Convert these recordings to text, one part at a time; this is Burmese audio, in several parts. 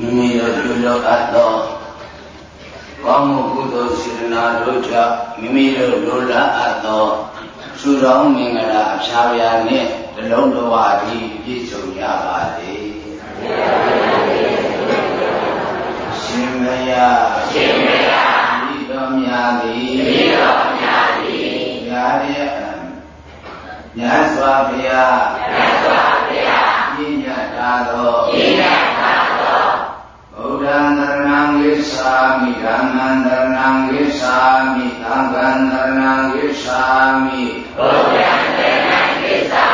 မိမိတို့ပြုလုပ်အပ်သောကောင်းမှုကုသိုလ်စေတနာတို့ကြောင့်မိမိတို့လိုလားအပ်သောသုတော်မင်္ဂလာအဖျားပြားနှင့်တလုံးတော်ဝါပြီးပြည့်စုံကြပါစေရှင်မယရှင်မယဤတော်များသည်ဤတော်များသည်ရာရဲ့မြတ်စွာဘုရားမြတ်စွာဘုရားပြည့်ညတ်တာသောပြည့်ညတ်တာသောဗု ဒ္ဓံသရဏံဝိသာမိဓမ္မံသရဏံဝိသာမိသံဃံသရဏံဝိသာမိဗုဒ္ဓံသရဏံဝိသာ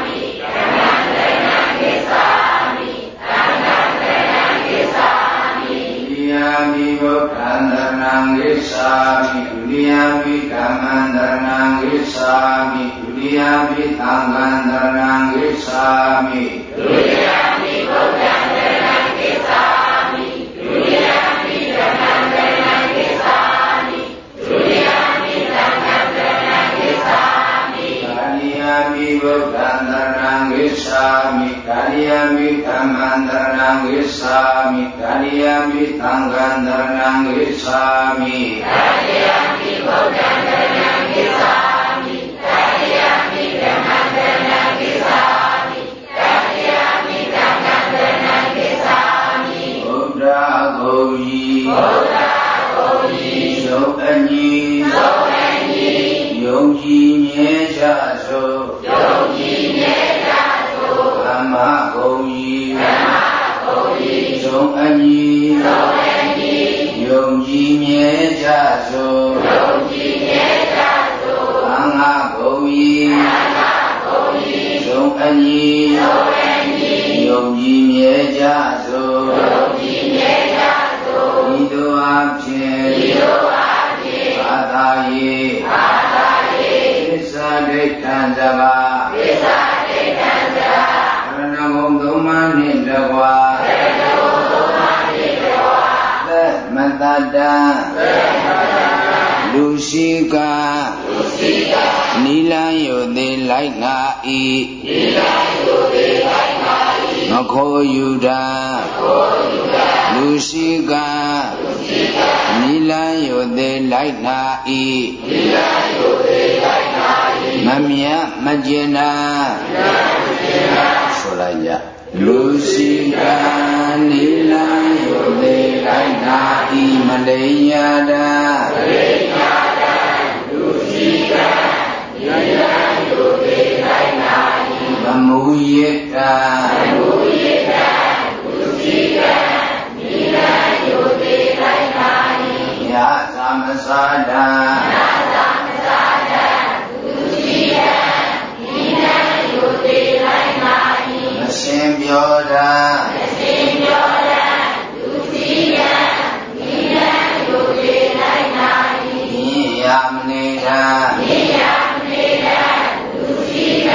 မိဓမ္မံသရဏံဝိသာမိသံဃံသရဏံဝိသာမိဣယံမိဗုဒ္ဓံသရဏံဝိသာမိဒုတိယံမိဓမ္မံသရဏံဝိသာမိဒုတိယံမိသံဃံသရဏံဝိသာမိဒုတိယံ ဗုဒ္ဓံသရဏံဝိသာမိကာလိယမိဓမ္မံသရဏံဝိသာမိကာလိယမိသံဃံသရဏံဝိသာမိကာလိယမိဗုဒ္ဓံသရဏံဝိသာမိကာလိယမိဓမ္မံသရဏံဝိသာမိကာလိယမိသံဃံသရဏံဝိသာမိဘုရားဂုံကြီးဘုရားဂုံကြီးယုံအညီယုံအညီယုံကြည်မြဲကြ မ္မဂုံကြီးဓမ္မဂုံကြီးယုံအညီယုံအညီယုံကြည်မြဲကြသောယုံကြည်မြဲကြသောသံဃာဂုံကြီးသံဃာဂုံကြီးယုံအညီယုံအညီယုံကြည်မြဲကြသောယုံကြည်မြဲကြသောဤသို့အဖြစ်ဤသို့အဖြစ်ဘာသာယေဘာသာယေသစ္စာဒိဋ္ဌံသဘာသစ္စာ နှင့်တကွာရဏဂုံသုံးပါးနှင့်တကွာသမတတံသမတတံလူရှိကလူရှိကနိလံယုသေးလိုက်ငါဤနိလံယုသေးလိုက်ငါဤမခိုးယူတာမခိုးယူတာလူရှိကလူရှိကနိလံယုသေးလိုက်ငါဤနိလံယုသေးလိုက်ငါဤ မမြတ်မကျင်နာမမြတ်မကျင်နာဆိုလိုက်ကြလူရှိကနိလံယုသေးလိုက်ငါဤမလိညာတာမလိညာတာလူရှိကနိလံယုသေးလိုက်ငါဤမမူယတ္တာမမူယတ္တာလူရှိကနိလံယုသေးလိုက်ငါဤယသမသတာ ရှင်ပြောတာမရှင်ပြောတာလူရှိကနိလံယုသေးလိုက်ငါဤယမနေတာယမနေတာလူရှိက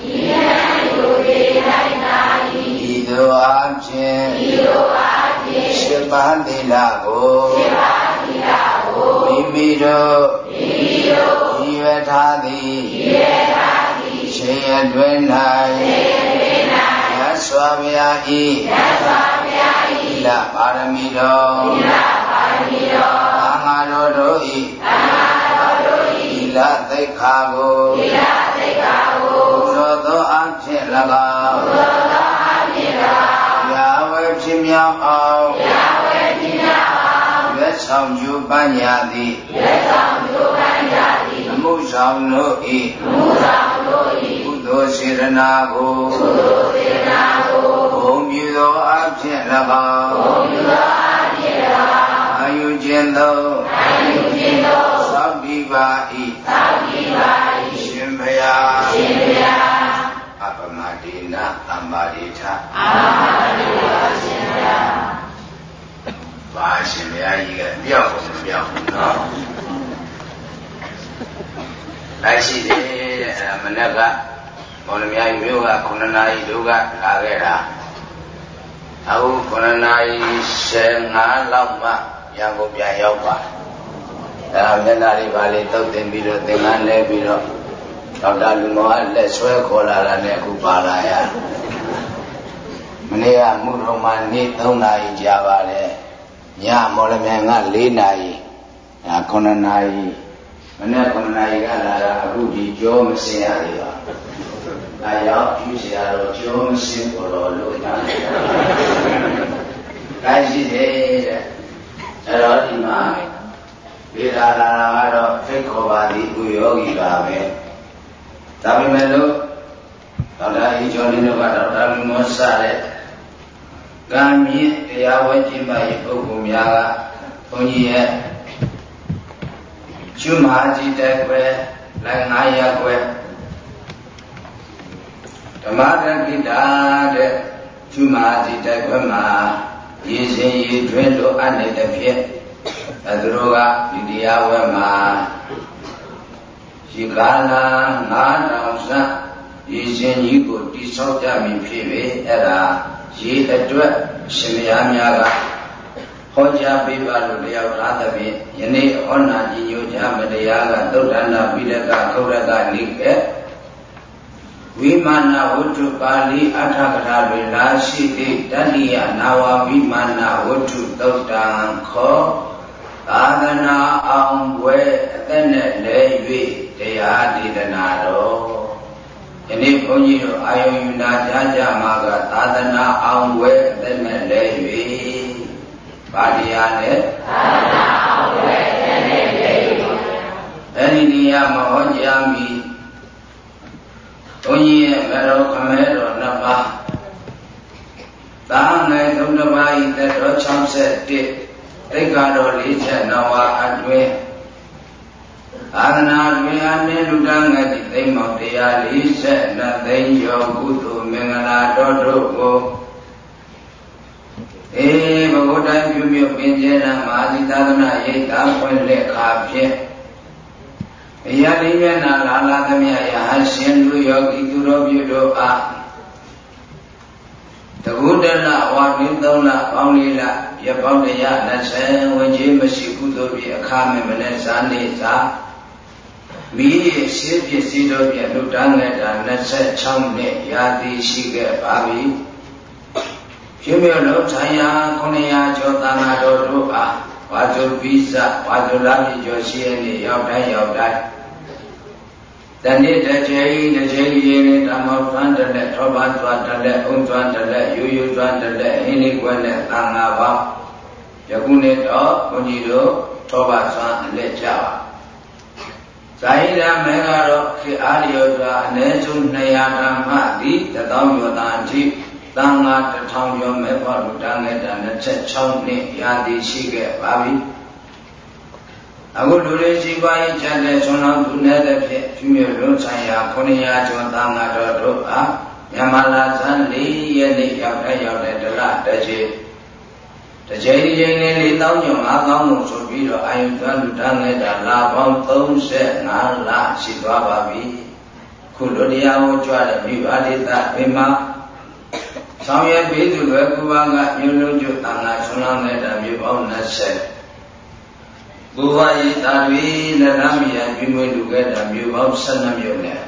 နိလံယုသေးလိုက်ငါဤဤသို့အဖြစ်ဤသို့အဖြစ်ရှင်ပါးသီလကိုရှင်ပါးသီလကိုမိမိတို့မိမိတို့ဤဝထားသည်ဤဝထားသည်ရှင်အတွင်း၌ရှင် အတွင်း၌ရသော်ဗျာဤရသော်ဗျာဤလပါရမီတော်လပါရမီတော်သံဃာတော်တို့ဤသံဃာတော်တို့ဤလသိက္ခာကိုလသိက္ခာကိုသောသောအဖြစ်၎င်းသောသောအဖြစ်၎င်းရာဝဲဖြစ်မြောက်အောင်ရာဝဲဖြစ်မြောက်အောင်ရွတ်ဆောင်ယူပညာသည်ရွတ်ဆောင်ယူပညာသည်အမှုဆောင်တို့ဤအမှုဆောင်တို့ဤကု သိုလ်စေရနာကိုကုသိုလ်စေရနာကိုဘုံပြုသောအဖြစ်၎င်းဘုံပြုသောအဖြစ်၎င်းအာယုခြင်းသောအာယုခြင်းသောသောတိပါဤသောတိပါဤရှင်ဘုရားရှင်ဘုရားအပမဒေနသမ္ပါရိထအာမတိပါရှင်ဘုရားပါရှင်ဘုရားကြီးကပြောက်ဖို့မပြောက်ဘူးနော်လိုက်ရှိတယ်တဲ့အဲမနေ့ကဘောလ မြိုင်မြို့က9နာရီတို့ကလာခဲ့တာအခု9နာရီ15လောက်မှရန်ကုန်ပြန်ရောက်ပါအဲမျက်နှာလေးပါလေးတုတ်တင်ပြီးတော့သင်္ကန်းလဲပြီးတော့ဒေါက်တာလူမောကလက်ဆွဲခေါ်လာတာနဲ့အခုပါလာရမနေ့ကမှုတော်မှာနေ့3နာရီကြာပါတယ်ညမော်လမြိုင်က4နာရီအဲ9နာရီမနေ့9နာရီကလာတာအခုဒီကြောမစင်ရသေးပါ အဲရောက်ပြုစရာတော့ကြောမစင်ပေါ်တော့လို့တာဒါရှိတယ်တဲ့အဲ့တော့ဒီမှာဝေဒာလာကတော့ဖိတ်ခေါ်ပါသည်ဥယောဂီပါပဲဒါပေမဲ့လို့ဒေါက်တာအေးကျော်လင်းတို့ကဒေါက်တာလူမောစတဲ့ကံမြင့်တရားဝဲကျင့်ပါရဲ့ပုဂ္ဂိုလ်များကဘုန်းကြီးရဲ့ကျွမ်းမာကြည့်တဲ့ကွယ်လိုက်ငါရကွယ် ဓမ္မတကိတာတဲ့ကျွမ်းမာကြည့်တဲ့ကွယ်မှာရည်စင်ရည်တွဲလို့အပ်နေတဲ့ဖြစ်အဲသူတို့ကဒီတရားဝဲမှာဒီကာလ9000စရည်စင်ကြီးကိုတိဆောက်ကြပြီဖြစ်ပေအဲ့ဒါရေအတွက်ရှင်မယားများကဟောကြားပေးပါလို့လျောက်ထားသဖြင့်ယနေ့ဟောနာကြီးညိုကြမတရားကသုဒ္ဓနာပိဒကသုဒ္ဓကလိကေ ဝိမာနဝတ္ထုပါဠိအထကထာတွေလာရှိသည့်တတိယနာဝဝိမာနဝတ္ထုသုဒ္ဓံခောသာသနာအောင်ွယ်အသက်နဲ့လဲ၍တရားဒေသနာတော်ယနေ့ဘုန်းကြီးတို့အာယုံယူနာကြားကြမှာကသာသနာအောင်ဝဲအသက်မဲ့လဲ၍ဗာတရားနဲ့သာသနာအောင်ဝဲအသက်မဲ့လဲ၍အဲဒီနေရာမှာဟောကြားမိ ဘုန်းကြီးရဲ့မတော်ခမဲတော်နှစ်ပါးသာငယ်သုံးတစ်ပါးဤသက်တော်61တိတ်္ခါတော်၄ချက်နဝအတွင်းသာသနာတွင်အနှင်းလူတန်းငယ်သည့်သိမ့်မောင်တရား42သိန်းကျော်ကုသိုလ်မင်္ဂလာတော်တို့ကိုအေဘဂဝတိုင်းပြုမြပင်ကျဲနာမဟာသီသာသနာရိတ်သာဖွင့်လက်ခါဖြင့် အရာလေးမျက်နာလာလာသမျှယဟရှင်လူယောဂီသူတော်ပြုတို့အားတကုတလဝါပြင်းသုံးလပေါင်းလေးလရပောင်းတရား20ဝင်ကြီးမရှိကုသိုလ်ပြအခါမမနဲ့ဇာနေသာမိရဲ့ရှင်းပစ္စည်းတို့ဖြင့်လူတန်းနေတာ26နှစ်ရာသီရှိခဲ့ပါပြီပြည့်မြတ်လုံးခြံရ900ကျော်သာနာတော်တို့အား ဝါဇုပိစဝါဇုလာပြကျော်ရှိရနေရောက်တိုင်းရောက်တိုင်းတနေ့တစ်ချိန်တစ်ချိန်ရင်းနဲ့ဓမ္မောသွမ်းတလက်ထောပါသွားတလက်အုံသွမ်းတလက်ယူယူသွမ်းတလက်အင်းလေးကွယ်နဲ့သံဃာပေါင်းယခုနှစ်တော့ဘုန်းကြီးတို့ထောပါသွမ်းအလက်ကြပါဇာဟိရမဲကတော့ခေအားလျော်စွာအ ਨੇ ဆုံး200ဓမ္မသည်တသောယောသာအထိ သံဃာတစ်ထောင်ကျော်မဲ့ဘောလူတန်းခဲ့တာ26နှစ်ရာသီရှိခဲ့ပါပြီအခုလူတွေရှိပါရင်ချမ်းတဲ့ဆွမ်းတော်သူနေတဲ့ဖြင့်ကျွမြေလုံးဆိုင်ရာ900ကျော်သံဃာတော်တို့အားမြန်မာလာဇန်၄ရက်နေ့ရောက်တဲ့ရောက်တဲ့ဒလတချေတကြိမ်ကြိမ်နဲ့၄တောင်းကျော်၅တောင်းကိုဆိုပြီးတော့အာယုသွမ်းလူတန်းခဲ့တာလာပေါင်း35လရှိသွားပါပြီခုလိုတရားဟောကြွတဲ့မိဘဒေသပင်မှာ ဆောင်ရွက်ပေးသူတွေကုဘာကမြို့လုံးကျွတန်ခါဆွမ်းလောင်းခဲ့တာမြို့ပေါင်း20ဘူဝရိတာတွေလက်လမ်းမြာပြုမွေးလူခဲ့တာမြို့ပေါင်း12မြို့နဲ့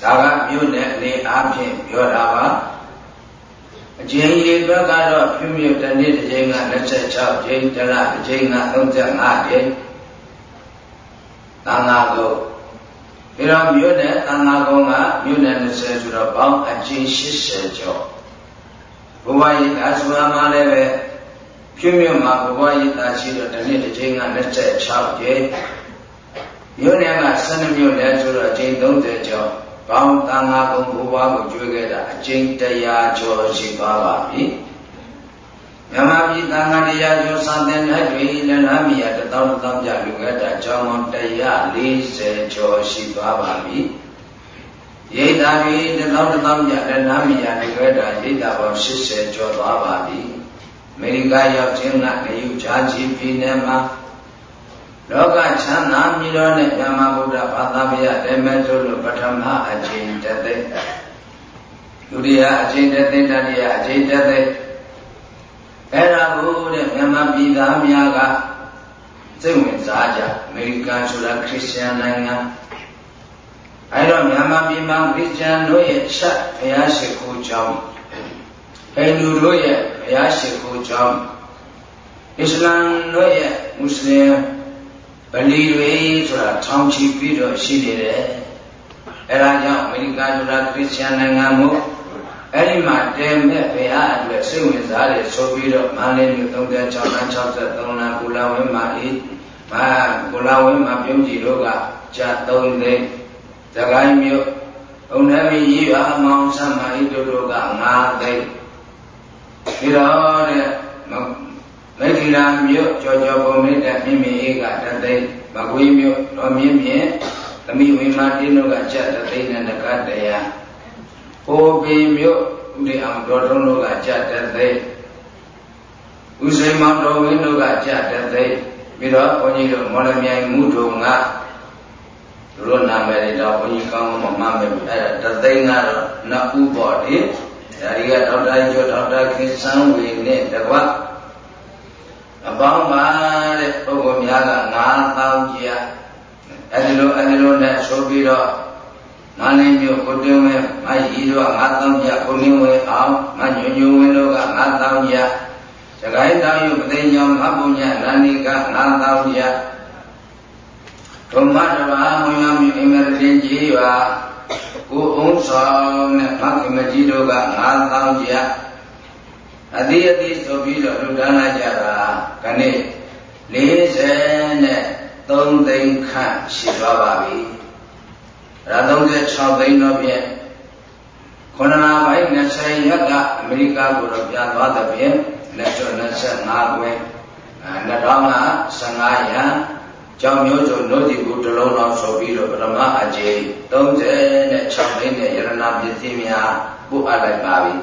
ဒါကမြို့နယ်အနေအားဖြင့်ပြောတာပါအကျဉ်းရေအတွက်ကတော့ပြုမြတ်တစ်နေ့တစ်ချိန်က26ချိန်တလတစ်ချိန်က35ချိန်သံဃာကု ပြီးတော့မြို့နယ်သံဃာကုကမြို့နယ်20ဆိုတော့ပေါင်းအကျဉ်း80ကျော်ဘဝရည်သာဆိုတာမှလည်းပဲပြုမြတ်မှာဘဝရည်သာရှိတော့တစ်နေ့တစ်ချိန်က26ချိန်မြို့နယ်က12မြို့နယ်ဆိုတော့အကျဉ်း30ကျော်ပေါင်းတန်ဃာကုံဘုရားကိုကျွေးခဲ့တာအကျဉ်းတရားကျော်ရှိသွားပါပြီ မြန်မာပြည်တန်ဃာတရားကျော်စံတဲ့၌တွေလက်လမ်းမီယာတသောတသောပြလူခဲ့တာကျောင်းပေါင်း140ကျော်ရှိသွားပါပြီရိတ်တာတွေတသောတသောပြလက်လမ်းမီယာလူခဲ့တာရိတ်တာပေါင်း80ကျော်သွားပါပြီအမေရိကရောက်ခြင်းကနေယူချာချီပြည်နယ်မှာလောကချမ်းသာမြည်တော်နဲ့ဓမ္မဗုဒ္ဓဘာသာဗျာဓမ္မတို့လို့ပထမအချိန်တသိဒုတိယအချိန်တသိတတိယအချိန်တသိ အဲ့ဒါကိုတဲ့မြန်မာပြည်သားများကစိတ်ဝင်စားကြအမေရိကန်ဆိုတာခရစ်ယာန်နိုင်ငံအဲ့တော့မြန်မာပြည်မှာခရစ်ယာန်တို့ရဲ့ချက်ဘုရားရှိခိုးကြောင်းဟိန္ဒူတို့ရဲ့ဘုရားရှိခိုးကြောင်းအစ္စလာမ်တို့ရဲ့မွတ်စလင်ဗလီတွေဆိုတာထောင်ချီပြီးတော့ရှိနေတယ်အဲဒါကြောင့်အမေရိကန်ဆိုတာခရစ်ယာန်နိုင်ငံမို့ အဲ့ဒီမှာတဲမဲ့ဘုရားအတွက်စိတ်ဝင်စားတယ်ဆိုပြီးတော့မန္တလေးမြို့36လမ်း63လမ်းကုလာဝင်းမှာအေးမာကုလာဝင်းမှာပြုံးကြည့်တို့ကကြာ3သိန်းသခိုင်းမြို့ုံနမီကြီးပါမောင်ဆမ်းမာဤတို့တို့က9သိန်းပြီးတော့တဲ့မေခိလာမြို့ကြောကြောပုံမိတဲ့မြင့်မြင့်အေးကတသိန်းမကွေးမြို့တော်မြင့်မြင့်သမီးဝိမာတင်းတို့ကကျက်တသိန်းနဲ့တကတရား ဟိုပင်မြို့ဥဒေအောင်တော်ထုံးတို့ကကြတဲ့သိဥစိန်မောင်တော်ဝင်းတို့ကကြတဲ့သိပြီးတော့ဘုန်းကြီးတို့မော်လမြိုင်မှုတို့ကသူတို့နာမည်တွေတော့ဘုန်းကြီးကောင်းမှမှတ်မယ်အဲ့ဒါတသိန်းကတော့နှစ်ဦးပေါ့လေဒါဒီကဒေါက်တာကျော်ဒေါက်တာခင်စန်းဝေနဲ့တကွအပေါင်းပါတဲ့ပုဂ္ဂိုလ်များက9000ကျပ်အဲ့ဒီလိုအဲ့ဒီလိုနဲ့ဆိုပြီးတော့ မန္တလေးမြို့ကိုတွင်းဝင်းမကြီးတို့က9000ကျပ်ကိုလင်းဝင်းအောင်မညွညွဝင်းတို့က9000ကျပ်စကိုင်းတောင်ယူပသိညောင်းမပုညလန္ဒီက9000ကျပ်ဒုမတဘာမွန်ရမြို့အင်္ဂရတင်ကြီးပါကိုအုံးဆောင်နဲ့မခင်မကြီးတို့က9000ကျပ်အတိအတိဆိုပြီးတော့လူဒါနကြတာခဏ40နဲ့3သိန်းခန့်ရှိသွားပါပြီ ဒါ36သိန်းတော့ဖြင့်ခုနနာပိုင်း20ရက်ကအမေရိကကိုတော့ပြန်သွားတဲ့ဖြင့်25ခွဲ2015ရန်ကြောင်မျိုးစုံနှုတ်ဒီကူတစ်လုံးလောက်ဆိုပြီးတော့ပထမအကြိမ်36သိန်းနဲ့ယရနာပစ္စည်းများပို့အပ်လိုက်ပါပြီ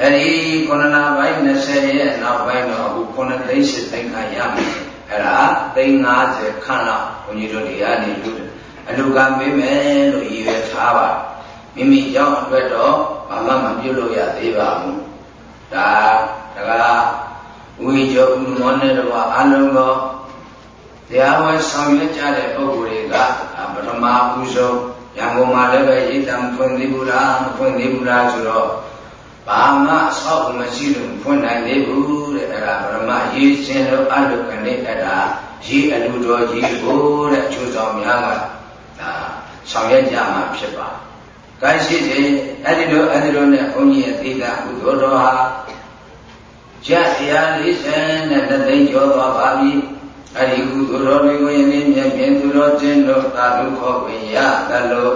အဲဒီခုနနာပိုင်း20ရက်နောက်ပိုင်းတော့အခု9သိန်း10သိန်းခန့်ရမယ်အဲ့ဒါသိန်း50ခန့်လောက်ဘုန်းကြီးတို့တွေကနေလူတယ် အလူကပေးမယ်လို့ရည်ရွယ်ထားပါမိမိကြောင့်အတွက်တော့ဘာမှမပြုလို့ရသေးပါဘူးဒါတကားဝိကျော်ဥမောနဲ့တော့အလုံးသောတရားဝင်ဆောင်ရွက်ကြတဲ့ပုဂ္ဂိုလ်တွေကပထမဦးဆုံးရန်ကုန်မှာလည်းပဲရိတ်တံဖွင့်သေးဘူးလားမဖွင့်သေးဘူးလားဆိုတော့ဘာမှအဆောက်အမရှိလို့ဖွင့်နိုင်သေးဘူးတဲ့အဲ့ဒါပရမရေးရှင်လို့အလုကနေအဲ့ဒါရေးအလူတော်ကြီးကိုတဲ့အကျိုးဆောင်များက ဒါဆောင်ရွက်ကြမှာဖြစ်ပါ။ကိုင်းရှိတယ်အဲ့ဒီလိုအဲ့ဒီလိုနဲ့ဘုန်းကြီးရဲ့သိတာကုသိုလ်တော်ဟာကျက်တရား40နဲ့တသိန်းကျော်သွားပါပြီ။အဲ့ဒီကုသိုလ်တော်တွေကိုယနေ့မြတ်မြတ်သူတော်တင်တို့သာဓုခေါ်ဝင်ရသလို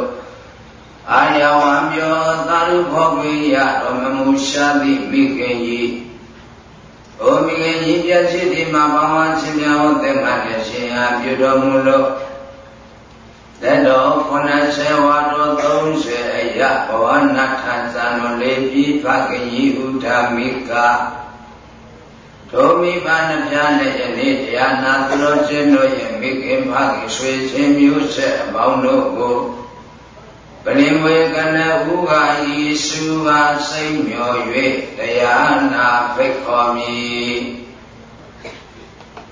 အာယဝံပြောသာဓုခေါ်ဝင်ရတော်မမူရှာသည့်မိခင်ကြီး။အိုမိခင်ကြီးပြည့်စုံဒီမှာဘာဝချင်းများဟောတဲ့မှလည်းရှင်အားပြုတော်မူလို့ လက်တော်90ဝါတော်30အယဘဝနာထဇာနလေးပြီးဖခင်ကြီးဥဒ္ဓမိကဒုမိဘနှပြနဲ့ယနေ့တရားနာသူတော်ရှင်တို့ရဲ့မိခင်ဖခင်ဆွေချင်းမျိုးဆက်အပေါင်းတို့ကိုပရိမွေကနဟုကယေရှုကစိတ်မျော၍တရားနာဖိတ်ခေါ်မည်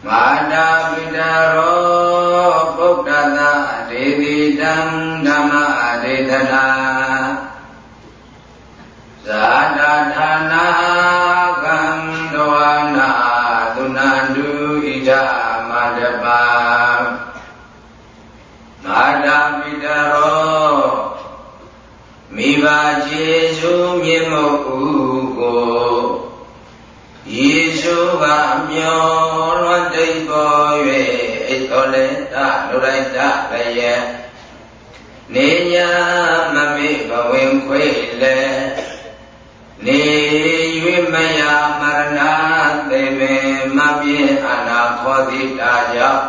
မာတာပိတာရောပုဒ္ဒတာဒေတိတံဓမ္မအဒေသနာဇာတာဌာနာကံတောနာသုဏန္တုဣဒမတပါမာတာပိတာရောမိဘကျေစုမြင့်မို့ကို ယေရှုကမျောလွတ်တိတ်ပေါ်၍ဣတော်လေတလူလိုက်တလည်းနေညာမမေဘဝင်ခွေလေနေ၍မယမရဏသေမေမပြေအနာခောတိတာကြောင့်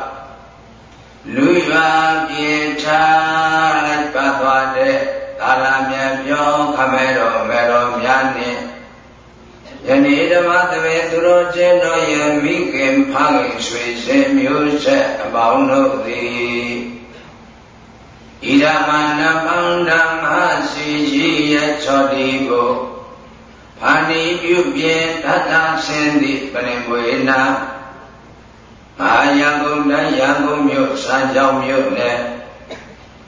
လူရွာပြေထားလိုက်ပါသွားတဲ့သာလမြတ်ပြောခမဲတော်မေတော်များနှင့် ယနေ့ဓမ္မသဘေသူတော်ချင်းတို့ရဲ့မိခင်ဖခင်ဆွေစဉ်မျိုးဆက်အပေါင်းတို့သည်ဣဒမနပန္ဓမ္မစီကြီးရဲ့ချောတိကိုဖာဏိပြုပြင်တတဆင်းသည့်ပရင်ဝေနာမာယံကုန်တန်ယံကုန်မြို့စံကြောင်းမြို့နယ်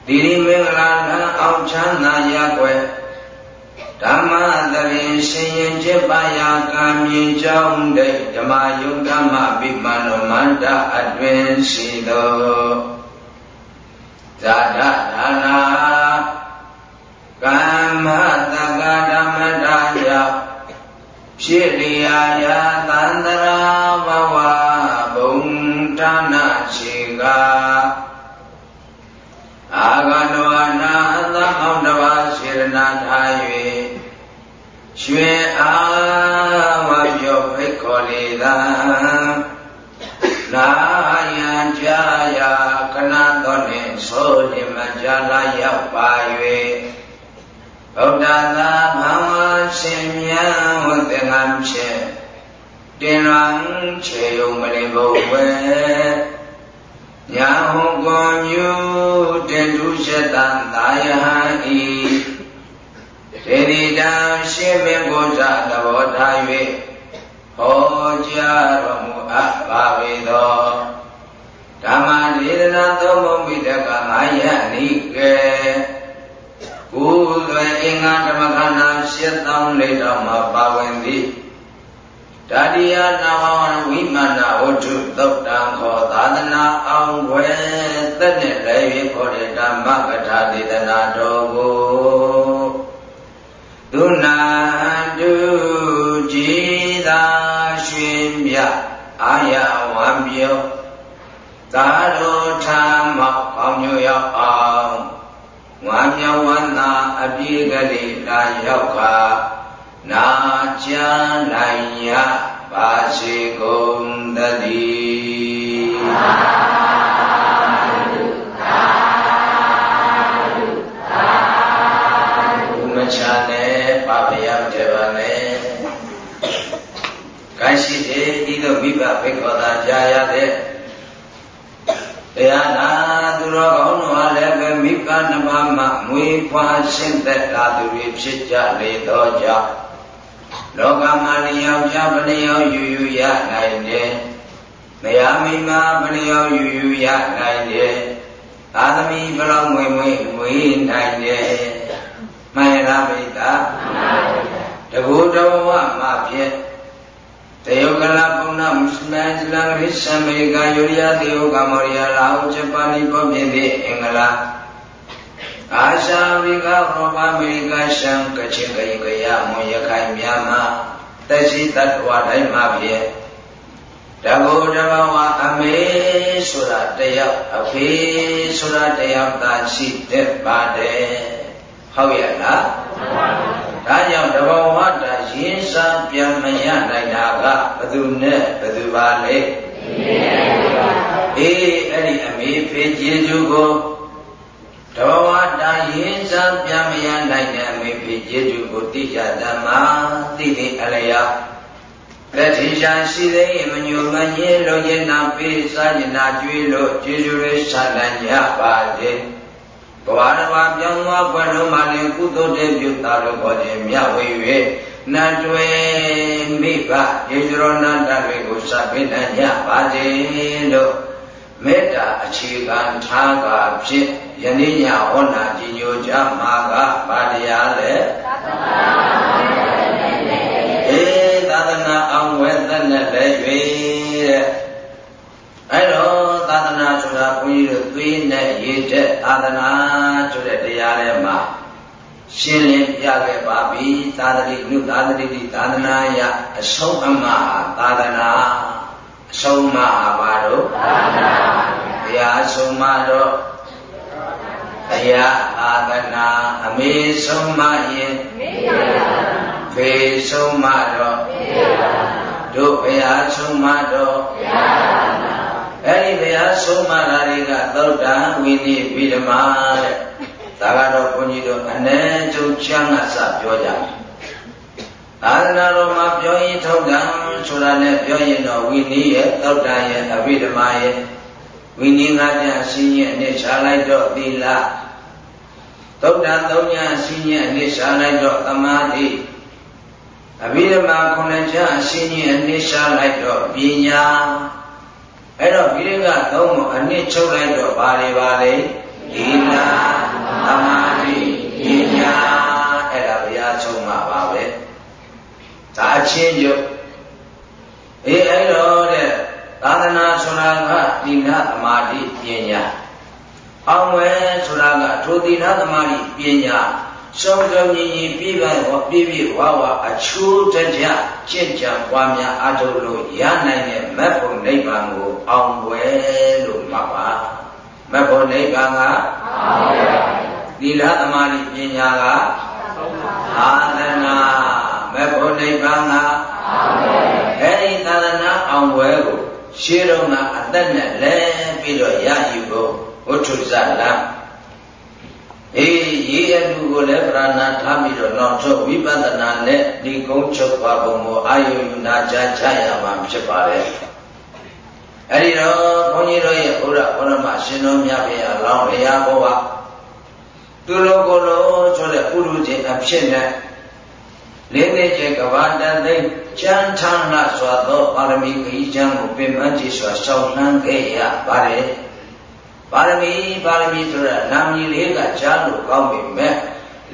ဒီရိမင်္ဂလာထံအောင်ချမ်းသာရကွယ် ဓမ္မသရင်ရှင်ရင်จิตပါယကံမြင်ကြောင်းတဲ့ဓမ္မယုတ်ဓမ္မပိမန္နောမန္တအတွင်ရှိသောဇာတဒါနာကမ္မတက္ကဓမ္မတာယဖြစ်လျာယာသန္တရာဘဝဘုံဌာနခြေကအာဂန္ဓဝနာသမောတဝစေရနာထား၍ ရွှေအားဝပြောဖိတ်ခေါ်လေသာနာယံကြာယာကနတော်နှင့်ဆိုဒီမကြာလာရောက်ပါ၍ဗုဒ္ဓသာဘာဝရှင်မြတ်ဝတ္တငံဖြင့်တင်ရန်ခြေယုံမလင်ဘုဝဲညာဟုကွန်မြူတေတုရှတံသာယဟံဤ ဒေဒီတံရှင်းမင်းကိုဇသဘောထား၍ဟောကြားတော်မူအပ်ပါဝေသောဓမ္မဒေသနာသုံးပုံပိတကငါယနိကေကုသွေအင်္ဂါဓမ္မခန္ဓာရှင်းသောင်းလေးတော်မှာပါဝင်သည်တတိယနာဝဝိမာနဝတ္ထုသုတ်တံခောသာသနာအောင်ွယ်သက်နဲ့လည်း၍ခေါ်တဲ့ဓမ္မကထာဒေသနာတော်ကို သုနာတုကြည်သာရှင်မြအာယဝံပြောသာတော်ထာမောက်ကောင်းညွရောက်အောင်ဝါမြောဝန္တာအပြေကလေးလာရောက်ခါနာကြနိုင်ရပါစေကုန်တည်းမချာနဲ့ ပါဖယပြပါနဲ့ကံရှိတဲ့ဤသို့မိဘဖိတ်ခေါ်တာကြားရတဲ့တရားနာသူတော်ကောင်းတို့အားလည်းပဲမိဘနှစ်ပါးမှမွေးဖွားရှင်းသက်လာသူတွေဖြစ်ကြလေသောကြောင့်လောကမှာလျောက်ကြပလျောက်ယူယူရနိုင်တယ်။မယားမိမပလျောက်ယူယူရနိုင်တယ်။သာသမီဘလောက်ငွေငွေငွေနိုင်တယ်။ မှန်ရလားပိတာ။တကူတော်ဝမှာဖြစ်တယုတ်ကလပုဏ္ဏမုစလင်ဇလံရိသံမေကယိုရိယတယုတ်ကမောရိယလာဟုဂျပန်ဤပေါ်ပြည့်သည့်အင်္ဂလာအာရှဝိကရောပအမေရိကရှမ်းကချင်ကရင်ကရမွန်ရခိုင်မြန်မာတက်ရှိတ attva တိုင်းမှာဖြစ်တဘောတဘဝအမေဆိုတာတယောက်အဖေဆိုတာတယောက်သာရှိတတ်ပါတယ် ဟုတ်ရဲ့လားဒါကြောင့်တဘောဝတရင်းစားပြန်မရနိုင်တာကဘသူနဲ့ဘသူပါလဲအေးအဲ့ဒီအမေဖေကျေစုကိုဒေါဝတာရင်းစားပြန်မရနိုင်တဲ့အမေဖေကျေစုကိုတိကျဓမ္မသိတဲ့အလျာလက်ထီရှာရှိသေးမညူမညင်းလုံးကျင်နာပေးစားကျင်နာကြွေးလို့ကျေစုလေးဆန္ဒညပါ လေဘဝတစ်ပါးပြောင်းသွားဘွယ်လုံးမှလည်းကုသိုလ်တဲ့ပြုတာလို့ခေါ်တယ်မြဝေ၍နတ်တွေမိဘယေဇရောနန္တတွေကိုစပိတညပါစေလို့မေတ္တာအခြေခံထားကဖြစ်ယနေ့ညဟောနာကြီးညိုကြမှာကပါတရားလဲအေးသာသနာအောင်ဝဲသက်နဲ့လည်း၍တဲ့အဲ့တော့ သာသနာဆိုတာဘုန်းကြီးတို့သွေးနဲ့ရည်တဲ့သာသနာဆိုတဲ့တရားထဲမှာရှင်းလင်းပြခဲ့ပါပြီသာသတိနုသာသတိတိသာသနာယအဆုံးအမဟာသာသနာအဆုံးမဟာဘာတို့သာသနာတရားအဆုံးမတော့တရားသာသနာအမေဆုံးမရင်ဖေဆုံးမတော့တို့ဘုရားဆုံးမတော့ အဲ့ဒီဘုရားဆုံးမလာတွေကသုတ်တံဝိနည်းဗိဓမာတဲ့ဒါကတော့ဘုန်းကြီးတို့အ ਨੇ ကျုပ်ချမ်းကစပြောကြတယ်သာသနာတော်မှာပြောရင်ထုတ်တံဆိုတာနဲ့ပြောရင်တော့ဝိနည်းရဲ့သုတ်တံရဲ့အဗိဓမာရဲ့ဝိနည်းငါးပြန်အစင်းရဲ့အနှစ်ရှားလိုက်တော့သီလသုတ်တံသုံးညာအစင်းရဲ့အနှစ်ရှားလိုက်တော့သမာဓိအဘိဓမ္မာခုနှစ်ချအစင်းရဲ့အနှစ်ရှားလိုက်တော့ပညာ အဲ့တော့ဒီကသုံးမအနှစ်ချုပ်လိုက်တော့ဘာတွေပါလဲသီလသမာဓိပညာအဲ့ဒါဘုရားဆုံးမှာဒါအချင်းကျုပ်အေးအဲ့တော့တဲ့သာသနာဆိုတာကဒီနာသမာဓိပညာအောင်ဝဲဆိုတာကထိုသီလသမာဓိပညာ စုံစုံညီညီပြည့်ပြည့်ဝပြည့်ပြည့်ဝဝအချိုးတကြကြင့်ကြံပွားများအထုလို့ရနိုင်တဲ့မက်ဖို့နိဗ္ဗာန်ကိုအောင်ဝဲလို့မှတ်ပါမက်ဖို့နိဗ္ဗာန်ကအောင်ဝဲသီလသမာဓိပညာကသာသနာမက်ဖို့နိဗ္ဗာန်ကအောင်ဝဲအဲဒီသာသနာအောင်ဝဲကိုရှင်းတော့ကအသက်နဲ့လဲပြီးတော့ရယူဖို့ဝဋ္ထုဇလံ အေးရေးအတူကိုလည်းပြာဏထားပြီးတော့နောက်ချုပ်ဝိပဿနာနဲ့ဒီကုန်းချုပ်သွားပုံကိုအာယုယူနာချချရမှာဖြစ်ပါတယ်အဲ့ဒီတော့ဘုန်းကြီးတို့ရဲ့ဘုရားဘုရမရှင်တော်မြတ်ဘုရားလောင်းဘုရားဘဝသူလိုကိုလိုဆိုတဲ့ပုရုဇဉ်အဖြစ်နဲ့လေးလေးကျကဘာတသိချမ်းထမ်းလာစွာသောပါရမီခရီးချမ်းကိုပင်ပန်းကြည့်စွာရှောင်နှံခဲ့ရပါတယ် ပါရမီပါရမီဆိုတာနာမည်လေးကကြားလို့ကောင်းပြီမဲ့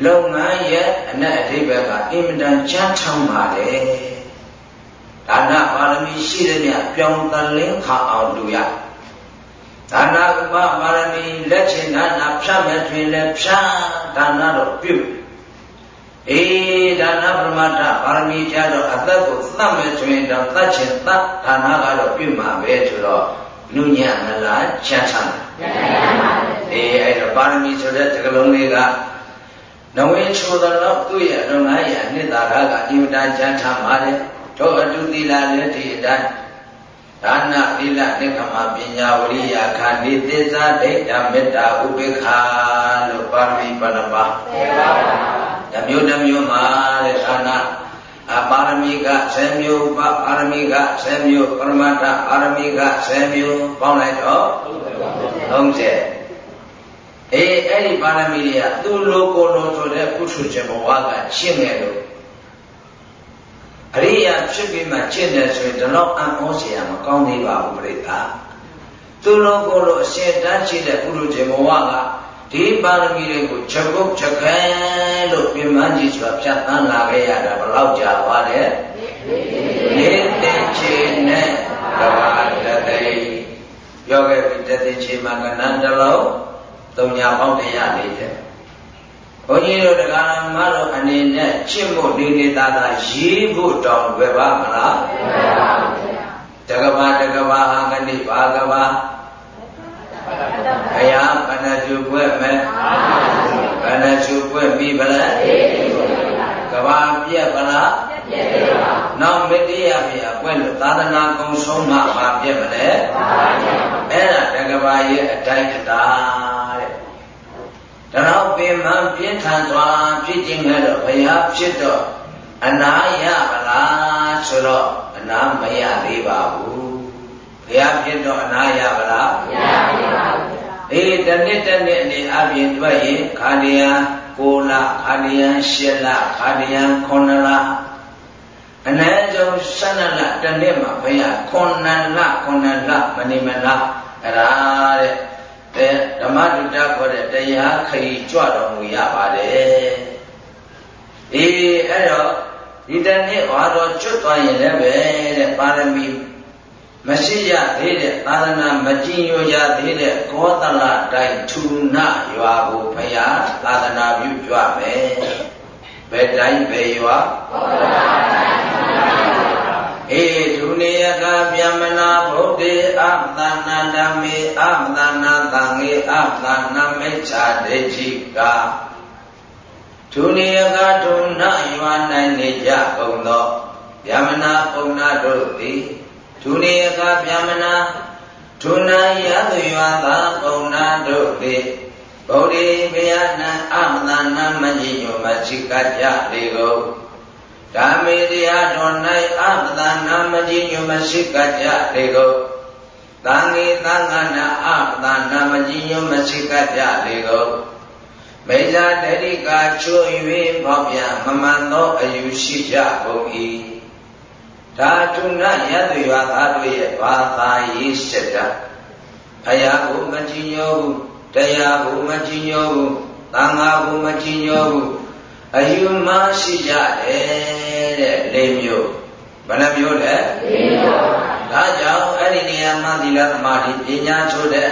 လုပ်ငန်းရဲ့အနက်အဓိပ္ပာယ်ကအင်မတန်ချမ်းထမ်းပါတယ်ဒါနပါရမီရှိတဲ့မြပြောင်းတလင်းခါအောင်လူရဒါနဥပပါရမီလက်ချင်ဒါနဖြတ်မဲ့တွင်လည်းဖြတ်ဒါနတော့ပြုအေးဒါနပရမတ္ထပါရမီကြတော့အသက်ကိုသတ်မဲ့တွင်တော့သတ်ချင်သတ်ဒါနကတော့ပြုမှာပဲဆိုတော့ နုညံ့မလားချမ်းသာချမ်းသာပါဘူးအေးအဲ့တော့ပါရမီဆိုတဲ့တကလုံးလေးကနဝင်းချိုတော်တော့သူ့ရဲ့လုံငန်းရအနှစ်သာရကအင်မတန်ချမ်းသာပါတယ်တို့အတုသီလလည်းဒီအတိုင်းဒါနသီလနိခမပညာဝရိယခာနိသစ္စာဒိဋ္ဌမေတ္တာဥပေက္ခလို့ပါရမီဘယ်နှပါး၁၀ပါးပါဓမျိုးဓမျိုးမှာတဲ့ဒါန အပါရမီက10မျိုးပပါရမီက10မျိုးပရမတ္ထပါရမီက10မျိုးပေါင်းလိုက်တော့30အေးအဲ့ဒီပါရမီတွေကသူ့လိုကိုယ်လိုဆိုတဲ့ပုထုရှင်ဘဝကရှင်းနေလို့အရိယာဖြစ်ပြီးမှရှင်းတယ်ဆိုရင်တော့အံ့ဩစရာမကောင်းသေးပါဘူးပြိတ္တာသူ့လိုကိုယ်လိုအရှင်းတန်းရှိတဲ့ပုထုရှင်ဘဝက ဒီပါရမီတွေကိုချက်ကုတ်ချက်ခဲလို့ပြမန်းကြီးဆိုတာဖြတ်သန်းလာခဲ့ရတာဘယ်လောက်ကြာသွားလဲနေ့တင်ချေနဲ့ကဘာတသိပြောခဲ့ပြီတသိချေမှာကဏ္ဍတစ်လုံးသုံးညာပေါင်းတရားလေးတဲ့ဘုန်းကြီးတို့တရားတော်မတို့အနေနဲ့ချစ်ဖို့ဒီနေသားသာရေးဖို့တောင်းလွယ်ပါမလားတကဘာတကဘာဟာကတိပါကဘာ ဘုရားဘဏ္ဍကျုပ်ွက်မယ်ဘဏ္ဍကျုပ်ွက်ပြီဗလားကဘာပြက်ဗလားနောက်မတိယပြအကွက်လို့သာသနာကုံဆုံးမှမပြက်မလဲအဲ့ဒါတကဘာရဲ့အတိုင်းတတာတဲ့ဒါတော့ပင်မပြင်းထန်စွာဖြစ်ခြင်းနဲ့တော့ဘုရားဖြစ်တော့အနာရပါလားဆိုတော့အနာမရသေးပါဘူး ဘုရားဖြစ်တော့အနာရပါလားမရသေးပါဘူးအေးတနစ်တနစ်အနေအပြင်တွေ့ရင်ခါလျံ6လခါလျံ8လခါလျံ9လအနည်းဆုံး12လတနစ်မှာဘုရား9လ9လမနေမလားအဲ့ဒါတဲ့ဓမ္မတုတ္တခေါ်တဲ့တရားခရီးကြွတော်မူရပါတယ်အေးအဲ့တော့ဒီတနေ့ဟောတော်ကျွတ်သွားရင်လည်းပဲတဲ့ပါရမီ မရှိရသေးတဲ့သာသနာမကြည်ညိုရသေးတဲ့ကောသလတိုင်းထုနရွာကိုဖရာသာသနာပြုကြွမယ်ဘယ်တိုင်းဘယ်ရွာကောသလတိုင်းအေဒုနေယကဗျမနာဗုဒ္ဓေအသနာဓမ္မေအသနာသံဃေအသနာမိစ္ဆာဒိဋ္ဌိကဒုနေယကဒုနရွာ၌နေကြကုန်သောဗျမနာပုံနာတို့သည် ဒုနေယကဗျမနာဒုနာယသူရွာသာပုံနာတို့သည်ဗုဒ္ဓေဘုရားနံအမသနာမကြီးညိုမရှိကကြလေကုန်ဓမ္မေတရားတော်၌အပဒနာမကြီးညွမရှိကကြလေကုန်သံဃေသံဃနာအပဒနာမကြီးညွမရှိကကြလေကုန်မေဇာတတိကာချို့၍ပေါပြမမှန်သောအယူရှိကြကုန်၏ ဓာတုနယတရွာသားတို့ရဲ့ဘာသာရေးစက်တာဖယားကိုမကြည်ညိုဘူးတရားကိုမကြည်ညိုဘူးသံဃာကိုမကြည်ညိုဘူးအအယူမရှိကြတယ်တဲ့လေးမျိုးဘယ်နှမျိုးလဲလေးမျိုးဒါကြောင့်အဲ့ဒီနေရာမှာသီလသမာဓိပညာချိုးတဲ့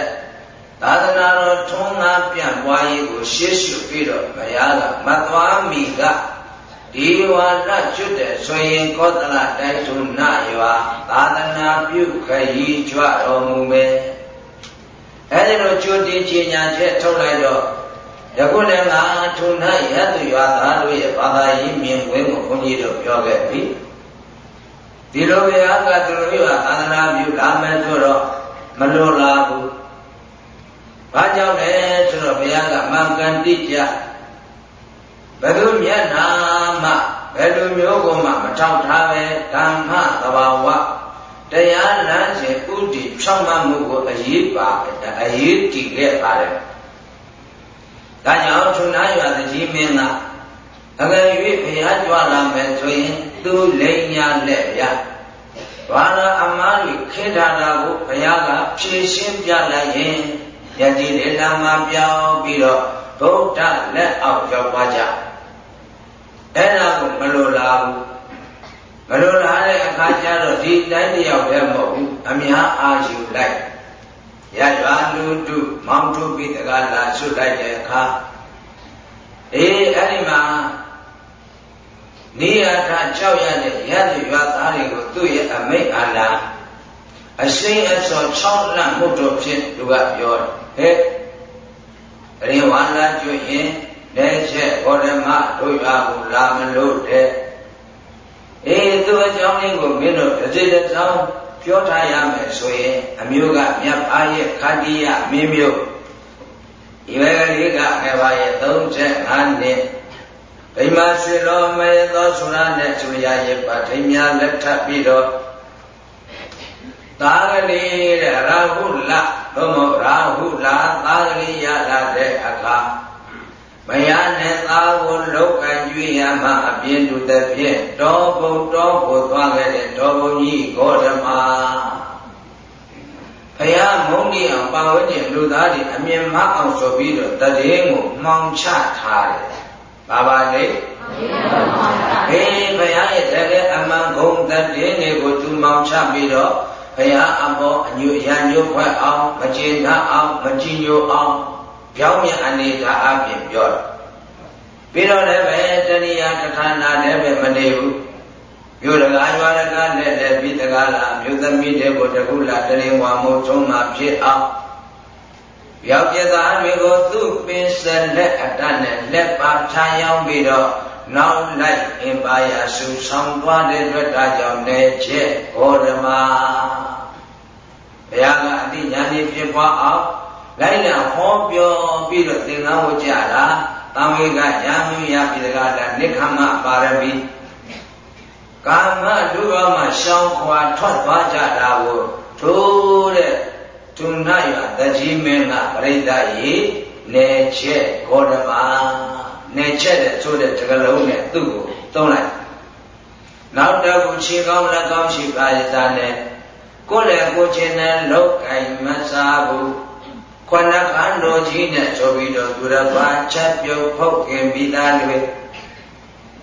သာသနာတော်ထွန်းကားပြန့်ပွားရေးကိုရှေ့ရှုပြီးတော့ဘုရားကမသွားမီက ဒီဝါဒကျွတ်တဲ့ဆိုရင်ကောသလတိုက်ထုနရွာသာသနာပြုခရီးကြွတော်မူမယ်အဲဒီလိုကျွတ်တင်ချညာချက်ထုတ်လိုက်တော့ယခုလည်းငါထုနရသူရွာသားတို့ရဲ့ဘာသာရေးမြင်ကွင်းကိုဘုန်းကြီးတို့ပြောခဲ့ပြီဒီလိုဘုရားကသူတို့ရွာသာသနာပြုလာမယ်ဆိုတော့မလိုလားဘူးဘာကြောင့်လဲဆိုတော့ဘုရားကမင်္ဂန်တိကြ ဘယ်သူမျက်နာမှဘယ်လိုမျိုးကိုမှမထောက်ထားပဲဓမ္မသဘာဝတရားလမ်းစဉ်ဥတည်ဖြောင့်မမှုကိုအရေးပါအရေးတည်ခဲ့ပါတယ်။ဒါကြောင့်ထုံနာရွာတကြီးမင်းကအကယ်၍ဘုရားကြွလာမယ်ဆိုရင်သူလိန်ညာလက်ပြ။ဘာသာအမားတွေခေတ္တတာကိုဘုရားကဖြည့်ရှင်းပြလိုက်ရင်ယတိလေလာမှာပြောင်းပြီးတော့ဗုဒ္ဓလက်အောက်ရောက်သွားကြ အဲ့ဒါကိုမလိုလားဘူးမလိုလားတဲ့အခါကျတော့ဒီတိုင်းတယောက်တည်းမဟုတ်ဘူးအများအားယူလိုက်ရရွာလူတုမောင်ထုပြီးတကားလာဆွတ်လိုက်တဲ့အခါအေးအဲ့ဒီမှာနေရတာကြောက်ရတဲ့ရသရွာသားတွေကိုသူ့ရဲ့အမိတ်အာလာအရှိန်အစော6လမှုတော်ဖြစ်သူကပြောတယ်ဟဲ့အရင်ဝါလာကျွရင် လက်ချက်ဘောဓမတို့ရွာကိုလာမလို့တဲ့အေးသူအကြောင်းလေးကိုမင်းတို့တစ်စိတစ်စောင်းပြောထားရမယ်ဆိုရင်အမျိုးကမြတ်အားရဲ့ခန္တီယမင်းမျိုးဒီဝေကလေးကငယ်ပါရဲ့35နှစ်ဗိမာရွှေတော်မေသောဆုရနဲ့သူရရဲ့ပထိမြလက်ထပ်ပြီးတော့သာဂလိတဲ့ရာဟုလသို့မဟုတ်ရာဟုလာသာဂလိရလာတဲ့အခါ မယနဲ့သားကိုလောက်ကကျွေးရမှအပြင်းတူတဲ့ဖြင့်တောဘုံတောကိုသွားခဲ့တဲ့တောဘုံကြီးဂေါတမဘုရားမုန်းတိအောင်ပါဝိကျင်လူသားတွေအမြင်မအောင်ဆိုပြီးတော့တည်င်းကိုမှောင်ချထားတယ်။ဘာပါလဲ။အေးဘုရားရဲ့တကယ်အမှန်ကုန်တည်င်းတွေကိုသူမှောင်ချပြီးတော့ဘုရားအမောအညွရညွခွဲအောင်မကျေနပ်အောင်မကြည်ညိုအောင် ပြောင်းမြန်အနေသာအပြင်ပြောတယ်ပြီးတော့လည်းပဲတဏှာတခါနာလည်းပဲမနေဘူးမြို့တကားရွာတကားနဲ့လည်းပြီးတကားလားမြို့သမီးတွေကိုတခုလားတရင်ဝါမို့ထုံးမှဖြစ်အောင်ယောက်ျားသားတွေကိုသူ့ပင်ဆက်လက်အတတ်နဲ့လက်ပါဖြာယောင်းပြီးတော့နောက်လိုက်အင်ပါယာဆူဆောင်သွားတဲ့အတွက်ဒါကြောင့်လည်းချက်ဘောဓမာဘုရားကအတိညာဏ်ဖြစ်ပွားအောင် လိုက်လံဟောပြောပြီးတော့သင်္ကန်းဝကြတာသံဝေကရံမှုရပြီတကားတာနိခမပါရမီကာမဒုက္ခမှရှောင်ခွာထွက်သွားကြတာကိုထိုးတဲ့ဒုဏယတကြီးမင်းကပရိသတ်ရေနေချက်ဂေါတမနေချက်တဲ့ဆိုတဲ့တကလုံးနဲ့သူ့ကိုသုံးလိုက်နောက်တော့ကိုခြေကောင်းလက်ကောင်းရှိပါရသားနဲ့ကိုယ်လည်းကိုချင်းနဲ့လောက်ကင်မစားဘူး ခொနခန်းတော်ကြီးနဲ့ဆိုပြီးတော့သူတစ်ပါးချက်ပြုတ်ဖုတ်ခင်ပြီးသားတွေ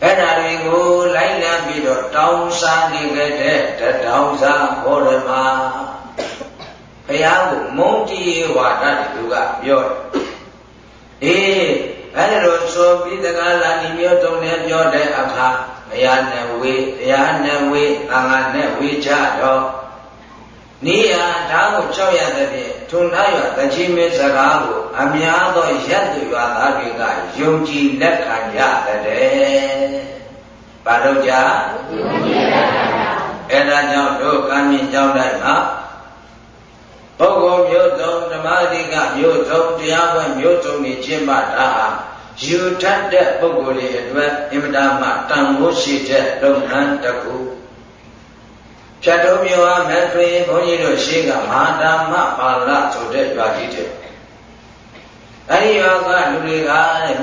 အဲ့ဒါတွေကိုလိုက်လံပြီးတော့တောင်းစားနေကြတဲ့တတောင်းစားဟောရမဘုရားကိုမုန်းတီးဝါဒတူကပြောတယ်အေးအဲ့ဒါလို့ဆိုပြီးတကားလာဒီမျိုးတုံးနဲ့ပြောတဲ့အခါဘုရားနဲ့ဝေတရားနဲ့ဝေသံဃာနဲ့ဝေကြတော့ နေရဓာတ်ကိုကြောက်ရတဲ့ဖြင့်ထုံထားရတကြီးမင်းစကားကိုအများသောရက်သူရွာသားတွေကယုံကြည်လက်ခံကြတဲ့။ဘာလို့ကြအဲ့ဒါကြောင့်တို့ကံမြင့်ကြောင်းတိုင်းမှာပုဂ္ဂိုလ်မျိုးစုံဓမ္မတိကမျိုးစုံတရားဝဲမျိုးစုံနေကျင့်ပါတာယူထတ်တဲ့ပုဂ္ဂိုလ်တွေအတွက်အင်မတန်မှတန်ဖိုးရှိတဲ့လုပ်ငန်းတစ်ခု ဖြတ်တော်မြောအားမဲ့ဆိုရင်ဘုန်းကြီးတို့ရှေ့ကမဟာဓမ္မပါဠဆိုတဲ့ရွာကြီးတဲ့အဲဒီရွာကလူတွေက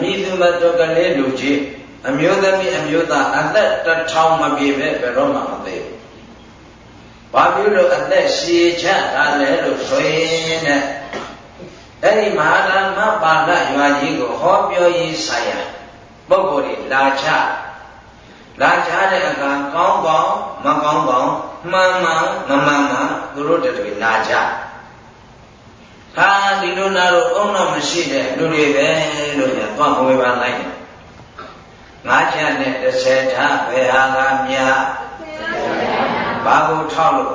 မြည်သူမတော်ကလေးလူကြီးအမျိုးသမီးအမျိုးသားအသက်တစ်ထောင်မပြည့်ပဲဘယ်တော့မှမသိဘူး။ဘာဖြစ်လို့အသက်ရှည်ချတာလဲလို့ဆိုရင်တဲ့အဲဒီမဟာဓမ္မပါဠရွာကြီးကိုဟောပြောရေးဆိုင်ရာပုဂ္ဂိုလ်တွေလာချလာချတဲ့အခါကောင်းကောင်းမကောင်းကောင်း မှန်မှန်မမှန်မှန်သူတို့တွေလာချဟာဒီလိုနာတော့အုံတော့မရှိတဲ့လူတွေပဲလို့ညာသွားဝေဖန်လိုက်တယ်ငါးချက်နဲ့30ထားဘယ်ဟာကမြတ်ဘာကိုထောက်လို့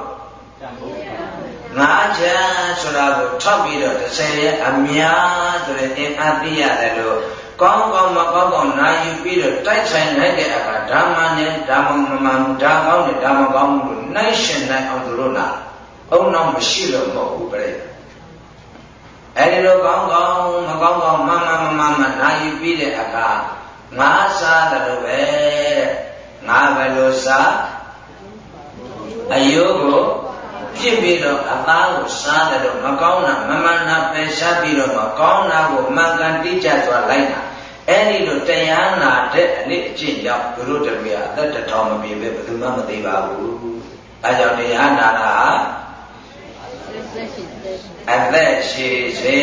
ငါးချက်ဆိုတာကိုထောက်ပြီးတော့30ရဲ့အများဆိုတဲ့အင်အားသိရတယ်လို့ ကောင်းကောင်းမကောင်းကောင်းနာယူပြီးတော့တိုက်ဆိုင်နိုင်တဲ့အခါဓမ္မနဲ့ဓမ္မမမှန်ဓမ္မကောင်းနဲ့ဓမ္မကောင်းမှုကိုနိုင်ရှင်နိုင်အောင်သူတို့လာအုံနောက်မရှိလို့မဟုတ်ဘူးပြည့်အဲဒီလိုကောင်းကောင်းမကောင်းကောင်းမမှန်မမှန်မနာယူပြီးတဲ့အခါငါစားတယ်လို့ပဲငါဘယ်လိုစားအယုကို ဖြစ်ပြီးတော့အသားကိုစားတယ်လို့မကောင်းတာမမှန်တာပယ်ရှားပြီးတော့မကောင်းတာကိုမှန်ကန်တိကျစွာလိုက်တာအဲ့ဒီလိုတရားနာတဲ့အလေးအကျင့်ကြောင့်သူတို့တပည့်အသက်တထောင်မပြေပဲဘယ်သူမှမသိပါဘူးအဲကြောင့်တရားနာတာအသက်ရှိစေ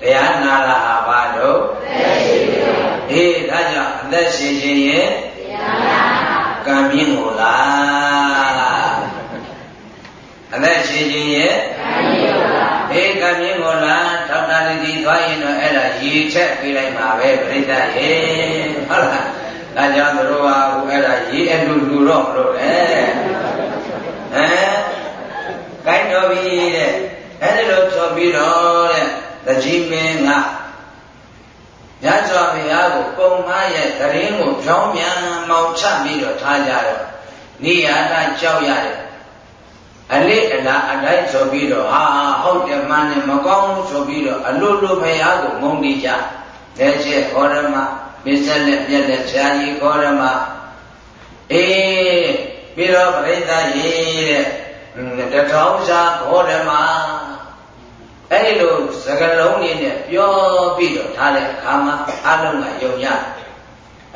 တရားနာတာဟာဘာလို့အသက်ရှိစေအေးဒါကြောင့်အသက်ရှိခြင်းရဲ့တရားနာကံပြင်းကိုလား အသက်ရှိခြင်းရဲ့ကံပြင်းကိုလားအေးကံပြင်းကိုလားထောက်တာတိသွားရင်တော့အဲ့ဒါရေချက်ပြလိုက်မှာပဲပြိဿရေဟုတ်လားဒါကြောင့်တို့ကဟိုအဲ့ဒါရေအတူတူတော့မလို့လေဟမ်ကိုင်းတော်ပြီတဲ့အဲ့ဒီလိုဆိုပြီးတော့တဲ့တကြီးမင်းကမြတ်စွာဘုရားကိုပုံမှားရဲ့တရင်ကိုဖြောင်းပြန်မောင်ချပြီးတော့ထားကြတော့နိယာတကြောက်ရတယ် အလေးအလားအတိုင်းဆိုပြီးတော့ဟာဟုတ်တယ်မှန်တယ်မကောင်းဘူးဆိုပြီးတော့အလိုလိုဘုရားကိုငုံနေကြလက်ချက်ဟောရမမစ္စလက်ပြက်လက်ဆရာကြီးဟောရမအေးပြီးတော့ပရိသတ်ရေးတဲ့တထောင်စာဟောရမအဲ့ဒီလိုစကလုံးလေးနဲ့ပြောပြီးတော့ထားတဲ့အခါမှာအလုံးကယုံကြ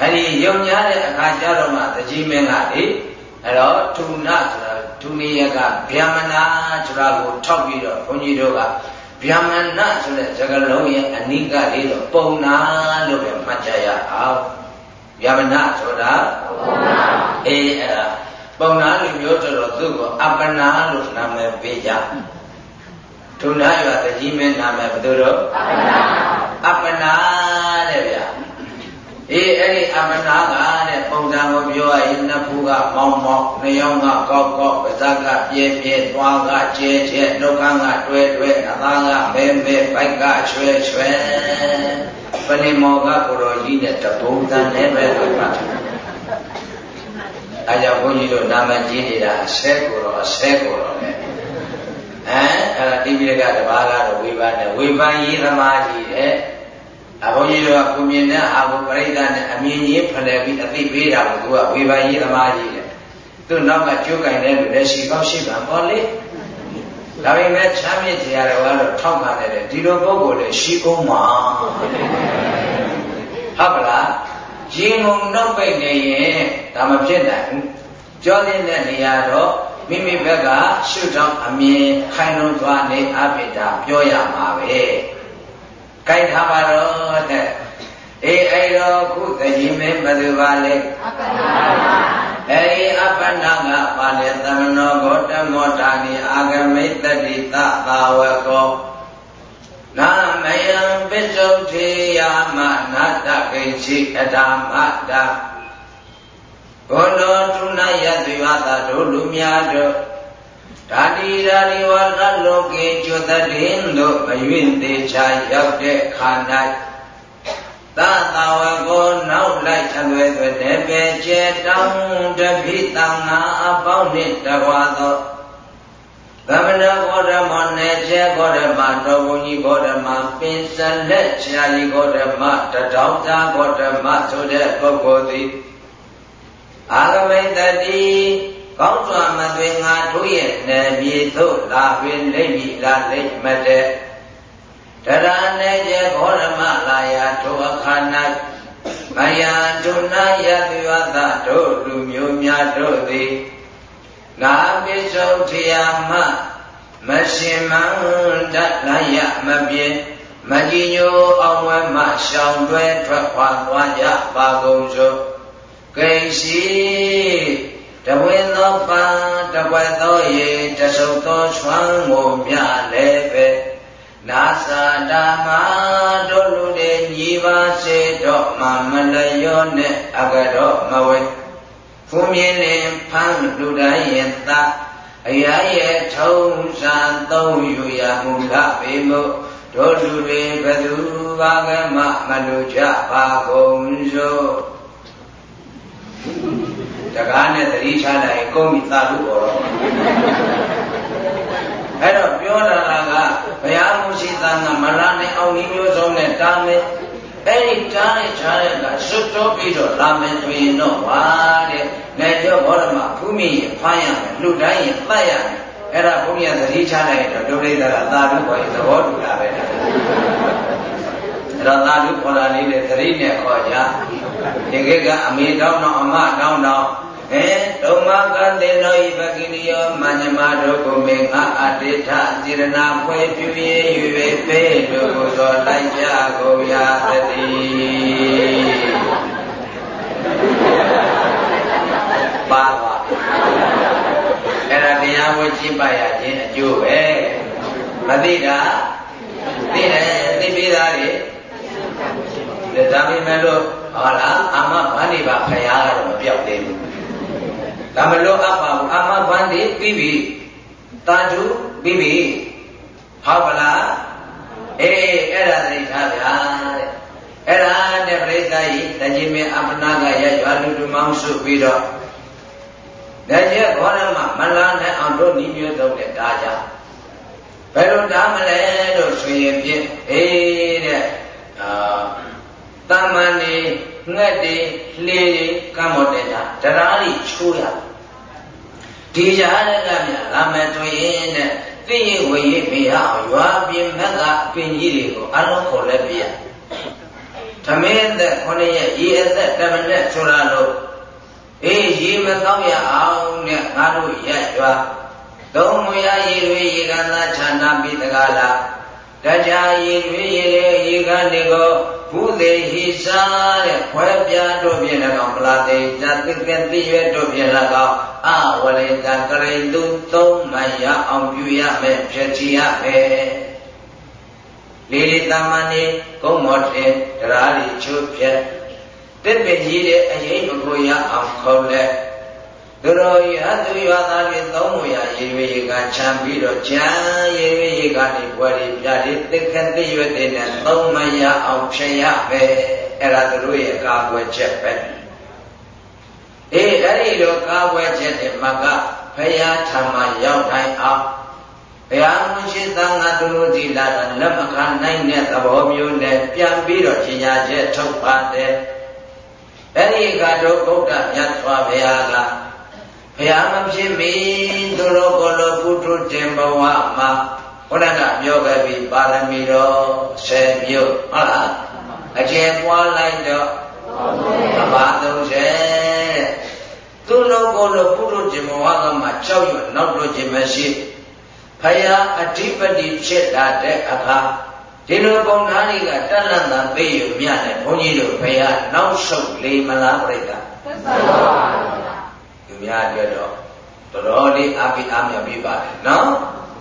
အဲ့ဒီယုံကြတဲ့အခါကျတော့မှတကြီးမင်းကလေ အဲ့တော့ထုနဆိုတာဒုနိယကဗျာမနာဆိုတာကိုထောက်ပြီးတော့ဘုန်းကြီးတို့ကဗျာမနာဆိုတဲ့စကလုံးရဲ့အနိကလေးတော့ပုံနာလို့ပဲမှတ်ကြရအောင်ဗျာမနာဆိုတာပုံနာအေးအဲ့ဒါပုံနာလူမျိုးဆိုတော့သူ့ကိုအပ္ပနာလို့နာမည်ပေးကြဒုနာရွာတကြီးမင်းနာမည်ဘယ်သူတော့အပ္ပနာအပ္ပနာတဲ့ဗျာ အေးအဲ့ဒီအမနာကတဲ့ပုံစံကိုပြောရရင်နှစ်ဖူးကမောင်းမောင်းနှယောင်းကကောက်ကောက်ပါးစပ်ကပြဲပြဲသွားကကျဲကျဲနှုတ်ခမ်းကတွဲတွဲအသားကမဲမဲဘိုက်ကချွဲချွဲပဏိမောကကိုရောကြီးတဲ့တပုံစံနဲ့ပဲလို့ပါတယ်အဲကြောင့်ဘုန်းကြီးတို့နာမကြီးနေတာအဆဲကိုတော့အဆဲကိုတော့ပဲအဲအဲ့ဒါတိပိဋကတပါးကတော့ဝေဘာနဲ့ဝေဘာရေးသမားကြီးတဲ့ အဘုန်းကြီးတို့ကကိုမြင်တဲ့အာဘုပရိသတ်နဲ့အမြင်ကြီးဖလှယ်ပြီးအသိပေးတာကိုသူကဝေဘာရေးသမားကြီးတဲ့သူနောက်ကကြိုးကင်တဲ့လူလည်းရှိကောင်းရှိပါပေါ့လေဒါပေမဲ့ချမ်းမြေ့ကြရတယ်ကတော့ထောက်ပါတယ်ဒီလိုပုဂ္ဂိုလ်လည်းရှိကုန်မှာဟုတ်ပါလားရင်ကုန်နောက်ပိတ်နေရင်ဒါမဖြစ်နိုင်ဘူးကြောတဲ့နေရာတော့မိမိဘက်ကရှုထောင့်အမြင်ခိုင်လုံသွားနေအပိတာပြောရမှာပဲ ကြိုက်ထားပါတော့တဲ့အေးအဲ့တော့ခုတကြီးမင်းဘယ်သူပါလဲအပ္ပနာပါအေးအပ္ပနာကပါလေသမနောဂေါတမောတာနိအာဂမိတတိသသာဝကောနာမယံပစ္စုထေယမနာတကိချိအဓမ္မတာဘောနောထုနယတိဝတာတို့လူများတို့ ဓာတိဓာတိဝါသလောကေကျွတ်တဲ့တို့မယွင့်သေးချာရောက်တဲ့ခါ၌သာသဝကောနောက်လိုက်အလွယ်သွယ်တဲ့ပဲကျဲတောင်းတပိတံငါအပေါင်းနှင့်တကွာသောသမဏဘောဓမနဲ့ကျဲဘောဓမတော်ဘုံကြီးဘောဓမပင်စလက်ချာလီဘောဓမတထောင်သာဘောဓမဆိုတဲ့ပုဂ္ဂိုလ်သည်အာဂမိတတိ ကောင်းစွာမသွေငါတို့ရဲ့နယ်မြေသို့လာပင်လိမ့်မည်လားလိမ့်မတဲ့တရာနေကျဘောရမလာယာထိုအခါ၌မယဒုနာယတိဝသတို့လူမျိုးများတို့သည်ငါပိစုထရာမမရှင်မန္တလာယမပြေမမကြည်ညိုအောင်ဝဲမှရှောင်တွဲထွက်ခွာသွားကြပါကုန်စို့ကိရှိ တဝင်းသောပံတပွက်သောရေတဆုပ်သောချွမ်းကိုမြလည်းပဲနာသာဓမ္မတို့လူတွေညီပါစေတော့မမလျောနဲ့အကတော့မဝဲဖူးမြင်လင်ဖမ်းလူတိုင်းရဲ့သာအရာရဲ့ထုံးစံသုံးယူရမှုလားပေမို့တို့လူတွေဘသူဘာကမှမလူကြပါကုန်စို့ တကားနဲ့တတိချလိုက်ကုန်းပြီးသာလို့ပေါ်တော့အဲ့တော့ပြောတာကဘုရားမရှိသံကမရနဲ့အောင်ဒီမျိုးစုံနဲ့တားမယ်အဲ့ဒီတားနဲ့ချားတဲ့ကစွတ်တော့ပြီးတော့လာမယ်ဆိုရင်တော့ဟာတဲ့လက်ကျော်ဘောဓမဖူးမိရင်ဖားရမယ်လူတိုင်းရင်ပတ်ရမယ်အဲ့ဒါဘုန်းကြီးကသတိချလိုက်တော့ဒုရိသကသာဓုခေါ်ရင်သဘောတူတာပဲ အဲ့တော့သာဓုခေါ်တာလေးလေသတိနဲ့ခေါ်ကြဒီကိကအမေတောင်းတော့အမတောင်းတော့အဲဒုမကတေနောဤပကိနိယောမညမတို့ကိုမေငါအတိထစေရနာဖွယ်ပြည့်၍၍ပေတို့ကိုသောလိုက်ကြကုန်ရာတည်းပါပါအဲ့ဒါတရားဝဲကြည့်ပါရခြင်းအကျိုးပဲမသိတာသိတယ်သိပြီးသား လေဒါပေမဲ့လို့ဟောလားအမဘာနေပါခရားကတော့မပြောက်သေးဘူးဒါမလို့အပ်ပါဘူးအမဘန်းဒီပြီးပြီတာဓုပြီးပြီဟုတ်ပါလားအေးအဲ့ဒါသိထားဗျာတဲ့အဲ့ဒါနဲ့ပြိဿကြီးတကြီးမင်းအပနာကရရွာလူလူမောင်းစုပြီးတော့လက်ကျက်ခေါ်ရမှာမလာနဲ့အောင်တို့ဤမျိုးသုံးနဲ့တားကြဘယ်လိုတားမလဲလို့ဆိုရင်ဖြင့်အေးတဲ့အာ တမန်နေငှက်တွေလှေတွေကမ်းမောတဲ့တာတရားတွေချိုးရဒီကြားရကမြလာမယ်ဆိုရင်တဲ့သိရဝေရမရအောင်ရွာပြင်မက်ကအပင်ကြီးတွေကိုအလုံးခေါ်လက်ပြသမင်းသက်ခொနရဲ့ရေအသက်တမနဲ့ဆိုတာလို့အေးရေမတော့ရအောင်နဲ့ငါတို့ရက်ရွာသုံးမရရေတွေရေကသာခြာနာပြီးတကားလား တရားရေတွေရေလေရေကနေကိုဘုသေဟိစာတဲ့ခွဲပြားတို့ဖြင့်၎င်းပလာတေဇာတိကတိရွတို့ဖြင့်၎င်းအဝလေတကရိတုသုံးမရအောင်ပြုရမယ်ဖြစ်ချရမယ်လေလေတမန်နေကုန်းမော်တဲ့တရားတွေချိုးဖြက်တစ်ပင်ကြီးတဲ့အရေးမကိုရအောင်ခေါ်လက် သူတော်ရသူရွာသားတွေသုံးမရရေရွေရေကချမ်းပြီးတော့ချမ်းရေရွေရေကနေဘွယ်တွေပြတဲ့သက္ကတိရွတ်တဲ့နဲ့သုံးမရအောင်ဖြစ်ရပဲအဲ့ဒါသူတို့ရဲ့ကာကွယ်ချက်ပဲအေးအဲ့ဒီလိုကာကွယ်ချက်တွေမှာကဘုရားထံမှာရောက်တိုင်းအောင်ဘုရားမရှိသံဃာသူတို့ဒီလာတာလက်မခံနိုင်တဲ့သဘောမျိုးနဲ့ပြန်ပြီးတော့ရှင်ညာချက်ထုတ်ပါတယ်အဲ့ဒီကတော့ဗုဒ္ဓမြတ်စွာဘုရားက ဘုရားမဖြစ်မီသူတို့ကိုယ်လိုပုထုတင်ဘဝမှာဘုရားကပြောခဲ့ပြီးပါရမီတော်10မြို့ဟုတ်လားအကျယ်ပွားလိုက်တော့အပါ30သူတို့ကိုယ်လိုပုထုတင်ဘဝကမှကြောက်ရွံ့နောက်တော့ခြင်းမရှိဖယားအဓိပတိဖြစ်လာတဲ့အခါဒီလိုပုံသားတွေကတက်လန့်တာသိရမြနဲ့ဘုန်းကြီးတို့ဖယားနောက်ဆုတ်လေမလားပြိတ္တာသက်သာပါ များအတွက်တော့တော်တော်လေးအားပေးအားမြတ်ပြီးပါတယ်နော်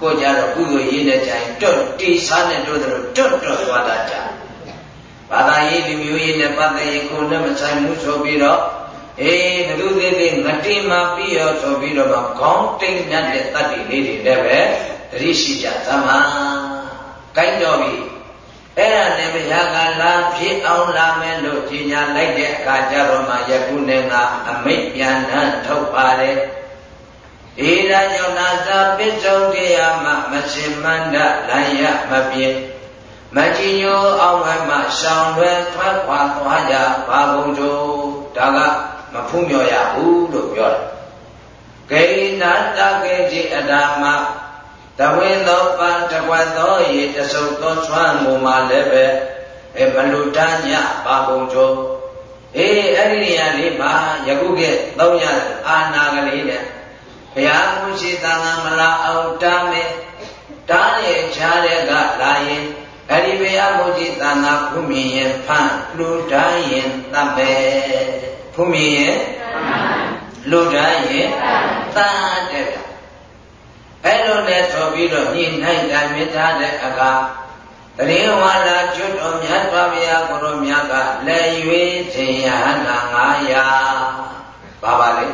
ကိုကြတော့ကုသိုလ်ရေးတဲ့ကြိုင်တွတ်တိစားနဲ့တို့တို့တွတ်တွတ်သွားတာကြဘာသာရေးလူမျိုးရေးနဲ့ပတ်သက်ရင်ကိုယ်နဲ့မဆိုင်ဘူးဆိုပြီးတော့အေးဘသူသေးသေးငတိမာပြီးရောဆိုပြီးတော့ခေါင်းတိတ်ညတ်တဲ့တတ္တိလေးတွေလည်းပဲတတိရှိကြသမာကိုင်းတော်ပြီ အဲ့ဒါနဲ့ဘုရားကလာဖြစ်အောင်လာမယ်လို့ကြီးညာလိုက်တဲ့အခါကျတော့မှယခုနဲ့ကအမိတ်ပြန်နှံထုတ်ပါတယ်။ဧရာကြောင့်နာသာပစ္စုံတရားမှမရှင်မန္တလမ်းရမပြေမကြည်ညိုအောင်ဝဲမှရှောင်လွယ်ထွက်ခွာသွားကြပါကုန်တို့ဒါကမဖူးမြော်ရဘူးလို့ပြောတယ်။ဂိနာတကေတိအဒါမ တဝင်းသောပံတကွက်သောရေတဆုပ်သောချွမ်းကိုမှလည်းပဲအဲမလူတန်းညပါကုန်ကြအေးအဲ့ဒီနေရာလေးမှာယခုကသုံးရအာနာကလေးနဲ့ဘုရားမရှိသံဃာမလာအောင်တားမယ်တားရဲ့ခြားတဲ့ကလာရင်အဲ့ဒီဘုရားမူကြီးတန်ခါဖုမြင်ရင်ဖန်လူတိုင်းရင်တတ်ပဲဖုမြင်ရင်လူတိုင်းရင်တတ်တဲ့ အဲ့လိုနဲ့ဆိုပြီးတော့ညှိနှိုင်းတာမြစ်ထားတဲ့အခါတရင်ဝါလာကျွတ်တော်မြတ်စွာဘုရားကိုရောမြတ်ကလက်ရွေးခြင်းယဟနာ900ပါပါလေ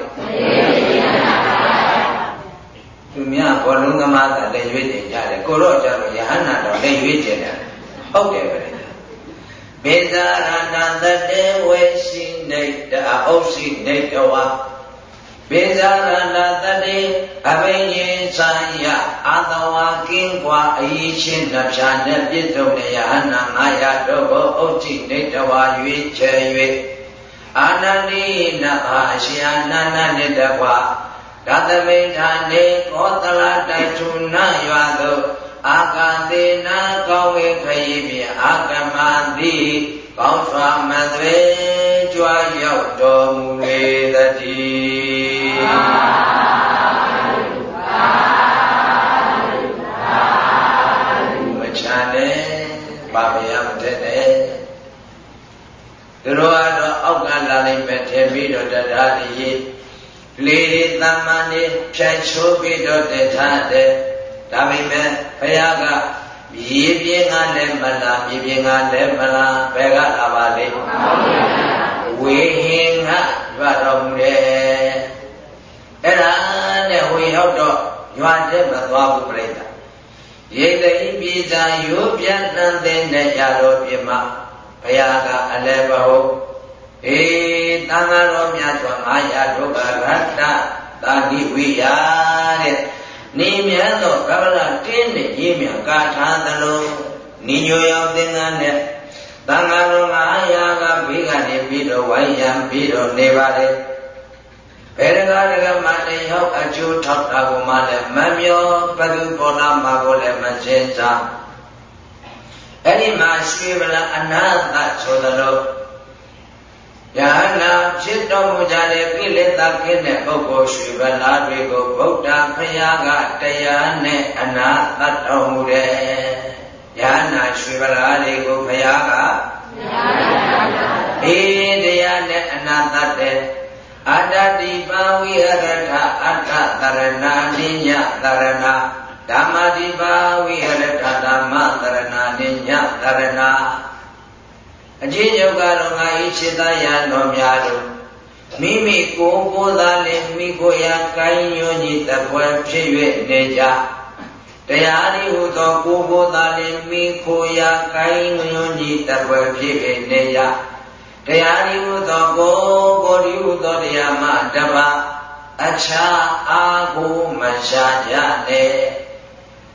သူများဘောလုံးသမားကလက်ရွေးခြင်းကြတယ်ကိုတော့ကြတော့ယဟနာတော့လက်ရွေးခြင်းတယ်ဟုတ်တယ်ဗျမေဇာရဏတတေဝေရှိနေတအုပ်ရှိနေတဝါ ပိဇာရဏတတိအဘိညေသံယအာတဝါကင်းကွာအရေးချင်းနှဖြာနဲ့ပြည့်စုံတဲ့ယဟနာ900တို့ကိုအုတ်တိနေတဝါရွေးချယ်၍အာနန္တိနအာရှိယနာနာနှင့်တကွာဒသမိဌာနေကောသလတိုက်ထုနရွာသို့အာကာသေနာကောင်းဝေခရီးဖြင့်အာကမတိကောင်းစွာမသွေကြွားရောက်တော်မူလေတည်းမချမ်းနဲ့ပါမရမတဲ့နဲ့သူတို့ကတော့အောက်ကလာလိုက်မဲ့ထည့် ပြီးတော့တရားရည်လေသမ္မာနေဖြန့်ချိုးပြီးတော့တထားတဲ့ဒါပေမဲ့ဘုရားကမြေပြင်ကလည်းမလားမြေပြင်ကလည်းမလားဘယ်ကလာပါလိမ့်ဝေဟင်ကရွာတော်မူတယ် အဲ့ဒါနဲ့ဝေရောက်တော့ရွာတဲ့မသွားဘူးပြိတ္တာရိတ်တိပြေစာရိုးပြတ်နှံတဲ့နဲ့ရတော်ပြမဘုရားကအလဲဘဟုတ်အေးတန်ဃာတော်များစွာငါရဒုက္ခရတ္တသာတိဝိယတဲ့နေမြတ်သောကဗလတင်းနဲ့ရေးမြကာထားသလိုနိညိုရောက်သင်္ကန်းနဲ့သံဃာတော်900ကဘေးကနေပြီးတော့ဝိုင်းရံပြီးတော့နေပါတယ် ဘယ်တကားတကမှတရောက်အကျိုးထောက်တာကိုမှလည်းမမျောဘသူပေါ်လာမှာကိုလည်းမရှင်းစားအဲ့ဒီမှာရွှေဗလာအနာတဆိုသလိုယဟနာဖြစ်တော်မူကြတဲ့ကိလေသာကင်းတဲ့ပုဂ္ဂိုလ်ရွှေဗလာတွေကိုဗုဒ္ဓဖရာကတရားနဲ့အနာတတ်တော်မူတယ်ယဟနာရွှေဗလာတွေကိုဖရာကအေးတရားနဲ့အနာတတ်တယ် အတ္တတိပါဝိရထအတ္တတရဏနိညတရဏဓမ္မတိပါဝိရထဓမ္မတရဏနိညတရဏအချင်းယုတ်ကတော့ငါဤစိတ္တယံတော်များတို့မိမိကိုယ်ကိုယ်သာလင်မိကိုယ်ရာကိုင်းညွန်ကြီးတပွဲဖြစ်၍နေကြတရားဤဟူသောကိုယ်ကိုယ်သာလင်မိကိုယ်ရာကိုင်းညွန်ကြီးတပွဲဖြစ်၍နေကြ တရားဤဟူသောကိုယ်ကိုယ်ဤဟူသောတရားမှတပါအခြားအာကိုမရှာကြနဲ့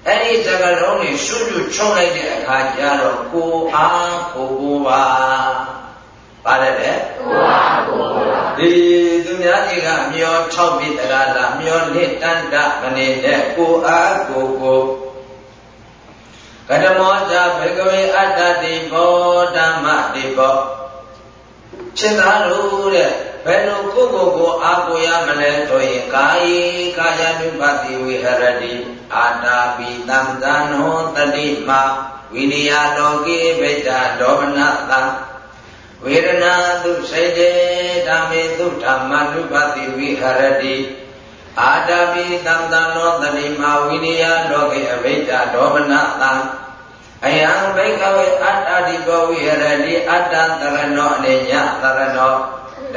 အဲ့ဒီစကလုံးတွေရှုပ်ရှုပ်ချုံလိုက်တဲ့အခါကျတော့ကိုအားကိုကိုပါပါတယ်လေကိုအားကိုကိုပါဒီသူများကြီးကမျောထောက်ပြီးတလားလားမျောလစ်တန်တမနေတဲ့ကိုအားကိုကိုကတမောဇာဘေကဝေအတ္တတိဘောဓမ္မတိဘော ရှင်သာတို့တဲ့ဘယ်လိုကိုယ့်ကိုယ်ကိုအာကိုရမလဲဆိုရင်ကာယကာယ ानु ပတိဝိဟရတိအာတာပိတံသနောတတိမဝိနိယလောကေဗိတ္တာဒေါမနတံဝေဒနာသုစေတေဓမ္မေသုဓမ္မ ानु ပတိဝိဟရတိအာတာပိတံသနောတတိမဝိနိယလောကေအဗိတ္တာဒေါမနတံ အယံဘိကဝေအတ္တတိဘောဝိဟရတိအတ္တတရဏောအနေညတရဏော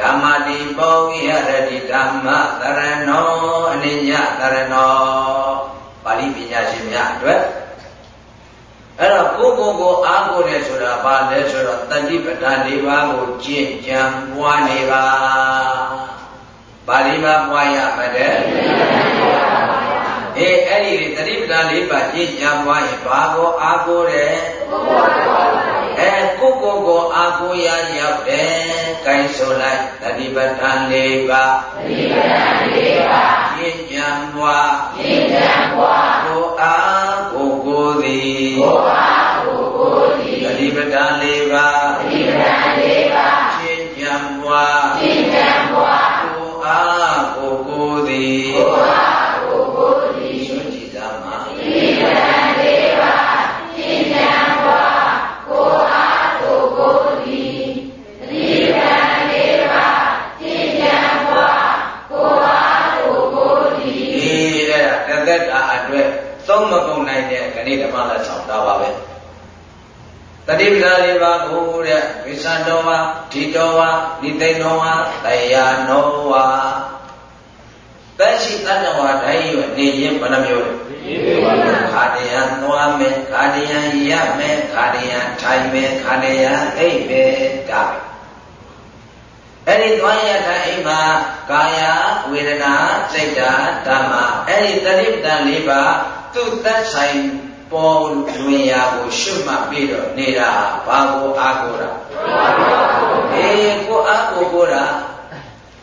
ဓမ္မတိဘောဝိဟရတိဓမ္မတရဏောအနေညတရဏောပါဠိပညာရှင်များအတွက်အဲ့တော့ကိုကိုကိုအားကိုတယ်ဆိုတာဘာလဲဆိုတော့တတိပဌာ၄ပါးကိုကျင့်ကြံပွားနေပါပါဠိပါပွားရမယ်တဲ့ အေးအဲ့ဒီတတိပဌာ၄ပါးကျင့်ကြံပွားရင်ဘာကိုအားကိုတယ်အဲကိုကိုကိုအားကိုရရောက်တယ်ကိုင်းဆိုလိုက်တတိပဋ္ဌာန်၄ပါးတတိပဋ္ဌာန်၄ပါးရှင်းကြံပွားရှင်းကြံပွားကိုအားကိုကိုသည်ကိုအားကိုကိုသည်တတိပဋ္ဌာန်၄ပါးတတိပဋ္ဌာန်၄ပါးရှင်းကြံပွားရှင်းကြံပွားကိုအားကိုကိုသည်ကိုအား သုံးမကုန်နိုင်တဲ့ခဏဓမ္မလက်ဆောင်တာပါပဲတတိပဒလေးပါကိုတဲ့ဝိသတောဝါဒီတောဝါနိသိဏောဝါတရားနောဝါသက်ရှိတတ္တဝါတိုင်းရွနေရင်ဘယ်နှမျိုးလဲခါတယံသွားမယ်ခါတယံရမယ်ခါတယံထိုင်မယ်ခါတယံအိပ်မယ်ဒါပဲအဲ့ဒီသွားရတဲ့အိမ်မှာကာယဝေဒနာစိတ်ဓာတ်ဓမ္မအဲ့ဒီတတိပဒလေးပါ သူ့သက်ဆိုင်ပေါ်လွင်ရာကိုရှုမှတ်ပြီးတော့နေတာဘာကိုအားကိုးတာအေးကိုအားကိုးကိုးတာ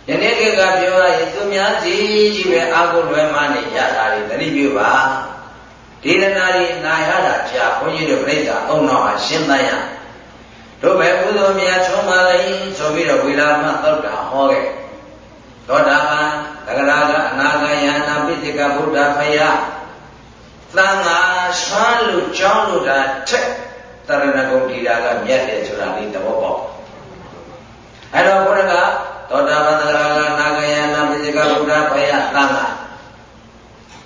ယနေ့ခေတ်ကပြောရရင်သူများစီကြီးပဲအားကိုးလွယ်မှနေရတာတွေသတိပြုပါဒေသနာတွေနာရတာကြာဘုန်းကြီးတို့ပြိဿအုံတော်ဟာရှင်းသမ်းရတို့ပဲကုသိုလ်များချုံးပါလိမ့်ဆိုပြီးတော့ဝေလာမသောတာဟောခဲ့သောတာပန်သဂရာကအနာဂယနာပိစိကဗုဒ္ဓဖယား သံဃာဆွမ်းလူကြောင်းလူတာထက်တရဏဂုံဒီတာကမြတ်တယ်ဆိုတာလေးသဘောပေါက်အဲ့တော့ဘုရားကသောတာပန်သရဂနာဂယနာပိစိကဗုဒ္ဓဘယသံဃာ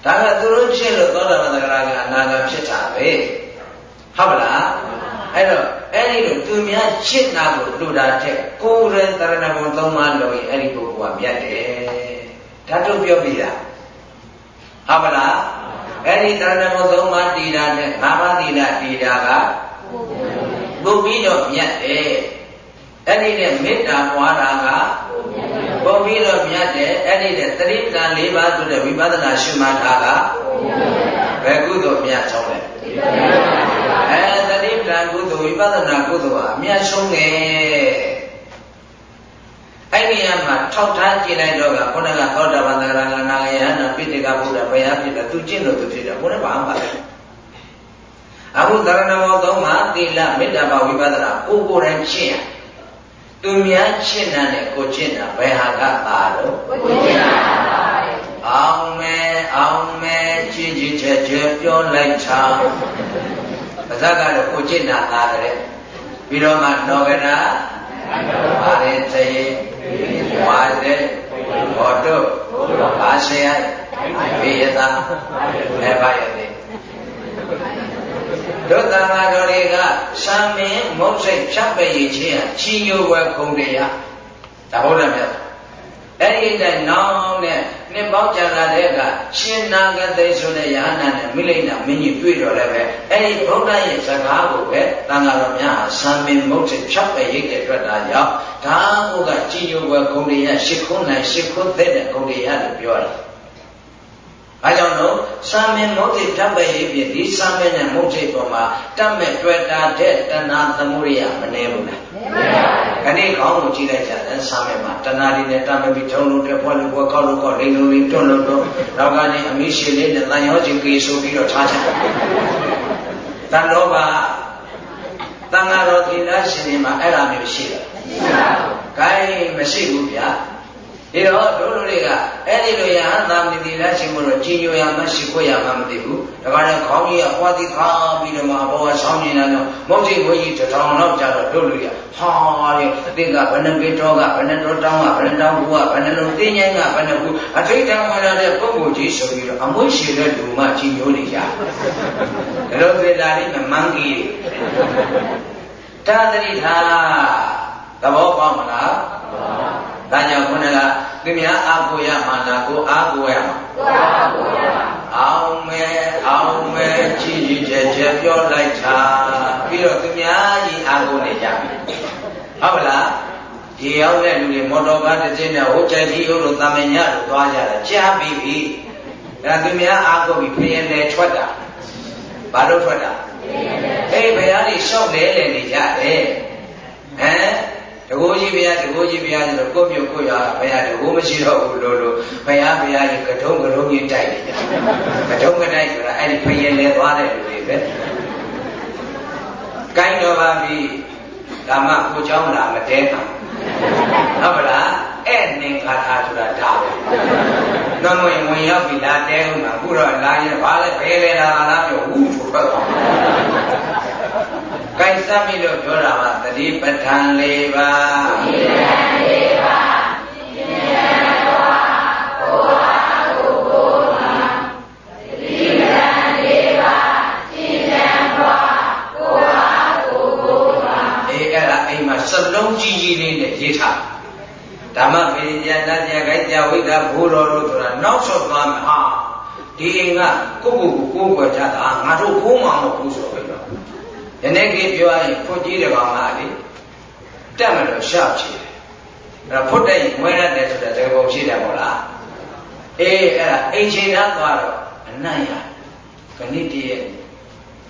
ဒါကသူတို့ဖြစ်လို့သောတာပန်သရဂအနာဂဖြစ်တာပဲဟုတ်ပါလားအဲ့တော့အဲ့ဒီလိုသူများချစ်နာကိုလူတာထက်ကိုယ်ရဲ့တရဏဂုံသုံးပါးလို့ရင်အဲ့ဒီပုဂ္ဂိုလ်ကမြတ်တယ်ဓာတ်တို့ပြောပြတာ ဟုတ်ပါလားအဲ့ဒီတရဏဂုံသုံးပါးတည်တာနဲ့ငါးပါးတည်တာတည်တာကပုပ်ပြီးတော့မြတ်တယ်အဲ့ဒီနဲ့မေတ္တာပွားတာကပုံပြီးတော့မြတ်တယ်အဲ့ဒီနဲ့သတိပ္ပံ၄ပါးဆိုတဲ့ဝိပဿနာရှုမှတ်တာကဘယ်ကုသိုလ်မြတ်ဆုံးလဲအဲသတိပ္ပံကုသိုလ်ဝိပဿနာကုသိုလ်ဟာအမြတ်ဆုံးတယ် အဲ့ဒီမှာထောက်ထားကြည့်လိုက်တော့ကခုနကသောတာပန်သရဂနာယဟနာပိဋကဗုဒ္ဓဘုရားဖြစ်တယ်သူကျင့်လို့သူဖြစ်တယ်ဘုရားဘာမှမပါအခုသရဏမောသုံးမှာသီလမေတ္တာဘာဝိပဿနာကိုကိုယ်တိုင်ကျင့်ရသူများချစ်နာနဲ့ကိုချစ်တာဘယ်ဟာကသာတော့ကိုချစ်တာပါအောင်မဲအောင်မဲချစ်ချစ်ချက်ချက်ပြောလိုက်ချာပါဇက်ကတော့ကိုချစ်နာသာတဲ့ပြီးတော့မှနောကနာ ပါရဲသေဝါစေဘောတုအာရှယဘေယတာအဲပါရတဲ့တို့တန်ဃာတော်တွေကသံမင်းမုတ်စိတ်ဖြတ်ပရည်ခြင်းဟာချီညိုဝဲခုံတရားဒါဘုရားမြတ် အဲ့ဒီတိုင်းနောင်နဲ့နှစ်ပေါင်းကြာလာတဲ့ကရှင်နာဂတိဆိုတဲ့ယဟနာနဲ့မိလိမ့်နာမင်းကြီးတွေ့တော်လည်းပဲအဲ့ဒီဘုရားရဲ့စကားကိုပဲတန်ဃာတော်များဟာသံမင်းမုတ်စိတ်ဖြတ်ပရည်တဲ့အတွက်ဒါကြောင့်ဒါဟုတ်ကချီညိုဝဲခုံတရားရှ िख ုံးနိုင်ရှ िख ုံးတဲ့ခုံတရားလို့ပြောတယ်။ အဲကြောင့်လို့စာမင်းမုတ်တိဓာတ်ပဲရေးပြဒီစာမင်းနဲ့မုတ်တိပေါ်မှာတတ်မဲ့တွေ့တာတဲ့တဏှာသမှုရိယမနေဘူးလား။မနေပါဘူး။ခဏိခေါင်းကိုကြည့်လိုက်ကြတယ်စာမင်းမှာတဏှာတွေနဲ့တတ်မဲ့ပြီးထုံလို့တဲ့ဖွက်လို့ကောက်လို့ကောက်လိမ့်လို့လိမ့်တွန်းလို့တော့နောက်ကနေအမိရှိလေးနဲ့တန်ရောချင်းကေဆိုပြီးတော့ထားချင်တယ်။တန်တော့ပါတန်ဃာတော်သီလရှင်တွေမှာအဲ့ဒါမျိုးရှိတယ်။မရှိပါဘူး။ gain မရှိဘူးဗျာ။ ဒီတော့တို့လူတွေကအဲ့ဒီလိုယဟန်သာမတိလားရှင်မို့တော့ကြည်ညိုရမရှိခွရမှမသိဘူးဒါကလည်းခေါင်းကြီးကပွားတိခါပြီးတော့မှဘောကဆောင်းနေတာတော့မုတ်ကြီးဘုန်းကြီးတထောင်လောက်ကြတော့တို့လူတွေကဟာလေအတိတ်ကဘယ်နှပေတော်ကဘယ်နှတော်တောင်းကဘယ်နှတောင်းဘူးကဘယ်နှလုံးသိဉ္ဇကဘယ်နှဘူးအထိတ်တံဝင်လာတဲ့ပုဂ္ဂိုလ်ကြီးဆိုပြီးတော့အမွှေးရှိတဲ့လူမှကြည်ညိုနေကြတယ်ဒါလိုသေတာလေးမမန်းကြီးတာတိထားသဘောပေါက်မလား ဒါကြောင့်ခုနကသူများအာကိုရမှာလားကိုအာကိုရမှာကိုအာကိုရမှာအောင်မဲအောင်မဲကြည်ကြည်ကျဲကျဲပြောလိုက်တာပြီးတော့သူများကြီးအာကိုနေကြပြီဟုတ်ပါလားဒီရောက်တဲ့လူတွေမော်တော်ကားတစ်စင်းနဲ့ဟိုကြိုက်ကြီးဟုတ်လို့တာမညလို့သွားကြတာကြားပြီးပြီဒါသူများအာကိုပြီးဖျင်းလေထွက်တာဘာလို့ထွက်တာအေးဘယ်ဟာတွေရှောက်လဲလေနေကြတယ်ဟမ် တကိုးကြီးဘုရားတကိုးကြီးဘုရားဆိုတော့ကိုယ့်မြို့ကိုယ့်ရွာဘုရားတကိုးမရှိတော့ဘူးလို့လို့ဘုရားဘုရားကြီးကထုံးကထုံးကြီးတိုက်နေကြကထုံးကတိုက်ဆိုတာအဲ့ဒီဖယင်လဲသွားတဲ့လူတွေပဲကိုင်းတော်ပါပြီဒါမှကိုเจ้าလာမတဲတာဟုတ်ပါလားအဲ့နေခါထားဆိုတာဒါပဲတော့ဝင်ဝင်ရောက်ပြီလာတဲဦးမှာအခုတော့လာရင်ဘာလဲဘယ်လဲလာလားပြောဟူးဆိုတော့ ကိုင်စပ်ပြီးတော့ပြောတာကသတိပဋ္ဌာန်၄ပါးသတိပဋ္ဌာန်၄ပါးစလုံးကြီးကြီးလေးနဲ့ရေးထားဓမ္မပေဉာဏ်တရားခိုက်ကြဝိဒ္ဓဘိုးတော်တို့ဆိုတာနောက်ဆုံးသွားမှာဟာဒီအိမ်ကကိုကိုကိုကိုကိုကြတာငါတို့ကိုးမှာမဟုတ်ဘူးဆိုတော့ ယနေ့ကပြောရရင်ဖွတ်ကြီးတဲ့ကောင်ကလေတက်မလို့ရှောက်ချင်တယ်အဲ့ဖွတ်တဲ့ငွေရတယ်ဆိုတဲ့သဘောရှိတယ်မို့လားအေးအဲ့ဒါအိမ်ချိန်သားသွားတော့အနံ့ရခဏတည်းရဲ့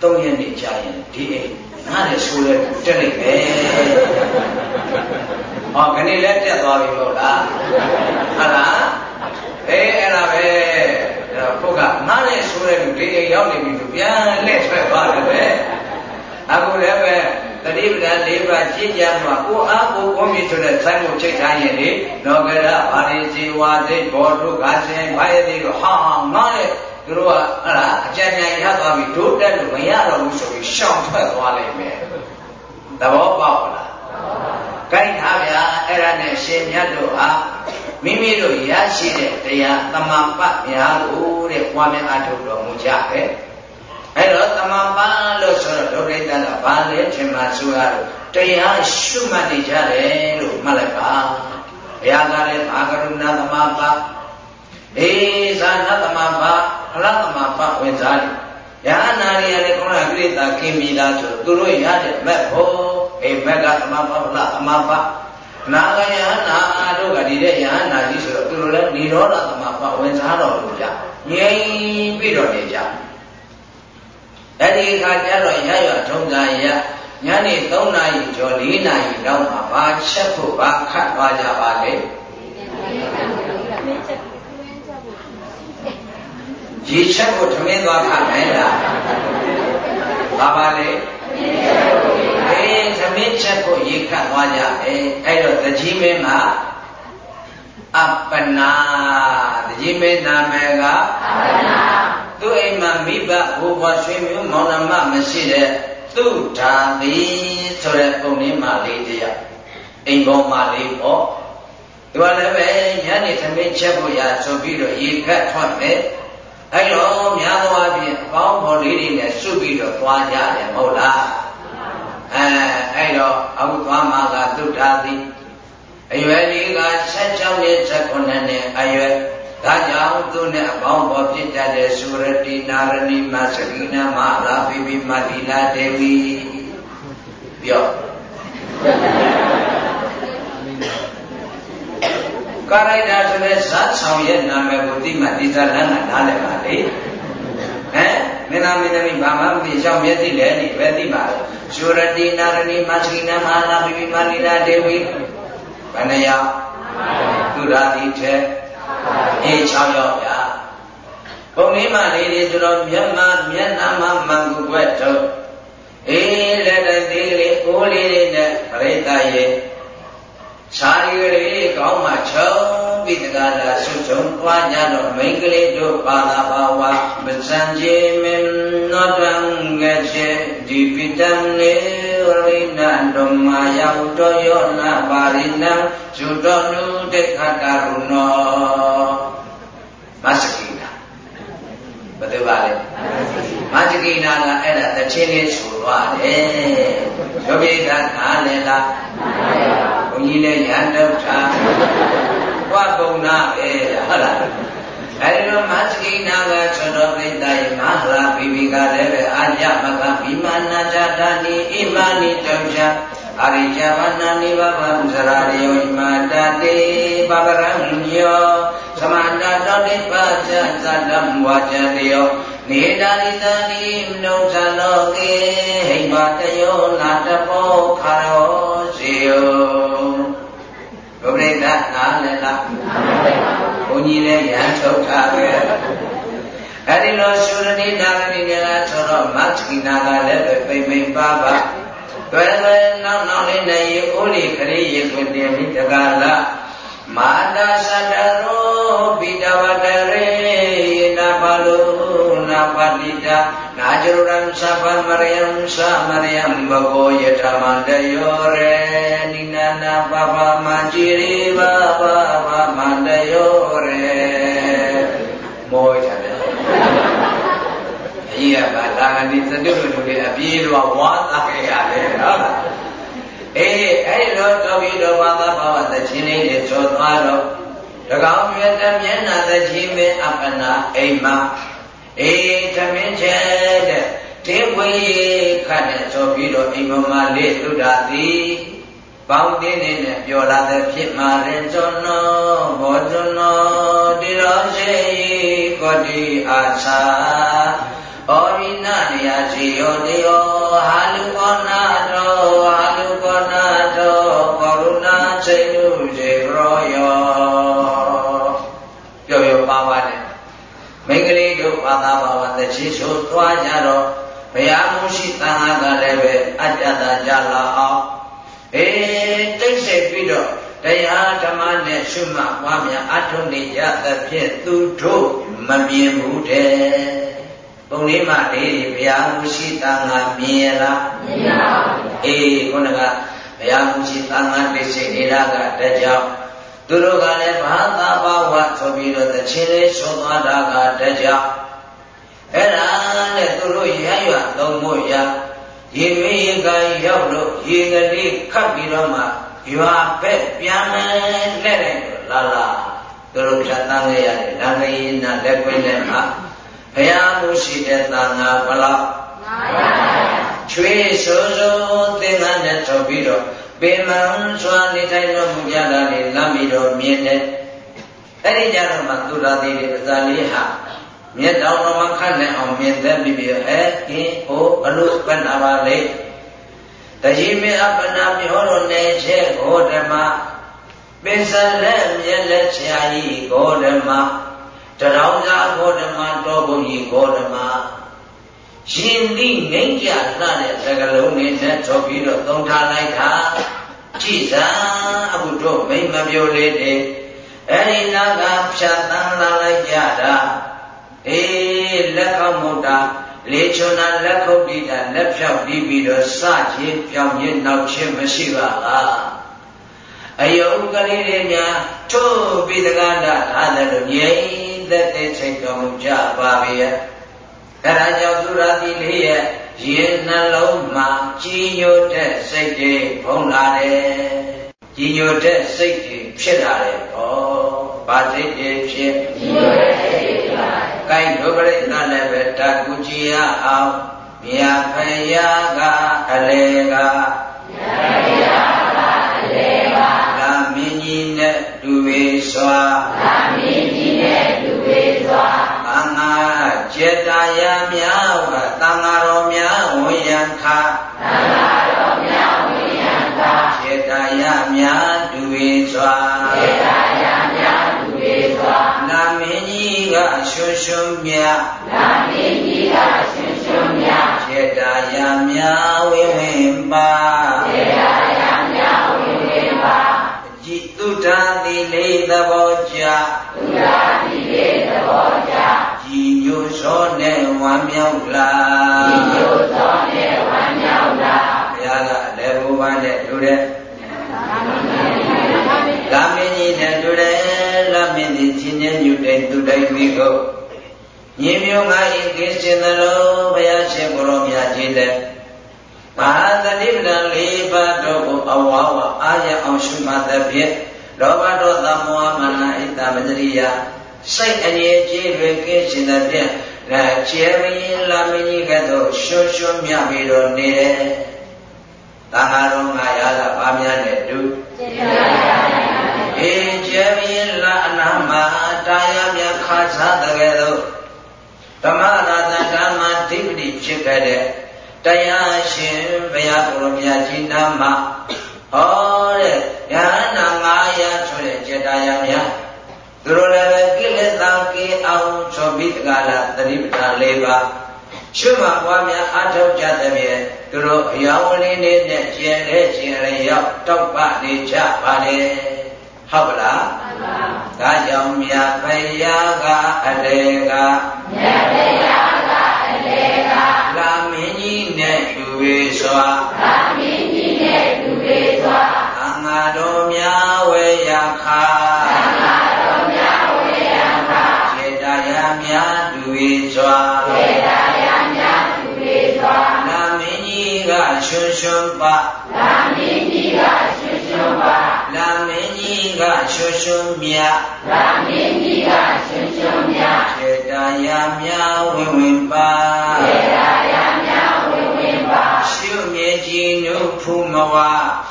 ၃ရက်နေကြာရင်ဒီအိမ်ငါလည်းဆိုလဲတက်လိုက်ပဲဟောခဏလည်းတက်သွားပြီမဟုတ်လားဟုတ်လားအေးအဲ့ဒါပဲအဲ့တော့ဘုကငါလည်းဆိုလဲဒီအိမ်ရောက်နေပြီဆိုပြန်လက်ထွက်သွားတယ်ပဲ အခုလည်းပဲတတိပဒံ၄ပါးကြည်ကြမှာကိုအားကိုကိုမြင့်ဆိုတဲ့ဆိုင်မှုချိတ်ထားရင်လေလောကရဘာရိဇီဝါသိဘောဓုကဆင်ဘာယတိတို့ဟာငါလည်းသူတို့ကဟလာအကြံဉာဏ်ရသွားပြီဒုတက်လို့မရတော့ဘူးဆိုပြီးရှောင်ထွက်သွားလိမ့်မယ်သဘောပေါက်လားကိုင်းထားဗျာအဲ့ဒါနဲ့ရှင်မြတ်တို့ဟာမိမိတို့ရရှိတဲ့တရားတမန်ပတ်များလို့တဲ့ပွားများအထုတ်တော်မူကြပဲ အဲ့တော့တမန်ပါလို့ဆိုတော့ဒုရိတကဘာလဲထင်မှဆိုရတော့တရားရှုမှတ်နေကြတယ်လို့မှတ်လိုက်ပါဘုရားကလည်းဘာကရုဏာတမန်ပါအေးဇာနတမန်ပါဖလတမန်ပါဝင်စားတယ်ယဟနာရီရလည်းခေါင်းကိရိတာကင်းပြီလားဆိုသူတို့ရတဲ့မက်ဖို့အေးမက်ကတမန်ပါဖလတမန်ပါနာဂယဟနာတို့ကဒီတဲ့ယဟနာကြီးဆိုတော့သူတို့လည်းនិရောဓသမပဝင်စားတော်လို့ကြငြိမ်ပြီးတော့နေကြ အဲ့ဒီအခါကျတော့ရရထုံးစားရညနေ3နာရီကျော်4နာရီလောက်မှာဘာချက်ဖို့ဘာခတ်သွားကြပါလဲရေချက်ဖို့ထမင်းသွားခတ်နိုင်လားဘာပါလဲအေးသမင်းချက်ဖို့ရေခတ်သွားကြအဲအဲ့တော့တကြီးမင်းကအပ္ပနာတကြီးမင်းနာမည်ကအပ္ပနာ သူ့အိမ်မှာမိဘဘိုးဘွားဆွေမျိုးမောင်နှမမရှိတဲ့သူ့ဓာတိဆိုတဲ့ပုံလေးမှလေးတရားအိမ်ပေါ်မှာလေးပေါ့ဒီမှာလည်းပဲညနေသမင်းချက်ဖို့ရဆိုပြီးတော့ရေခတ်ထွက်တယ်အဲ့တော့များသောအားဖြင့်အပေါင်းဖော်လေးတွေနဲ့စုပြီးတော့သွားကြတယ်မဟုတ်လားအဲအဲ့တော့အခုသွားမှာကသုဒ္ဓတိအရွယ်လေးက16နှစ်19နှစ်အရွယ် ဒါကြောင့်သူနဲ့အပေါင်းဖော်ဖြစ်တတ်တဲ့သုရတိနာရဏိမသကိနာမရာပိပိမတိလာဒေဝီပြောကာရိုက်တာဆိုတဲ့ဇတ်ဆောင်ရဲ့နာမည်ကိုသိမှဒီဇာလန်းကနားလည်ပါလေဟမ်မင်းသားမင်းသမီးဘာမှမသိရှောင်းမျက်စိလည်းနေပဲသိပါလေရှုရတိနာရဏိမသကိနာမရာပိပိမတိလာဒေဝီဘယ်နှယောက်သူရာတိတဲ့ အေး6ယောက်ဗျာပုံလေးမှလေးတွေဆိုတော့မျက်မှမျက်နှာမှမှန်ကူွက်တော့အေးလက်တသေးလေးကိုးလေးတွေနဲ့ပရိသတ်ရဲ့ ခြာရီကလေးကောင်းမှချုံပြီးတကားလာဆုချုံပွားကြတော့မိန်းကလေးတို့ပါလာပါဝါမစံကြီးမင်းနောတံငယ်ချေဒီပိတံနေရိနဓမ္မယောတောယောနာပါရိနံဇုတောနုတေခတာရုနောမစကိနာဘယ်လိုပါလဲမစကိနာကအဲ့ဒါတချင်းလေးဆိုသွားတယ်ယောပိဒနာလည်းလားဘု န်းကြီးလည်းရန်တော့တာဘဝပုံနာပဲဟုတ်လားအဲဒီလိုမသကိနာကသတော်ပိတ္တယမဟာလာဘိဘိကလည်းပဲအာညမကဘိမာနာဇာတနိဣမာနိတောချာအရိယဝနာနိဗ္ဗာန်ဇရာရိယောဣမာတတေပပရံညောသမန္တတောတိပါဇာသတ္တံဝါချတေယော နေတာရိတနိမနုဿလောကေဟိမတယောနာတပောခါရောစေယောဘုရိဒနာလည်းလားဘုန်းကြီးလည်းရန်ထုတ်တာပဲအဲဒီလိုသုရဏိနာရဏိကဆိုတော့မသကိနာကလည်းပဲပိမ့်ပိမ့်ပါပါတွေ့တွေ့နောက်နောက်လေးနဲ့ရေအိုးလေးခရီးရေခွင်တင်ပြီးတကားလားမာတာသတ္တရောပိတဝတရေနာပါလု နာပတိတာနာကြရံသဗ္ဗမရိယံသမရိယံဘဂောယထမန္တယောရေနိနာနာပပမကြည်ရိဘဘဘမန္တယောရေမောကြတယ်အကြီးကပါလာနေသတုလူတွေအပြေးတော့ဝါသားခဲ့ရတယ်ဟုတ်လားအေးအဲ့လိုတော်ပြီးတော့ဘာသာဘာဝသချင်းလေးတွေကျော်သွားတော့တကောင်မြတ်တမျက်နာတကြီးမင်းအပနာအိမ်မှာ အေးသမင်းချဲတဲ့တင်းဝေးခတ်တဲ့ဆိုပြီးတော့အိမ်ပေါ်မှာလေးလူတာသည်ပေါင်းတင်းနေတဲ့ပြောလာတဲ့ဖြစ်မာရင်ဇွန်နောဘောဇွန်နောတိရောရှိကောတိအာသာဩရိနနေယချေယောတေယောဟာလူကောနာတောဟာလူကောနာတောကရုဏာစိတ်လူစေရောယောပြောပြောပါပါတယ် မိန်းကလေးတို့ဘာသာဘာဝတချီဆိုသွားကြတော့ဘုရားမရှိတန်ခါကလည်းပဲအတ္တတာကြလာအောင်အေးတိတ်ဆိတ်ပြီးတော့တရားဓမ္မနဲ့ရှုမှတ်ပွားများအထုံးနေကြသဖြင့်သူတို့မမြင်ဘူးတဲ့ပုံလေးမှလေးဘုရားမရှိတန်ခါမြင်ရလားမြင်ပါဘူးအေးခုနကဘုရားမရှိတန်ခါတိတ်ဆိတ်နေတာကတကြောင် သူတို့ကလည်းဘာသာဘာဝဆိုပြီးတော့တခြင်းလေးဆွသွားတာကတကြောင်အဲ့ဒါနဲ့သူတို့ရရွသုံးဖို့ရရေရွေးရေကရောက်လို့ရေကလေးခတ်ပြီးတော့မှရွာဘက်ပြန်မယ်လက်နဲ့လာလာသူတို့ဖြတ်တန်းခဲ့ရတယ်ဒါကရင်နာလက်ခွင်းနဲ့မှာဘုရားမှုရှိတဲ့သံဃာဘလောက်ချွေးဆိုးဆိုးသင်္ကန်းနဲ့ထုတ်ပြီးတော့ ပင်မစွာနေထိုင်တော်မူကြတာလေလမ်းပြီးတော့မြင်တယ်အဲ့ဒီကြတော့မှသူတော်သေးတွေပဇာလေးဟာမြတ်တော်တော်မှာခန့်နိုင်အောင်မြင်သက်ပြီးပြီးအဲကင်းဟိုဘလို့ပဏာပါလေတကြီးမေအပနာပြောတော်နေချက်ဂေါဓမပင်စလက်မြက်လက်ချာကြီးဂေါဓမတရောင်သာဂေါဓမတောဘုံကြီးဂေါဓမ ရှင်တိငိမ့်ကြလှတဲ့သကလုံးနဲ့နဲ့ထုတ်ပြီးတော့သုံးထားလိုက်တာကြည်သာအခုတို့မိမပြောလေးတဲ့အဲ့ဒီနာကဖြတ်တန်းလာလိုက်ကြတာအေးလက်ကောက်မုတ်တာလေချွန်တာလက်ခုပ်တိတာလက်ဖြောက်ပြီးပြီးတော့စချင်းပြောင်းချင်းနောက်ချင်းမရှိပါလားအယုံကလေးတွေများထိုးပြီးတကားတာထားတယ်လို့ငြိမ့်သက်တဲ့ချိန်တော်မူကြပါပြီရဲ့ အဲဒါကြောင့်သူရတိလေးရဲ့ရင်နှလုံးမှာကြည်ညိုတဲ့စိတ်တွေဘုံလာတယ်ကြည်ညိုတဲ့စိတ်တွေဖြစ်လာတယ်ဩဘာစိတ်တွေဖြစ်ကြည်ညိုတဲ့စိတ်တွေဖြစ်လာတယ်ကိုင်းဒုပရိသလည်းပဲတကူကြည်ရအောင်မြာဖယားကအလေကမြာဖယားကအလေကလာမင်းကြီးနဲ့တူဝေစွာလာမင်းကြီးနဲ့တူဝေစွာသံဃာ စေတယမြဝသံဃာတော်များဝိယံခသံဃာတော်များဝိယံခစေတယမြဒူဝေစွာစေတယမြဒူဝေစွာနာမင်းကြီးကရွှွှွမြနာမင်းကြီးကရွှွှွမြစေတယမြဝိဝင်းပါစေတယမြဝိဝင်းပါအကြည့်တုဒ္ဓတိလေးသဘောကြသုဒ္ဓ သောနဲ့ဝမ်းမြောက်လားကြည်ညိုသောနဲ့ဝမ်းမြောက်လားဘုရားကလည်းဘုရားနဲ့တူတဲ့လာမင်းကြီးနဲ့တူတယ်လာမင်းကြီးချင်းချင်းညူတဲ့သူတိုင်းမိကိုညီမျိုးငါဤကိစ္စင်သလိုဘုရားရှင်ကိုရောမြတ်ကြီးတဲ့မဟာသတိပ္ပံ၄ပါးတို့ကိုအဝါဝအာရအောင်ရှုမှတ်သဖြင့်လောဘဒေါသမောဟမာနဣတမတရိယစိတ်အနေကြီးတွေကင်းရှင်တဲ့ဖြင့် လာကျဲမင်းလာမင်းကြီးကဲ့သို့ရှွှွှွမြပြီးတော့နေတယ်။သာဟာတော်ငါရတာဗာများနဲ့တူအေးကျဲမင်းလာအနာမတာယမြခါစားတဲ့ကဲ့သို့ဓမ္မရာဇဓမ္မဓိပတိဖြစ်ခဲ့တဲ့တရားရှင်ဘုရားကိုယ်တော်မြတ်ကြီးနာမှာဟောတဲ့ဉာဏ်နာ900ဆိုတဲ့စေတရာများ သူတို့လည်းပဲကိလေသာကေအောင်ဆိုပြီးတကလာသတိပဋ္ဌာန်၄ပါးရှုမှတ်ပွားများအားထုတ်ကြတဲ့ဖြင့်သူတို့အယောင်လေးလေးနဲ့ကျင်တဲ့ကျင်ရရောက်တောက်ပနေကြပါလေဟုတ်ပါလားမှန်ပါဒါကြောင့်မြတ်ဖယားကအလေကမြတ်ဖယားကအလေကလာမင်းကြီးနဲ့သူဝေစွာလာမင်းကြီးနဲ့သူဝေစွာသံဃာတော်များဝေယခာသံဃာ များသူဝေစွာခြေတရားများသူဝေစွာလာမင်းကြီးကရွှွှွှွပါလာမင်းကြီးကရွှွှွှွပါလာမင်းကြီးကရွှွှွမြလာမင်းကြီးကရွှွှွမြထေတာယာမြဝင်းဝင်းပါထေတာယာမြဝင်းဝင်းပါရှုမြေကြည်နုဖူမဝ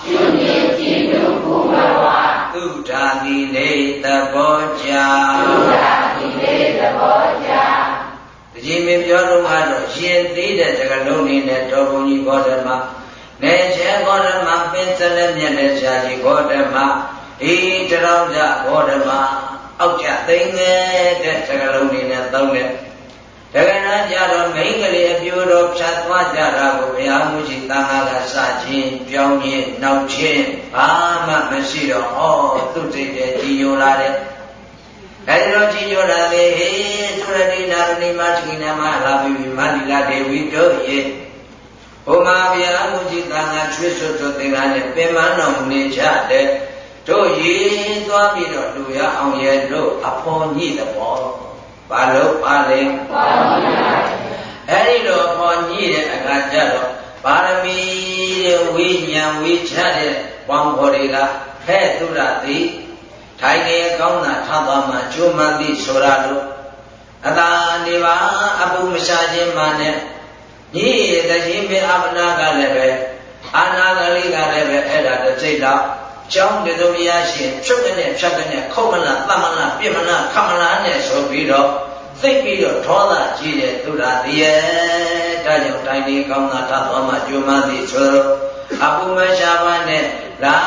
ရှုမြေကြည်နုဖူမဝသုဒ္ဓာတိလေသဘောကြာသုဒ္ဓာတိလေသဘောကြာ တကြီးမင်းပြောတော့ကတော့ရှင်သေးတဲ့စကလုံးလေးနဲ့တော်ဘုံကြီးဘောဓမနေချေဘောဓမပင်စလည်းမြတ်တဲ့ဆရာကြီးဘောဓမဤတရောင်းကြဘောဓမအောက်ကျသိငယ်တဲ့စကလုံးလေးနဲ့သုံးတဲ့တကယ်တော့ကြတော့မိန်းကလေးအပြိုးတော်ဖြတ်သွားကြတာကိုဘုရားမူရှိတန်ခါကစခြင်းပြောင်းခြင်းနောက်ခြင်းဘာမှမရှိတော့ဟောသူ့စိတ်ရဲ့ကြည်ညိုလာတဲ့ အဲဒီတော့ကြည်ညိုလာလေဟေးသုရတိနာရဏိမသိနာမလာပြီမန္တိလာဒေဝီတို့ရဲ့ဘုမာဗျာမူရှိတန်ခါချွေးဆွတ်တို့သင်္ကန်းနဲ့ပင်မတော်မူနေကြတဲ့တို့ရေးသွားပြီးတော့လူရအောင်ရဲ့တို့အဖော်ညိတဲ့ဘောဘာလို့ပါလဲအဲ့ဒီလိုပေါ်ညိတဲ့အခါကျတော့ပါရမီတဲ့ဝိညာဉ်ဝိချတဲ့ဘောင်ခေါ်တွေကဟဲ့သူရတိ ထိုင်နေကောင်းတာထားသွားမှကျိုးမှန်သည်ဆိုရလို့အသာနေပါအပုမရှာခြင်းမှနဲ့ညီတခြင်းပြအပနာကလည်းပဲအာနာကလေးကလည်းပဲအဲ့ဒါတစ်စိတ်တော့ကျောင်းတစုံရရှင်ဖြုတ်တဲ့ဖြတ်တဲ့ခုတ်မလားတတ်မလားပြစ်မလားခမလားနဲ့ဆိုပြီးတော့သိပြီးတော့ဒေါသကြီးတဲ့သူရာတည်းရဲ့ဒါကြောင့်တိုင်းလေးကောင်းတာတတ်သွားမှကျွမ်းမသည်ဆိုတော့အပုမရှာပါနဲ့လာ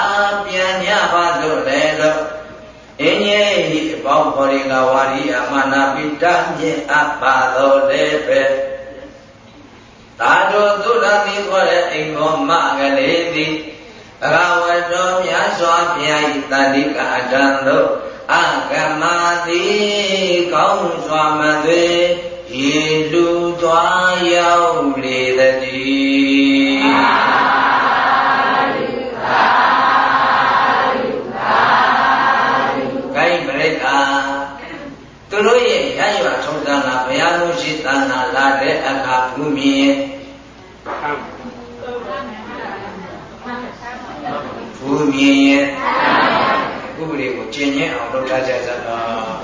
ပြန်ညပါလို့လေလို့ အင်းကြီးဒီအပေါင်းခေါ်ရီကဝါရီအမနာပိတမြင့်အပ်ပါတော်လည်းပဲသာတော်သူရသည်ခေါ်တဲ့အိမ်တော်မကလေးသည်ဘဂဝတောမြတ်စွာဘုရား၏တတိကအတံတို့အကမတိကောင်းစွာမသွေရေလူသွားရောက်လေတည်းကိုင်းပရိက္ခာသူတို့ရဲ့ရရွာထုံးစံကဘုရားမှုရှိတန်နာလာတဲ့အခါဘုမြင်ဘုမြင်ရဲ့ဥပဒေကိုကျင့်ညက်အောင်လုပ်ထားကြသလား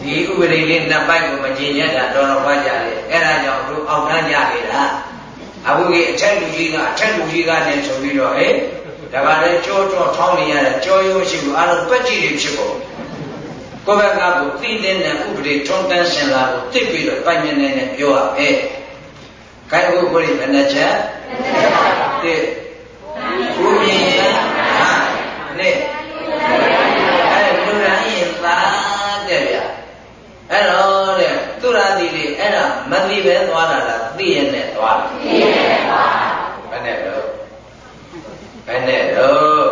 ဒီဥ ပဒေလေးနှစ်ပိုက်ကိုမကျင့်ညက်တာတော်တော်ပါကြတယ်အဲ့ဒါကြောင့်တို့အောက်တန်းကြနေတာအခုကြီးအထက်လူကြီးကအထက်လူကြီးကလည်းဆိုပြီးတော့ဟဲ့ဒါကလည်းကြောကြောထောင်းနေရတဲ့ကြောရိုးရှိဘူးအားလုံးပက်ကြည့်တွေဖြစ်ကုန်ကိုယ့်ဘက်ကကိုသိတဲ့နဲ့ဥပဒေထုံးတန်းရှင်လာကိုသိပြီးတော့ပိုင်မြင်နေနဲ့ပြောရမယ်။ခိုင်ဥပဒေဘယ်နှချက်။တစ်ဘုမြင်ဟာနဲ့အဲလူရန်ရင်သာတဲ့ဗျ အဲ့တော့တဲ့သူရတိလေးအဲ့ဒါမသိပဲသွားတာလားသိရနဲ့သွားတာသိရနဲ့သွားဘယ်နဲ့တော့ဘယ်နဲ့တော့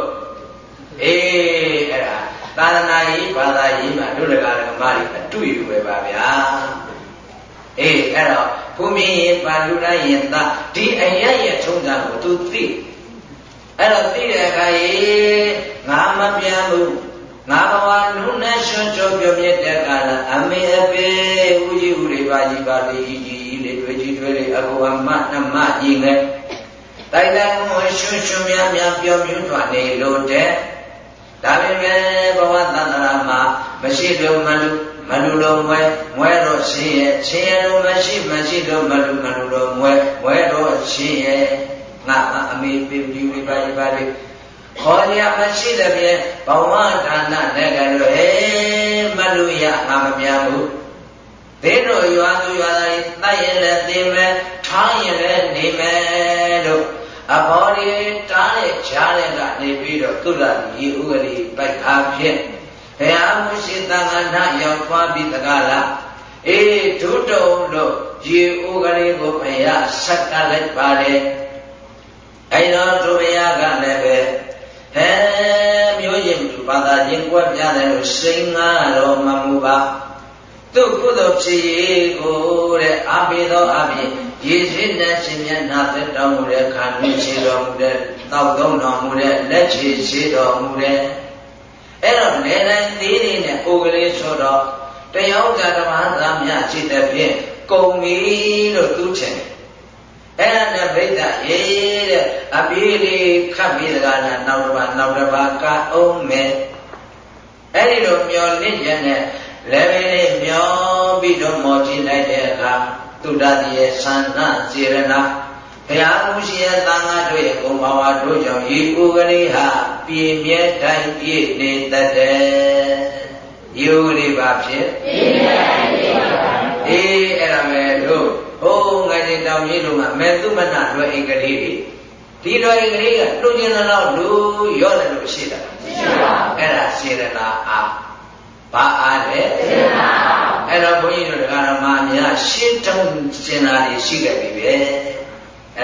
အေးအဲ့ဒါသာသနာရေးဘာသာရေးမှာတို့တကာဓမ္မတွေအတူယူပဲပါဗျာအေးအဲ့တော့ဘုမင်းရင်ပါလူလိုက်ရင်သာဒီအရရဲ့ထုံးတာကိုသူသိအဲ့တော့သိတဲ့အခါကြီးငါမပြန်ဘူး ငါဘဝနုနဲ့ရွှွကြောပြောမြတဲ့ကာလအမေအပေဦးကြီးဦးလေးပါကြီးပါလေးကြီးကြီးလေးတွေ့ကြီးတွေ့လေးအကူအမနှမကြီးနဲ့တိုက်တိုင်းမရွှွရွှများများပြောမြူးသွားနေလို့တဲ့ဒါပေမဲ့ဘဝသန္တရာမှာမရှိလို့မလူမလူလို့မွဲမွဲတော့ရှင်ရဲ့ရှင်ရဲ့လို့မရှိမရှိလို့မလူမလူလို့မွဲမွဲတော့ရှင်ရဲ့ငါအမေပြပြဝိပါယပါလေ ခေါ်ရမရှိတဲ့ပြင်ဘဝဒါနနဲ့ကလို့ဟဲမလူရငါမပြန်ဘူးသေတို့ရွာသူရွာသားတွေတတ်ရင်လည်းသိမယ်ထားရင်လည်းနေမယ်လို့အဘော်ဒီတားတဲ့ကြားတဲ့ကနေပြီးတော့သုရရေဥဂရိပိုက်အားဖြင့်ဘုရားမရှိသံဃာနာရောက်သွားပြီးတကားလားအေးဒုတုံလို့ရေဥဂရိကိုဘုရားဆက်ကလိုက်ပါတယ်အဲတော့သူဘုရားကလည်းပဲ ဟဲမျိုးရင်သူဘာသာချင်းကွက်ပြတယ်လို့စိန်ငါတော့မမူပါသူကုသိုလ်ဖြစ်ရေကိုတဲ့အာပေသောအပြင်ရေရှိတဲ့ရှင်မြတ်နာသက်တော်မူတဲ့ခန္ဓာရှိတော်မူတဲ့တောက်သုံးတော်မူတဲ့လက်ချေရှိတော်မူတဲ့အဲ့တော့နေတိုင်းသေးသေးနဲ့ကိုယ်ကလေးဆိုတော့တယောက်ကဓမ္မသားများရှိတဲ့ဖြင့်ကုံပြီလို့သူချင်တယ် အဲ့ဒါနဲ့ပြိဿရေးတဲ့အပြေးလေးခတ်ပြီးတကားလားနောက်တစ်ပါးနောက်တစ်ပါးကအောင်မယ်အဲ့ဒီလိုမျောလင့်ချက်နဲ့လည်းပဲလေးမျောပြီးတော့မော်ကြည့်လိုက်တဲ့အခါသုဒ္ဓတိရဲ့သန္နစေရနာဘုရားမှုရှိရဲ့သံဃာတို့ရဲ့ဂုဏ်ဘာဝတို့ကြောင့်ဤဥကလေးဟာပြည့်မြဲတိုင်းပြည့်နေတတ်တယ်။ဤဥကလေးပါဖြစ်ပြည့်မြဲတိုင်းပြည့်ပါအေးအဲ့ဒါပဲတို့ ဟိုးငါဒီတောင်ကြီးလုံးကမေသုမနလွယ်အိကလေးတွေဒီလွယ်အိကလေးကလူကျင်တော့လူရော့တယ်လို့ရှိတာရှိပါအဲ့ဒါစေရနာအားဘာအားလဲစေရနာအဲ့တော့ဘုန်းကြီးတို့တရားတော်မှာများရှင်းတုံးစင်တာတွေရှိခဲ့ပြီပဲအဲ့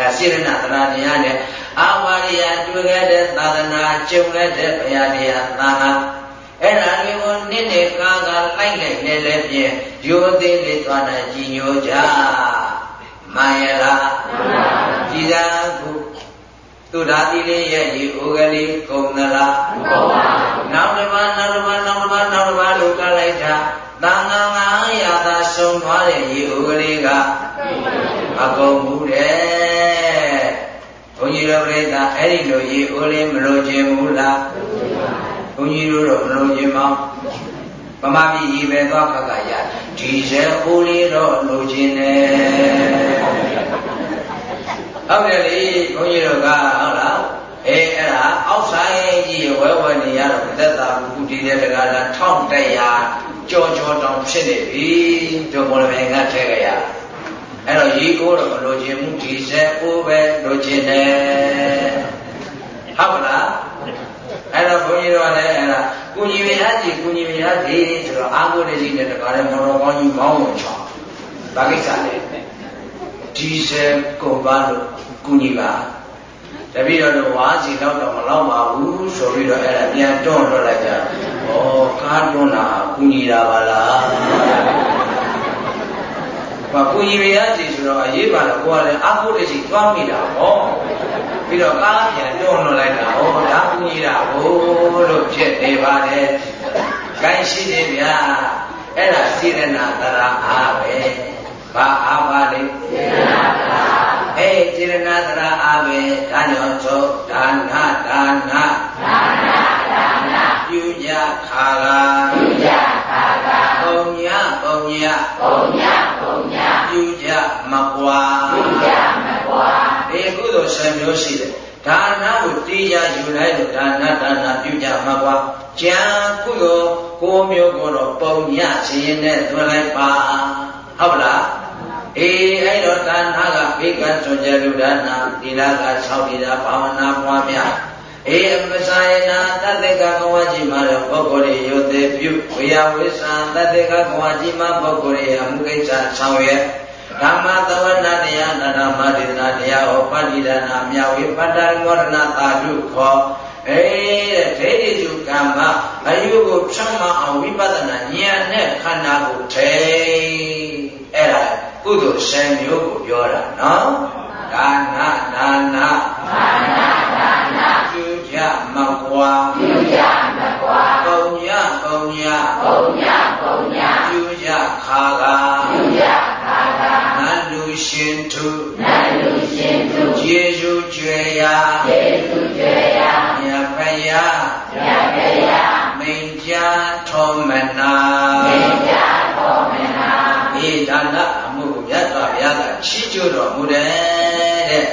ဒါစေရနာတရားတရားနဲ့အာဝါရိယတွေ့ခဲ့တဲ့သာသနာကျုံခဲ့တဲ့ဘုရားတရားသာဟာ အဲ့ဒါလေးကိုနစ်နေကားကလိုက်လိုက်နေလည်းဖြင့်ရိုးသေးလေးသွားတာကြည်ညိုကြမှန်ရလားမှန်ပါဘူးကြည်သာခုသူဓာတိလေးရဲ့ဒီဥကလေးကုန်သလားမကုန်ပါဘူးနောက်တစ်ပါးနောက်တစ်ပါးနောက်တစ်ပါးနောက်တစ်ပါးလို့ကလိုက်တာတန်ခါငါရသာဆုံးသွားတဲ့ဒီဥကလေးကမကုန်ဘူးတဲ့ဘုန်းကြီးတို့ပြိဿအဲ့ဒီလိုရေဦးလေးမလို့ခြင်းဘူးလား ဘုန်းကြီးတို့တော့မလို့ခြင်းမောင်းပမပိရေပဲသွားခက်ခရဒီဇယ်ဦးလေးတော့လိုခြင်းနဲ့ဟုတ်တယ်လေဘုန်းကြီးတို့ကဟုတ်လားအေးအဲ့ဒါအောက်ဆိုင်ကြီးဝဲဝဲနေရတော့သက်သာဘူးဒီတဲ့တကားလား1100ကြောကြောတောင်ဖြစ်နေပြီတို့ဘောလမေကထဲကြရအဲ့တော့ရေကိုးတော့မလိုချင်ဘူးဒီဇက်အိုးပဲလိုချင်တယ်ဟုတ်လား အဲ့တော့ဘုန်းကြီးတို့ကလည်းအဲ့ဒါကုညီမရစီကုညီမရစီဆိုတော့အာဟုတကြီးနဲ့တကားလည်းမော်တော်ကောင်းကြီးမောင်းဝင်ချောင်းဘာကိစ္စလဲဒီဇယ်ကုန်ပါလို့ကုညီပါတပည့်တော်တို့ဝါစီတော့တော့မလောက်ပါဘူးဆိုပြီးတော့အဲ့ဒါပြန်တွန်းလွှတ်လိုက်ကြဩကားတွန်းတာကုညီတာပါလားဘာကုညီရစီဆိုတော့အရေးပါတော့ကိုကလည်းအဖို့တရှိသွားမိတာဟော ပြီးတော့ကားပြန်တွန်းလွှတ်လိုက်တာဟောဒါကုညီတာဟိုလို့ဖြစ်နေပါတယ်ကိုင်းရှိနေဗျာအဲ့ဒါစေရနာတရာအားပဲဘာအားပါလဲစေရနာတရာအေးစေရနာတရာအားပဲဒါကြောင့်သောဒါနဒါနဒါနဒါနပြုကြခါလာပြုကြခါလာပုံညပုံညပုံညပုံညပြုကြမကွာပြုကြ မကွာဒီကုသိုလ်ဆယ်မျိုးရှိတယ်ဒါနကိုတရားယူလိုက်လို့ဒါနဒါနပြုကြမှာကွာကြံကုသိုလ်ကိုမျိုးကိုတော့ပုံညခြင်းနဲ့သွင်းလိုက်ပါဟုတ်လားအေးအဲ့တော့ဒါနကဘေကစွန်ကြလူဒါနဒီလက6ဒီလာဘာဝနာပွားများအေးမဆိုင်နာတတ္တကဘဝကြီးမှာတော့ပုဂ္ဂိုလ်ရေယောသေးပြုဝေယဝိသံတတ္တကဘဝကြီးမှာပုဂ္ဂိုလ်ရေအမှုကိစ္စဆောင်ရွက် ဓမ္မသဝနာတရားနာဓမ္မဒေသနာတရားဟောပဏိဒါနာမြဝေပတ္တမောရဏတာဓုခောအေးတဲ့ဒိဋ္ဌိစုကမ္မအယုကိုဖြတ်မအောင်ဝိပဿနာဉာဏ်နဲ့ခန္ဓာကိုထိအဲ့ဒါကုသိုလ်10မျိုးကိုပြောတာနော်ဒါနဒါနဒါနဒါနပြုကြမကွာပြုကြမကွာပုံညပုံညပုံညပုံညပြုကြခါကပြုကြခါက နတ်လူရှင်ထုနတ်လူရှင်ထုယေရှုကျွေရာယေရှုကျွေရာမြတ်ဖယားမြတ်ဖယားမိန်ကြားထောမနာမိန်ကြားထောမနာဤဒါနအမှုကိုမြတ်စွာဘုရားကချီးကျူးတော်မူတယ်တဲ့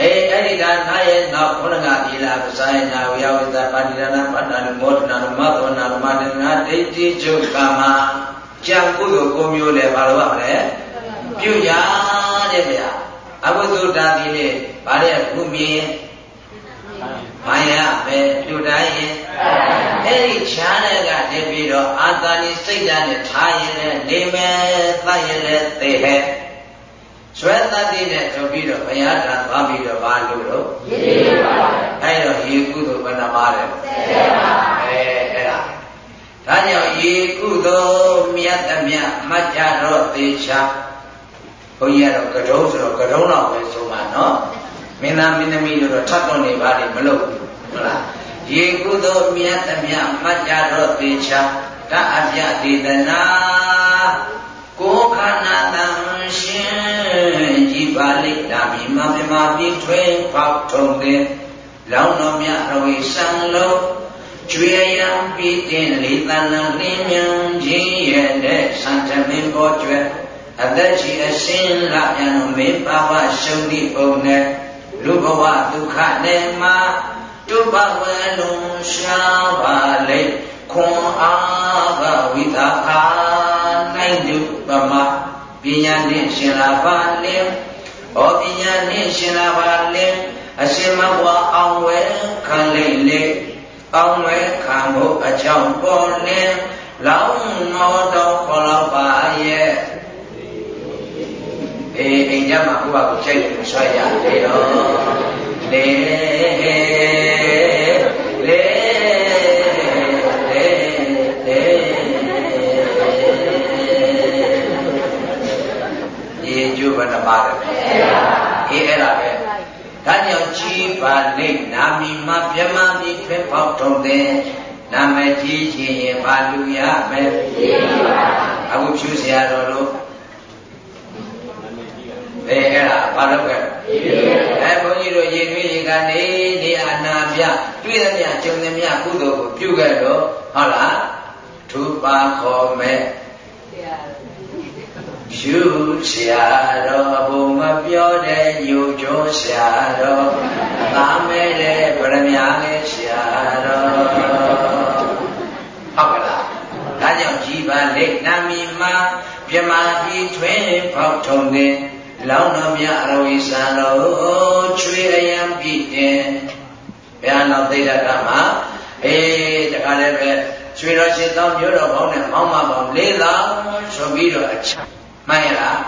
အေးအဲ့ဒီဒါနာရဲ့နောက်ဘုရားကဒီလာပဇာယနာဝိယဝိသပါဏိရဏပတ္တနမောဒနာမသောနာမတနာဒိဋ္ဌိကျုကာမ ကြံကုသိုလ်ကိုမျိုးလဲဘာလို့ရမလဲပြုရတဲ့ဗျာအဘုဒ္ဓတာတိလေဗါတဲ့ဘုမြင်မာယာပဲလူတိုင်းရင်အဲ့ဒီချားတဲ့ကနေပြီးတော့အာသာနိစိတ်ဓာတ်နဲ့ထားရင်လည်းနေမယ်သတ်ရင်လည်းသိဟဲ့ဆွဲတတ်တဲ့နဲ့ဆိုပြီးတော့ဘုရားကသွားပြီးတော့ဘာလို့တော့ရေးပါအဲ့တော့ရေကုသိုလ်ဘယ်နှပါလဲဆယ်ပါအဲအဲ့ ဒါဒါကြောင့်ရေကုသိုလ်မြတ်သမျှမှတ်ကြတော့သေချာဘုန်းကြီးကတော့ကတုံးဆိုတော့ကတုံးတော့ပဲဆိုမှာနော်မင်းသားမင်းသမီးတို့တော့ထပ်တော့နေပါလိမ့်မလို့ဟုတ်လားရေကုသိုလ်မြတ်သမျှမှတ်ကြတော့သေချာတအပြဒေသနာကိုခန္ဓာတန်ရှင်ကြည်ပါလိမပြမပြီးထွေးပေါက်ထုံတဲ့လောင်းတော်မြတ်အဝိဆံလုံး ကျွေရံပြီးတင်လေးတန်လင်းလင်းမြန်းခြင်းရဲ့တဲ့ဆံသမင်းပေါ်ကျွဲအသက်ကြီးအစင်းလာပြန်မေပါဝရှုံးသည့်ပုံနဲ့လူဘဝဒုက္ခနဲ့မှာတုပဝေလုံးရှားပါလေခွန်အားကဝိသခာနိုင်တုပမပညာနှင့်ရှင်လာပါလေဩပညာနှင့်ရှင်လာပါလေအရှင်မဘွားအောင်ဝဲခံလိမ့်လေ အောင်ဝဲခံဖို့အကြောင်းပေါ်လေလောင်းတော်တော်ခေါ်တော့ပါရဲ့အေးအိမ်ကြမှာဘုရားကိုချိန်လို့ဆွဲရတယ်တော့လေလေရေကျိုးဘယ်နှပါလဲအေးအဲ့ဒါပဲ ဒါကြောင့်ជីပါလိတ်နာမီမပြမတိဖေပေါက်ထုံတဲ့နာမကြီးရှင်ရဲ့ဘာလူရမယ်အခုဖြူစရာတော်လို့အဲအဲ့ဒါဘာလုပ်ခဲ့အဲဘုန်းကြီးတို့ရေသွေးရေကနေနေအနာပြတွေ့သမျှကြုံသမျှကုသိုလ်ကိုပြုခဲ့တော့ဟုတ်လားထူပါခေါ်မဲ့ဆရာ ရှာတော်ဘုံမပြောတဲ့ညိုကျော်ရှာတော်သာမဲတဲ့ဗရမ ्या လေးရှာတော်ဟုတ်ကလားဒါကြောင့်ကြီးပါလိနာမီမှာပြမပြီးထွင်းဖောက်ထုံတဲ့လောင်းတော်မြအရဝိသံတော်ချွေရယံပြီးတဲ့ဘုရားတော်သိတဲ့ကမှာအေးတခါလည်းပဲချွေတော်ရှင်သောမျိုးတော်ပေါင်းနဲ့မောင်းမပေါင်း၄သောင်းဆိုပြီးတော့အချ မှန်ရလား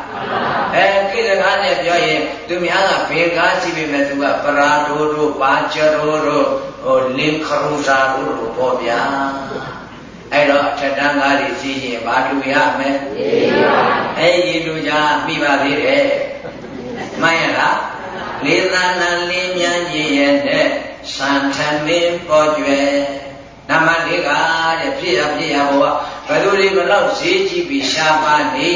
အဲကိတကားနဲ့ပြောရင်သူများကဘေကားကြည့်ပေမဲ့သူကပရာဒိုတို့ပါချရိုတို့ဟိုလင်ခရုဇာတို့လို့ပေါ့ဗျာအဲ့တော့အထက်တန်းကားတွေစီးရင်ဘာလူရမယ်အဲ့ဒီလူကြမိပါသေးတယ်မှန်ရလားလေသနာလင်းမြန်းကြီးရဲ့နဲ့သံထမင်းပေါ်ကျွယ် နမလေးကတဲ့ဖြစ်ရဖြစ်ရဘောကဘယ်လိုတွေဘလောက်ဈေးကြည့်ပြီးရှားပါနေ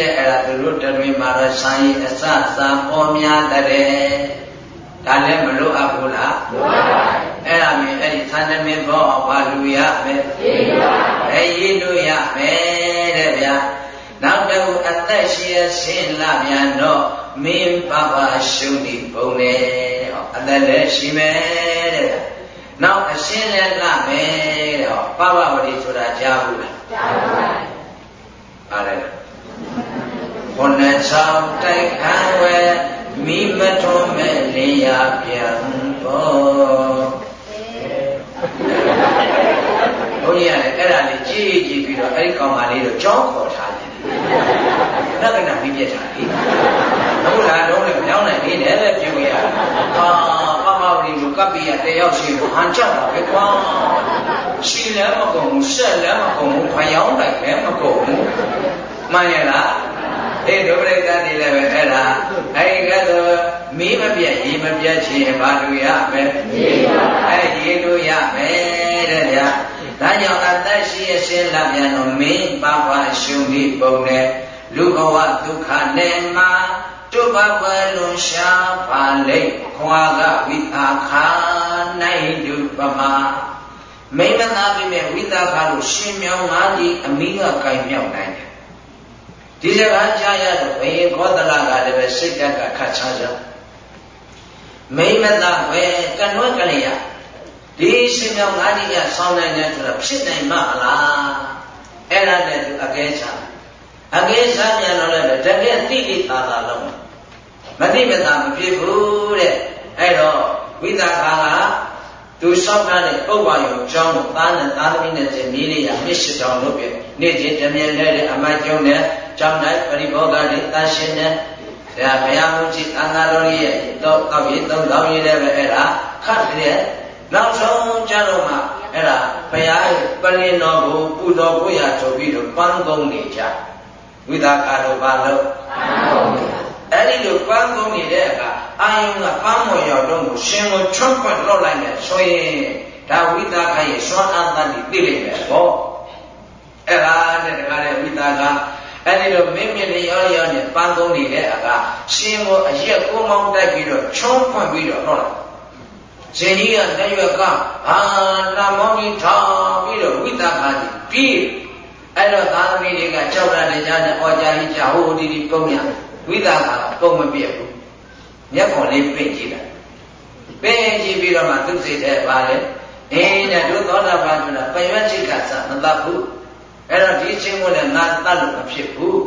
တဲ့အဲ့ဒါသူတို့တတွေမှာတော့ဆိုင်အစစာပေါ်များတဲ့ဒါလည်းမလို့အပ်ဘူးလားလိုပါပါအဲ့ဒါမြင်အဲ့ဒီသံသမင်းဘောအောင်ပါလူရမယ်ရေးပါအဲ့ရေးလို့ရမယ်တဲ့ဗျာနောက်တော့အသက်ရှိရဆင်းလာပြန်တော့မင်းပပရှုံးဒီပုံနဲ့ဟောအသက်လည်းရှိမယ်တဲ့ နောက်အရှင်းလည်းလာမယ်တဲ့ဟောပပဝတိဆိုတာကြားဘူးလားကြားပါပါပါလေခုနှစ်ချောင်းတိုက်ခံဝဲမိမထုံးမဲ့လင်းရပြန်ပေါ်ဘုန်းကြီးကလည်းအဲ့ဒါလေးကြည့်ကြည့်ပြီးတော့အဲ့ဒီကောင်မလေးတော့ကြောင်းခေါ်ထားတယ်။နောက်ကနာပြီးပြက်ထားတယ်။ဟုတ်လားတော့လည်းမြောင်းနိုင်နေတယ်ပဲပြုရ။ဟာပ မဝရီလိုကပ်ပြီးရတယောက်ရှိလို့ဟန်ကြောက်တာပဲကွာ။ရှိလည်းမကုန်ဘူးဆက်လည်းမကုန်ဘူးဖျောင်းတိုင်းလည်းမကုန်ဘူး။မှန်ရလား။အေးဒုပရိသတ်နေလည်းပဲအဲ့ဒါအဲ့ဒီကတော့မီးမပြတ်ရေမပြတ်ခြင်းဘာလို့ရမယ်။အဲ့ဒီလိုရမယ်တဲ့ဗျာ။ဒါကြောင့်အသက်ရှိအစင်းလာပြန်တော့မင်းပပရှုံဒီပုံနဲ့လူဘဝဒုက္ခနဲ့မှာ တုပပလွန်ရှားပါလိမ့်ခွာကဝိသခာနိုင်တုပမမိမသာပြီမဲ့ဝိသခာလို့ရှင်မြောင်းငါးဒီအမိကကင်မြောက်နိုင်တယ်ဒီစကားကြားရတော့ဘယင်ခောသလကလည်းပဲစိတ်တက်ကခတ်ချာကြမိမသာပဲကနွဲ့ကလေးရဒီရှင်မြောင်ငါးကြီးကဆောင်းနိုင်တယ်ဆိုတာဖြစ်နိုင်မှာလားအဲ့ဒါနဲ့သူအကဲချအကဲချပြန်တော့လည်းတကယ်တိတိသာသာလုံးမ တိမသာမဖြစ်ဘူးတဲ့အဲ့တော့ဝိသကာကသူရှောက်ထားတဲ့ပုပ္ပါယုံကျောင်းကိုသားနဲ့သားသမီးနဲ့ဇနီးလေးရမြစ်ရှိတောင်လုပ်ပြနေ့ချင်းတမြင်လဲတဲ့အမတ်ကျုံနဲ့ကျောင်းတိုင်းပရိဘောဂတွေတန်ရှင်နဲ့ဒါဘုရားမူကြီးအနာတော်ကြီးရဲ့တော့ကောက်ပြီးသုံးကောင်းရည်လည်းပဲအဲ့ဒါခတ်တဲ့နောက်ဆုံးကြတော့မှအဲ့ဒါဘုရားပလင်တော်ကိုပူတော်ဖို့ရဆိုပြီးတော့ပန်းကုန်းနေကြဝိသကာတို့ဘာလို့ အဲ့ဒီလိုပန်းကုန်းနေတဲ့အခါအာယုံကပန်းမော်ရောက်တော့ကိုရှင်ကိုချွတ်ပွက်လောက်လိုက်မယ်ဆိုရင်ဒါဝိသကာရဲ့စွမ်းအားတတ်ပြီးသိလိမ့်မယ်ပေါ့အဲ့ဒါနဲ့တကားတဲ့ဝိသကာအဲ့ဒီလိုမင်းမြင့်ရောရောနဲ့ပန်းကုန်းနေတဲ့အခါရှင်ကိုအရက်ကိုမောင်းတိုက်ပြီးတော့ချုံးဖွင့်ပြီးတော့ဟုတ်လားရှင်ကြီးကတရွက်ကအာလာမောင်းကြီးထောင်ပြီးတော့ဝိသခာကြီးပြီးအဲ့တော့သာသမီတွေကကြောက်ရတဲ့ကြားနဲ့အော်ကြကြီးကြဟိုဒီဒီပုံရ ဝိသခာပုံမပြတ်ဘူးမျက်ခွန်လေးပင့်ကြည့်လိုက်ပင့်ကြည့်ပြီးတော့မှသူစိတ်ထဲပါလေအင်းတဲ့တို့သောတာပန်ဆိုတာပရွက်ချိကစမတတ်ဘူးအဲ့တော့ဒီချင်းကိုလည်းငါတတ်လို့မဖြစ်ဘူး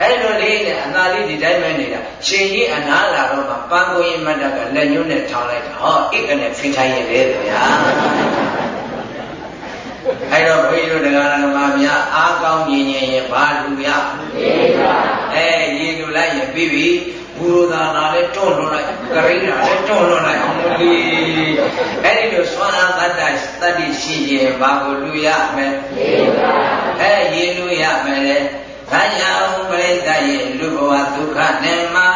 အဲ့လိုလေးနဲ့အနာလေးဒီတိုင်းပဲနေတာရှင်ကြီးအနာလာတော့မှပန်းကိုရင်မတ်တကလက်ညှိုးနဲ့ထောင်းလိုက်တာဟောအိတ်ကနေဖိထိုင်ရလေဗျာ အဲ့တော့ဘုန်းကြီးတို့တရားဓမ္မများအားကောင်းခြင်းရင်ဘာလူရအဲရေလူလိုက်ရင်ပြီးပြီဘူရသာနာလည်းတွန့်လွန်လိုက်ကရိနာလည်းတွန့်လွန်လိုက်အောင်လို့ဒီအဲ့ဒီလိုသွမ်းအားတတ္တတတ္တိရှိခြင်းဘာကိုလူရမယ်အဲရေလူရမယ်လေဒါကြောင့်ပြိတ္တရဲ့လူဘဝဒုက္ခနဲ့မှာ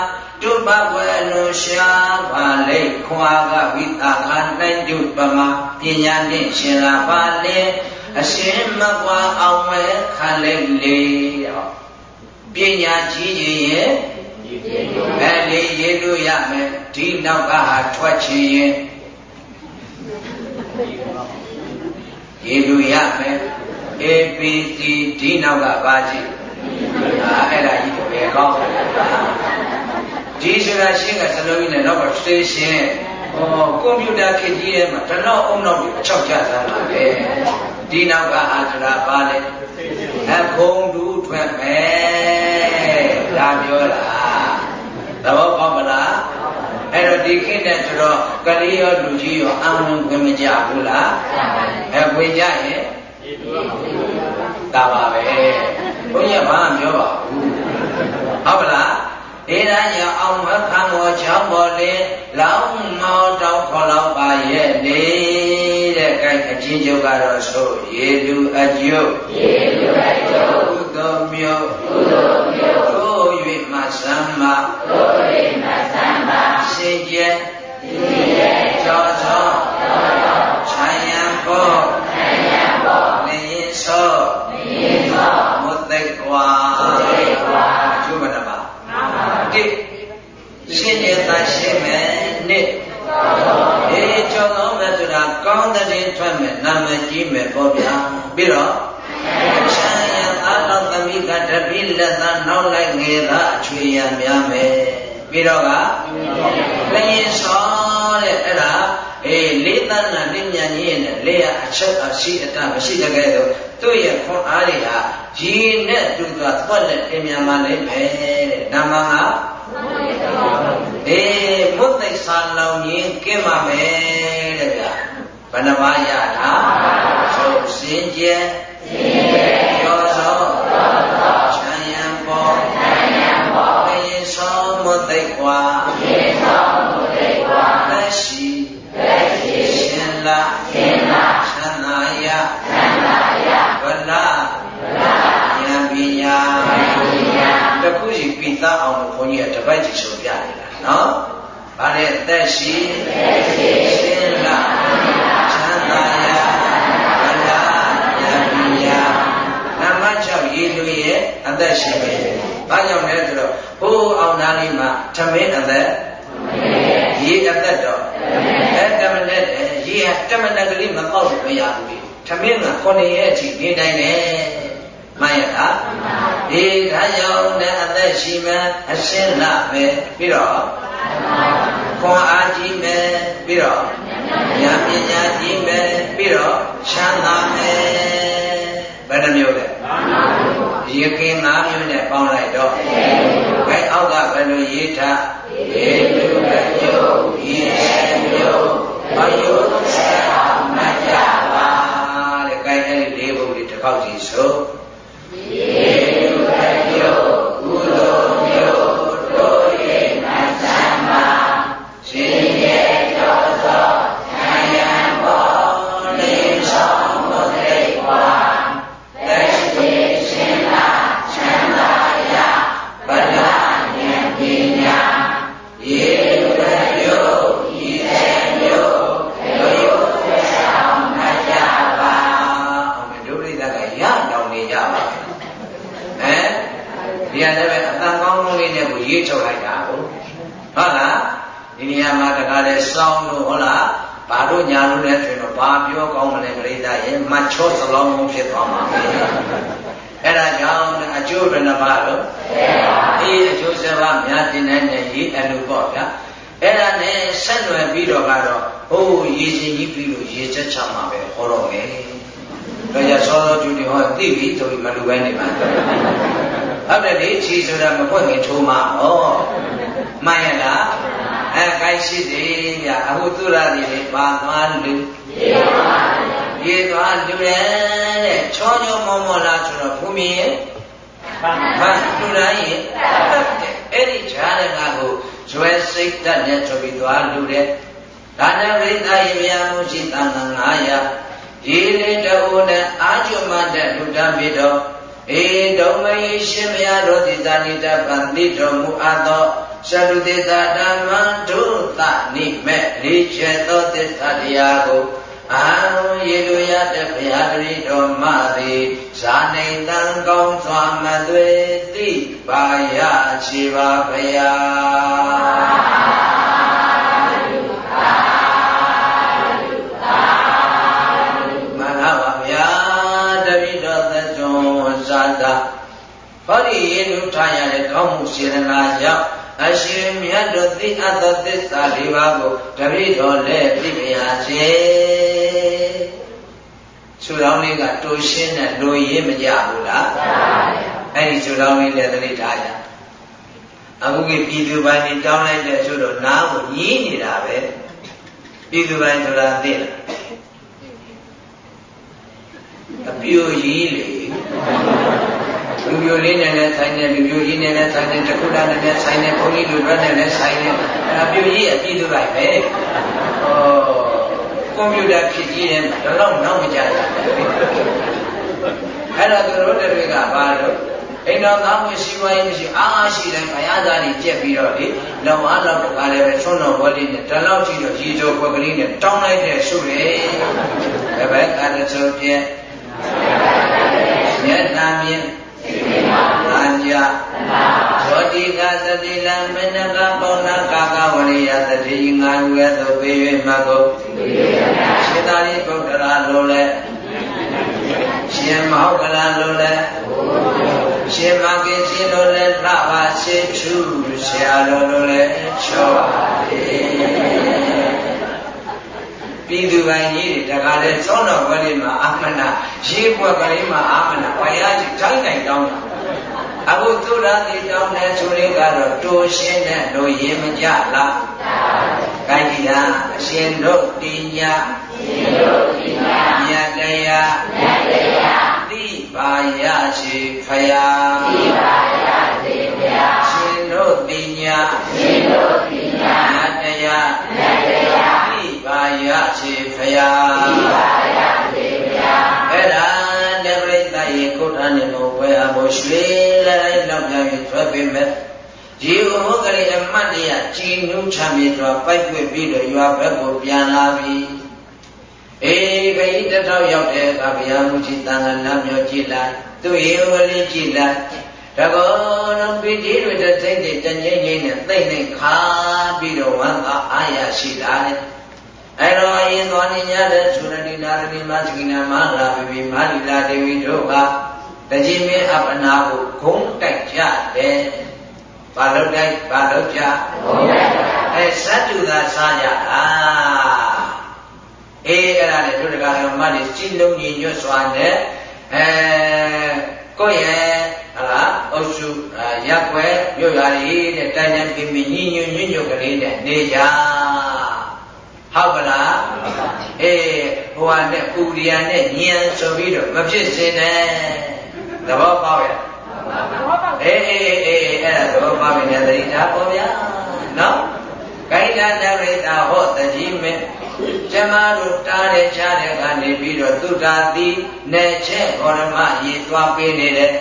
တုပဝေနုရှာပါလိခွာကဝိတာခနိုင်တုပမပညာနှင့်ရှင်လာပါလေအရှင်မကွာအောင်ဝဲခံလေလေပညာကြီးခြင်းရဲ့အဲ့ဒီရေလို့ရမယ်ဒီနောက်ကဟာထွက်ချင်ရင်ရေလို့ရမယ် APC ဒီနောက်ကပါကြည့်အာအဲ့ဒါကြီးပဲကောင်း ဒီဆိုတာရှင်းကစလုံးကြီးနဲ့တော့ station ဟောကွန်ပျူတာခေတ်ကြီးထဲမှာတလောက်အုံနောက်ကိုအချောက်ချစမ်းပါပဲဒီနောက်ကဟာဆိုတာပါလေအခုံတူထွက်မယ်ဒါပြောတာသဘောပေါက်မလားအဲ့တော့ဒီခေတ်နဲ့ဆိုတော့ကလေးရောလူကြီးရောအမှန်ဝင်မကြဘူးလားအဲဝင်ကြရင်ဒါပါပဲဘုန်းကြီးကဘာမှပြောပါဘူးဟုတ်ပါလား ဧရာညအောင်မခံမောချောင်းပေါ်လေလောင်းမောတောင်းခေါ်လောက်ပါရဲ့နေတဲ့ကဲအချင်းချုပ်ကတော့ဆိုရေလူအကျုပ်ရေလူအကျုပ်ကုသိုလ်မျိုးကုသိုလ်မျိုးတို့၍မဆမ်းပါတို့၍မဆမ်းပါရှင်ကျဲရှင်ကျဲကြောသောကြောသောခြံရံပေါ်ခြံရံပေါ်နေသောနေသောမုတ်သိကွာမုတ်သိကွာ 1ရှင်းနေတာရှင်းမယ်2ဒီကြောင်းအောင်မယ်ဆိုတာကောင်းတဲ့ရင်ထွက်မယ်နာမည်ကြီးမယ်ပေါ့ဗျာပြီးတော့ချမ်းရသာတော်သမီးကတပိလက်သာနောက်လိုက်ငယ်သာအချွေရများမယ်ပြီးတော့ကလျင်စောတဲ့အဲ့ဒါ အေးလေးတန်းနာလေးမြန်ကြီးနဲ့လေးရအချက်အရှိအတမရှိတကယ်တော့သူ့ရဲ့ခွန်အားတွေဟာရည်နဲ့တူသွားသွက်လက်ပြင်မြန်မှလည်းပဲတဲ့ဓမ္မဟာအေးမုတ်သိဆာလောင်ရင်ကင်းပါမယ်တဲ့ဗျာဘယ်နှပါးရတာဆိုစင်ကြယ်စင်ကြယ်ရောသောရောသောချမ်းရံပေါ်ချမ်းရံပေါ်ဘယသောမုတ်သိကွာဘယ လာရှင်လာချမ်းသာရချမ်းသာရဗလာဗလာဉာဏ်ပညာဉာဏ်ပညာတခုစီပိသအောင်လို့ဘုန်းကြီးကတပတ်ကြီးဆိုပြနေတာနော်ဗါတဲ့သက်ရှိသက်ရှိရှင်လာချမ်းသာရဗလာဉာဏ်ပညာနံပါတ်6ရေလူရဲ့အသက်ရှိပဲ။ဘာကြောင့်လဲဆိုတော့ဟိုးအောင်သားလေးမှာထမင်းအသက်ရေအသက်တော့အဲတမနဲ့ ရေကတမနဲ့ကလေးမပေါက်လို့မရဘူး။ထမင်းက9ရက်အထိနေနိုင်တယ်။မှန်ရလား။ဒီဒါကြောင့်လည်းအသက်ရှိမှအရှင်းလာပဲပြီးတော့ခွန်အားကြီးမယ်ပြီးတော့ဉာဏ်ပညာကြီးမယ်ပြီးတော့ချမ်းသာမယ်ဘယ်နှမျိုးလဲရခင်၅မျိုးနဲ့ပေါင်းလိုက်တော့ဘယ်အောက်ကဘယ်လိုရေးထားရေလူကကျိုးရေ မျိုးဘယုဆက်အောင်မကြပါတဲ့ကိုင်းအဲ့ဒီလေးဘုံလေးတစ်ခေါက်စီဆိုရေ ဟုတ်လားဒီနေရာမှာတခါလဲစောင်းလို့ဟုတ်လားဘာတို့ညာလို့လဲဆိုတော့ဘာပြောကောင်းမလဲပရိသတ်ရဲ့မချောစလောင်းလုံးဖြစ်သွားမှာပဲအဲ့ဒါကြောင့်အကျိုးဘယ်နှပါလို့အေးအကျိုးစပါးများတင်တဲ့နေရေးအလူပေါ့ဗျာအဲ့ဒါနဲ့ဆက်နွယ်ပြီးတော့ကတော့ဟိုးရေချင်းကြီးပြီးလို့ရေချက်ချမှာပဲဟောတော့မယ်တော့ရစောစောကျူတယ်ဟောသိပြီဆိုပြီးမလူပဲနေပါဟုတ်တယ်လေခြေဆိုတာမပွင့်ခင်ထိုးမှာဟော မှန်ရလားအဲကိုင်းရှိတယ်ဗျအခုသူရသည်လေပါသွားလူရေသွားရေသွားလူရဲ့တဲ့ချောချောမောမောလားဆိုတော့ဘုမင်းရဲ့ဘာလူတိုင်းရဲ့အဲ့ဒီဈာရကကိုဇွဲစိတ်တက်နဲ့ဆိုပြီးသွားလူတဲ့ဒါနဝိသယေမြာမှုရှိတန်ခါ900ဒီလေးတူနဲ့အာကျွမတဲ့လူတပိတော် ဧဒုံမယရှင်မယရောတိသာနိတပံတိတော်မူအပ်သောသတုတေသာဓမ္မဒုသနိမဲ့လေးကျက်သောသစ္စာတရားကိုအာယေလူရတဲ့ဘုရားတတိတော်မသည်ဇာနေတံကောင်းစွာမသွေတိပါယခြေပါဘုရား ဟောဒီယေလူထားရတဲ့ကောင်းမှုစေရနာကြောင့်အရှင်မြတ်တို့သိအပ်သောသစ္စာလေးပါးကိုတပိတော်လည်းသိမြာစေဆူတောင်းလေးကတူရှင်းတဲ့လူရင်းမကြဘူးလားမှန်ပါဗျာအဲ့ဒီဆူတောင်းလေးလည်းသတိထားကြအခုကပြည်သူပိုင်းနေတောင်းလိုက်တဲ့ဆိုတော့နားကိုညင်းနေတာပဲပြည်သူပိုင်းဆိုတာသိလားအပြိုကြီးလေ လူပြိုလေးနဲ့လည်းဆိုင်တယ်လူပြိုကြီးနဲ့လည်းဆိုင်တယ်တခုတာနဲ့လည်းဆိုင်တယ်ဘုန်းကြီးလူတွေနဲ့လည်းဆိုင်တယ်အပြိုကြီးအပြည်သူပိုင်းပဲဩကွန်ပျူတာဖြစ်ကြီးတယ်တော့နောက်မကြဘူးအဲ့တော့သူတို့တွေကဘာလို့အိမ်တော်သားမရှိဝိုင်းမရှိအားအားရှိတိုင်းဘုရားသားကြီးကြက်ပြီးတော့လေလောင်အားတော့ကလည်းပဲဆွန်းတော်ဘောလေးနဲ့တလောက်ကြည့်တော့ရေကြောခွက်ကလေးနဲ့တောင်းလိုက်တဲ့ဆုလေဘယ်ဘက်ကတည်းဆိုပြည့်မျက်နှာမြင် အာကြသောတိကသတိလံမနကပေါဏကာကဝရိယသတိငါယူရသောပေ၍မကုစေတာရိပုတ္တရာလိုလဲရှင်မဟုတ်ကလားလိုလဲရှင်မကိစီလိုလဲလှပါစေချူဆရာလိုလိုလဲချောပါလေ ပြည်သူပိုင်းကြီးတွေတခါလဲစောတော်ဘက်လေးမှာအာမနာရေးဘွက်ကလေးမှာအာမနာဘုရားကြီးတိုင်းတိုင်းတောင်းတာအခုသူရတိတောင်းတဲ့ဆိုလေးကတော့တူရှင်းတဲ့လူရင်မကြလားကိုင်းကြည်လားအရှင်တို့တင်ညာရှင်တို့တင်ညာမြတ်တရားမြတ်တရားတိပါရရှိဖယားတိပါရရှိဖယားရှင်တို့တင်ညာရှင်တို့တင်ညာမြတ်တရားမြတ်တရားတိ ပါရရှိဖယားတိပါရရှိဖယားအဲ့ဒါတပရိသတ်ရေကိုထာနေလို့ဝဲအဖို့ရွှေလိုက်လောက်ပြန်ပြီးထွက်ပေးမယ်ဒီဥဟောကလေးအမတ်တရကြည်နူးချမ်းမြေစွာပိုက်ွက်ပြီးတော့ရွာဘက်ကိုပြန်လာပြီအေးခရီးတစ်ထောက်ရောက်တဲ့အခါဘုရားမူကြီးတန်ခါနာမြောကြည်လိုက်သူရေဝလေးကြည်လိုက်တကောလုံးပိတိတွေတဲ့စိတ်တွေတငိမ့်ငိမ့်နဲ့သိမ့်နေခါပြီးတော့ဝမ်းသာအားရရှိလာတယ် အဲ့တော့အရင်သွားနေကြတဲ့သုရတိနာရတိမသကိနာမလာပိပိမာလီလာဒေဝီတို့ကတကြီးမင်းအပနာကိုဂုံးတိုက်ကြတယ်ဘာလို့တိုက်ဘာလို့ကြဂုံးတိုက်အဲသတ္တုသာစားကြတာအေးအဲ့ဒါနဲ့တို့တကားတော်မလေးစီလုံးကြီးညွတ်စွာနဲ့အဲကိုယ့်ရဲ့ဟလာအုပ်စုရက်ွယ်မြို့ရွာတွေနဲ့တိုင်တိုင်ပြင်းပြင်းညညွညွညွကလေးနဲ့နေကြ ဟုတ်ကလားအေးဟိုဟာနဲ့ပူရိယာနဲ့ညံဆိုပြီးတော့မဖြစ်စင်နဲ့သဘောပေါက်ရဲ့အေးအေးအေးအဲ့ဒါသဘောပေါက်ပြီနဲ့သတိထားပေါ်ဗျာနော်ကိုင်းလာတဲ့ရိတာဟောတကြီးမင်းကျမတို့တားတဲ့ချားတဲ့ကနေပြီးတော့သုတာတိနဲ့ချက်ဘောရမရေသွားပေးနေတယ်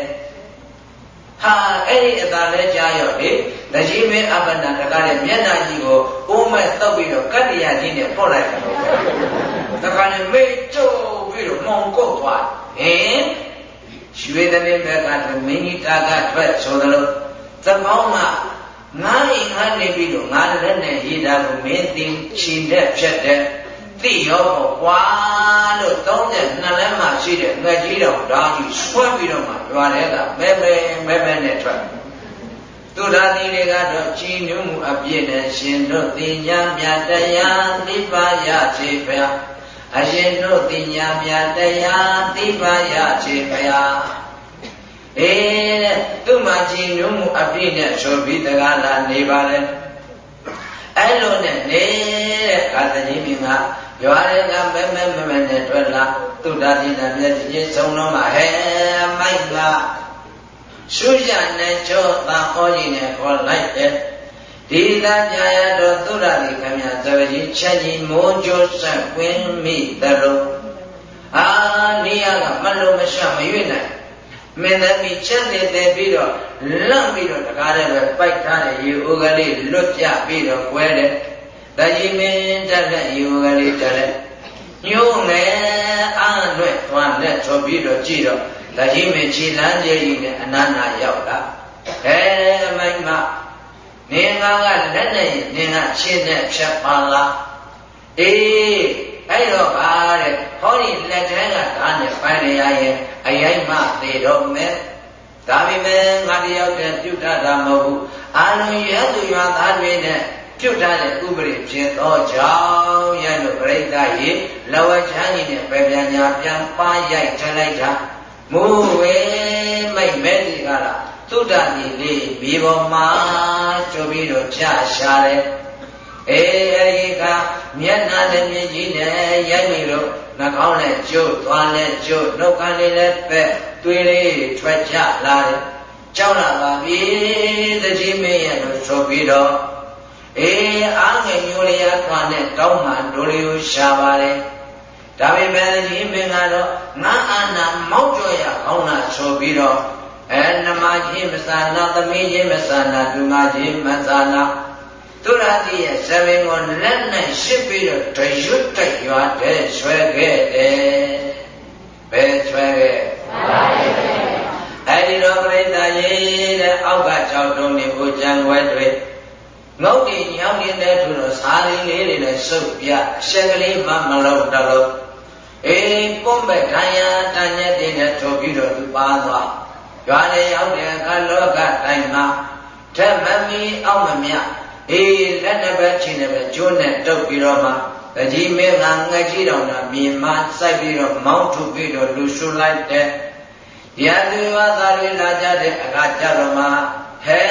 ဟာအဲ့ဒီအသာလဲကြားရောလေတကြီးမင်းအပ္ပနာတကားတဲ့မျက်နှာကြီးကိုအိုးမဲ့တောက်ပြီးတော့ကတ္တရာကြီးနဲ့ပို့လိုက်တယ်တကားနဲ့မေ့ကျုပ်ပြီးတော့မောင်ကုတ်သွားဟင်ရွှေသမင်းဘက်ကမင်းကြီးတာကထွက်ဆိုသလိုသမောင်းကနေပြီးတော့ငါလည်းနဲ့ရေးတာကိုမင်းသိချင်တဲ့ဖြတ်တဲ့ သိရောပေါ့ကွာလို့32လက်မှရှိတဲ့ငှက်ကြီးတော်ဓာကြီးဆွဲပြီးတော့မှရွာထဲကမဲမဲမဲမဲနဲ့ထွက်သူဓာတိတွေကတော့ကြည်ညိုမှုအပြည့်နဲ့ရှင်တို့တင်ညာမြတ်တရားသိပါရချေဖျားအရှင်တို့တင်ညာမြတ်တရားသိပါရချေဖျားအေးတဲ့သူ့မှာကြည်ညိုမှုအပြည့်နဲ့ဆိုပြီးတကားလာနေပါလေအဲ့လိုနဲ့နေတဲ့ကာသတိမြင်က ရွာတွေကမဲမဲမဲမဲနဲ့တွေ့လာသုဒ္ဓတိနာမျက်ကြီးဆုံးတော့မှဟဲမိုက်ကရှုရနဲ့ကြောသာဟောကြီးနဲ့ခေါ်လိုက်တယ်ဒီသာကြာရတော့သုဒ္ဓတိခမသဝကြီးချက်ကြီးမိုးကြိုးဆက်ကွင်းမိတလို့အာနေရကမလုံးမရှမရွေ့နိုင်မင်းသမီးချက်နေတဲ့ပြီးတော့လန့်ပြီးတော့တကားတဲ့ပဲပိုက်ထားတဲ့ရေအိုးကလေးလွတ်ပြပြီးတော့ကွဲတယ် တကြီးမင်းတက်တဲ့ရေအိုးကလေးတက်တဲ့ညိုးငယ်အားလွဲ့သွားလက်ချော်ပြီးတော့ကြည့်တော့တကြီးမင်းခြေလမ်းကြီးနဲ့အနန္နာရောက်တာဟဲမိုင်းမနင်ကကလက်နဲ့နင်ကရှင်းနဲ့ဖြတ်ပါလားအေးအဲ့တော့ပါတဲ့ဟောဒီလက်ထဲကဓာတ်နဲ့ပိုင်းရရဲ့အယိုက်မှသေတော့မယ်ဒါပေမဲ့ငါတယောက်တည်းပြုတ်တာမဟုတ်ဘူးအာလုံးရဲသူရွာသားတွေနဲ့ ပြုတ်ထားတဲ့ဥပဒေဖြစ်သောကြောင့်ရလို့ပြိဿရေလဝချမ်းကြီးနဲ့ပဲပြန်ညာပြန်ပါရိုက်ထလိုက်တာမိုးဝဲမိုက်မဲဒီကလာသုဒ္ဓတိလေးမြေပေါ်မှာကျုပ်ပြီးတော့ကြာရှာတယ်အေးအဲဒီကမျက်နှာနဲ့မြင်ကြီးနဲ့ရိုက်ပြီးတော့နှာခေါင်းနဲ့ကျုပ်သွားနဲ့ကျုပ်နှုတ်ခမ်းလေးနဲ့ပက်သွေးလေးထွက်ကြလာတယ်ကြောက်လာပါပြီတကြီးမင်းရဲ့လို့ဆိုပြီးတော့ အေးအားငယ်မျိုးလေးရထွားနဲ့တောင်းမှဒိုလေးကိုရှာပါတယ်ဒါပေမဲ့တကြီးမင်းကတော့ငါအာနာမောက်ကြော်ရကောင်းတာဆိုပြီးတော့အဲနမချင်းမသာနာသမီးချင်းမသာနာဒုမချင်းမသာနာသူရတိရဲ့ဇမင်ကိုလက်နဲ့ရှစ်ပြီးတော့တရွတ်တိုက်ရွာတဲ့ဆွဲခဲ့တယ်ဘယ်ဆွဲခဲ့အဲဒီတော့ပြိဿရေတဲ့အောက်က၆တုံးနေကိုကြံွယ်တွေ ငုတ်တိညောင်းနေတဲ့သူတို့စာရင်းလေးတွေနဲ့စုပ်ပြရှက်ကလေးမှမလုံးတလို့အေးပွန်မဲ့ဒဏ်ရာတန်ရက်တွေနဲ့ထုတ်ပြီးတော့သူပါသွားရွာလေရောက်တဲ့အခါလောကတိုင်းမှာဓမ္မမီအောင်မမြအေးလက်နှစ်ဘက်ချင်းနှစ်ဘက်ကျိုးနဲ့တုပ်ပြီးတော့မှတကြီးမင်းကငှက်ကြီးတော်နာမြင်မှစိုက်ပြီးတော့မောင်းထုတ်ပြီးတော့လူရှုလိုက်တဲ့ရသူဝါသားတွေလာကြတဲ့အခါကြတော့မှဟဲ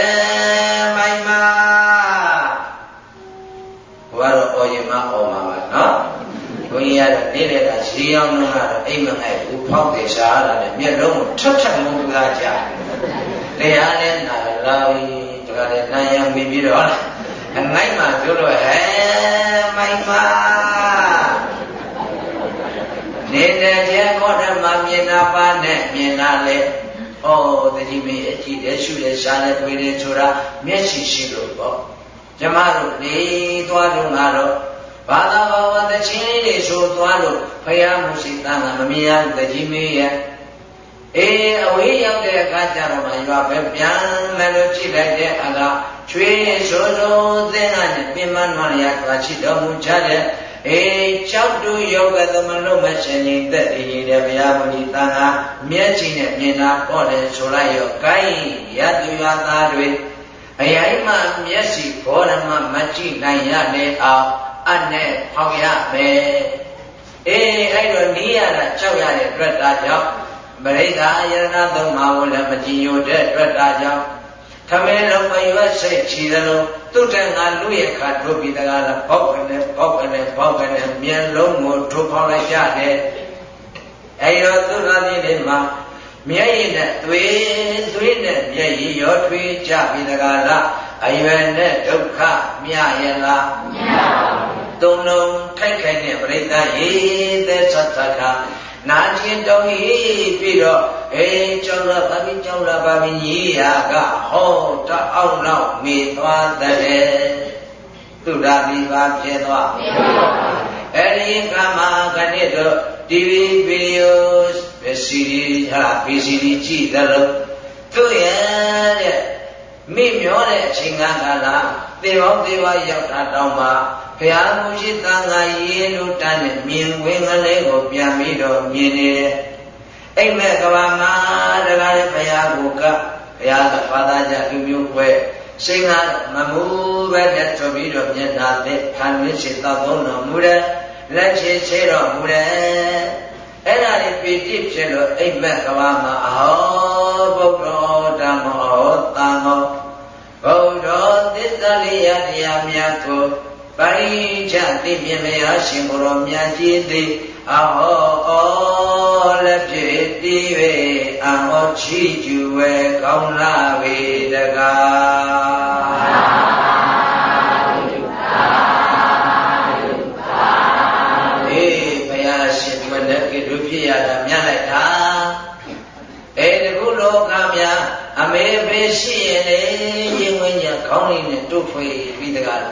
မိုင်မ ဘုရားတော့အော်ရင်မအော်မှာပါနော်ဘုန်းကြီးကတော့နေတဲ့ကဈေးရောက်တော့ကတော့အိမ်မငိုက်ဘူးဖောက်တယ်ရှားလာတယ်မျက်လုံးကိုထပ်ထပ်မုန်းသူသားကြတယ်တရားနဲ့နာလာပြီးဒါကလည်းနိုင်ရမြင်ပြီးတော့အငိုက်မှာပြောလို့ဟဲမိုင်မနေတဲ့ကျဲကောဓမမြင်နာပါနဲ့မြင်လာလေဩတတိမေအကြည့်တဲ့ရှုတဲ့ရှားတဲ့တွေ့တဲ့ဆိုတာမျက်ရှိရှိလို့ပေါ့ ကျမတို့နေသွားတော့ငါတော့ဘာသာဘာဝတချင်းလေးတွေဆိုသွားလို့ဖယားမရှိတန်ကမမြင်ရတကြီးမေးရဲ့အေးအဝေးရောက်တဲ့အခါကျတော့မှရွာပဲပြန်မယ်လို့ကြည့်လိုက်တဲ့အခါချွေးဆိုဆိုသင်္ကနဲ့ပြင်မနွားရသွားချစ်တော်မူကြတဲ့အေး၆တူယောဂသမလုံးမရှင်ရင်သက်တည်တဲ့ဘုရားမကြီးတန်ခါမျက်ကြီးနဲ့မြင်တာပေါ့တယ်ဆိုလိုက်ရောကိုင်းရသူရသားတွေ အရင်မှမျက်စိဘောဓမမကြည့်နိုင်ရတဲ့အောင်အနဲ့ဖောက်ရမယ်အေးအဲ့တော့နီးရတာကြောက်ရတဲ့အတွက်ဒါကြောင့်ပရိသယရဏသုံးပါးကိုလည်းမကြည်ညိုတဲ့အတွက်ဒါကြောင့်ခမဲလုံးမရွက်စိတ်ချီသလိုသူ့တဲ့ငါလူရဲ့ခါထုတ်ပြီးတကားလားပေါက်ကနေပေါက်ကနေပေါက်ကနေမြန်လုံးကိုထုတ်ဖောက်လိုက်ကြတယ်အဲ့တော့သူ့သားလေးတွေမှာ မျက်ရည်နဲ့သွေးသွေးနဲ့မျက်ရည်ရောထွေးကြပြီးတကားလားအရွယ်နဲ့ဒုက္ခမြရဲ့လားမြပါဘူးသုံးလုံးထိုက်ခိုက်တဲ့ပြိဿရေသက်သတ္တခါနာကျင်တုံဤပြီးတော့အေးကြောက်လာပါပြီကြောက်လာပါပြီကြီးရာကဟောတအောင်တော့မိသွားတဲ့သူဓာတိပါဖြစ်သွားအဲ့ဒီကမှာခဏတော့ TV videos စီဒီဟာ VCD ကြည့်တယ်လို့သူရဲ့တဲ့မိမျောတဲ့အချိန်ကလာသေပေါင်းသေးပါရောက်တာတောင်းပါဘုရားကိုရှိသံဃာရေလို့တန်းနဲ့မြင်ဝင်ကလေးကိုပြန်ပြီးတော့မြင်နေတယ်အိမ်မဲ့ကဘာမှာတကားရဲ့ဘုရားကိုကဘုရားကဘာသာကြလူမျိုးပွဲစိတ်ကမမူပဲတဲ့ဆိုပြီးတော့မျက်နာသက်ခံရရှိသောသုံးတော်မူတဲ့လက်ချေချေတော်မူတဲ့ အဲ့ဒါတွေပီတိဖြစ်လို့အိမ်မက်ကဘာမှာအဟောဘုရားဓမ္မောသံဃောဘုရားသစ္စာလေးရတရားများကိုပရိချသိမြင်မရရှင်ဘုရောမြတ်ကြီးသည်အဟောဩလက်ဖြစ်တည်၍အဟောချီကျူဝဲကောင်းလာပေတကား နဲ့ကိတို့ဖြစ်ရတာမြတ်လိုက်တာအဲတခုလောကများအမေဖေရှိရင်လေရင်ဝင်ကြခေါင်းလေးနဲ့တို့ဖွေပြီးတကား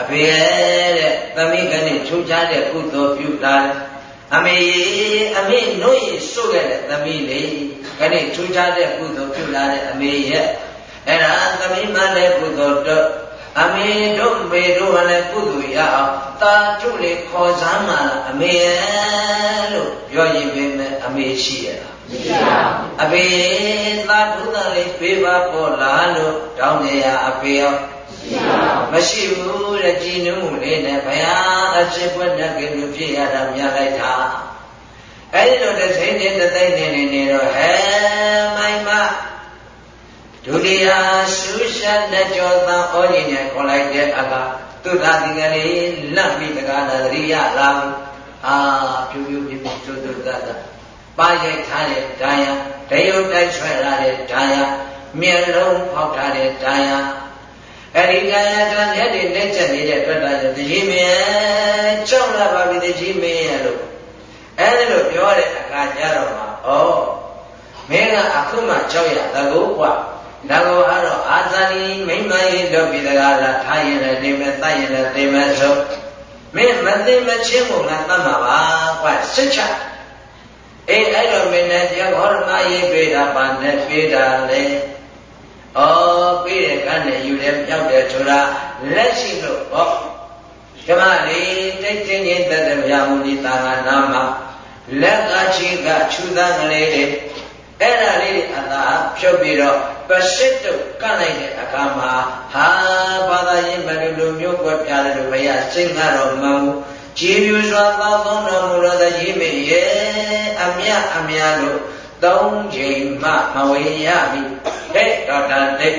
အဖေတဲ့သမိကနေထူခြားတဲ့ကုသိုလ်ပြုတာအမေအမေနှုတ်ရစုခဲ့တဲ့သမီးလေးခဏထူးခြားတဲ့ကုသိုလ်ပြုလာတဲ့အမေရဲ့အဲ့ဒါသမီးမလည်းကုသိုလ်တော့ အမေတို့မေတို့ကလည်းကုသိုလ်ရအောင်တာထုလေးခေါ်စမ်းမှလားအမေရဲ့လို့ပြောရင်ပြင်မဲ့အမေရှိရလားမရှိပါဘူးအဖေသာထုသားလေးပေးပါပေါ်လာလို့တောင်းကြရအဖေရောမရှိဘူးတဲ့ကြည်နူးမှုလေးနဲ့ဘုရားအရှိပွက်တဲ့ကိလူဖြစ်ရတာမြတ်လိုက်တာအဲဒီလိုတစ်သိန်းနဲ့တစ်သိန်းနဲ့နေနေတော့ဟဲမိုင်မ ဒုတိယရှုရှတ်တဲ့ကြောသာဩကြီးနဲ့ခေါ်လိုက်တဲ့အခါသူသာဒီကလေးလက်ပြီးတကားသတိရလာအာဖြူဖြူပြပြကျွတ်ကျွတ်တတ်ပါရိုက်ထားတဲ့ဒါယတရုတ်တိုက်ဆွဲလာတဲ့ဒါယမျက်လုံးဖောက်ထားတဲ့ဒါယအဲ့ဒီကာယကံရက်တွေလက်ချက်နေတဲ့အတွက်ဒါကြောင့်တကြီးမင်းကြောက်လာပါပြီတကြီးမင်းရဲ့လို့အဲ့ဒါလို့ပြောတဲ့အခါကျတော့မှဩမင်းကအခုမှကြောက်ရသကိုကွာ ဒါကိုအဲ့တော့အာဇာနည်မိမ့်မရေးတော့ပြီးတကားလားထားရင်လည်းနေမယ်တတ်ရင်လည်းသိမယ်ဆိုမင်းမသိမချင်းကိုငါတတ်မှာပါကွာစိတ်ချအေးအဲ့တော့မင်းနဲ့တရားဟောဓမ္မရေးတွေ့တာပါနဲ့ပြေးတာလေဩပြီးတဲ့ကန်းနဲ့ယူတယ်ပြောက်တယ်ဆိုတာလက်ရှိလို့ဟောဓမ္မလေးတိတ်တင်းချင်းတတ်တဲ့ဗျာမူဒီသာငါနာမှာလက်ကချီကခြူသားကလေးတွေအဲ့ဒါလေးတွေအသာဖြုတ်ပြီးတော့ ပစိတ်တုကန့်လိုက်တဲ့အခါမှာဟာဘာသာရေးမလူလူမျိုးကွက်ပြတယ်လို့ဘုရားစိတ်ကတော့မဟုတ်ကြည်ပြူစွာသောသုံးတော်မူသောတကြီးမေရဲ့အမြအမြလို့သုံးချိန်မှမဝေရပြီဟဲ့တော်တာတဲ့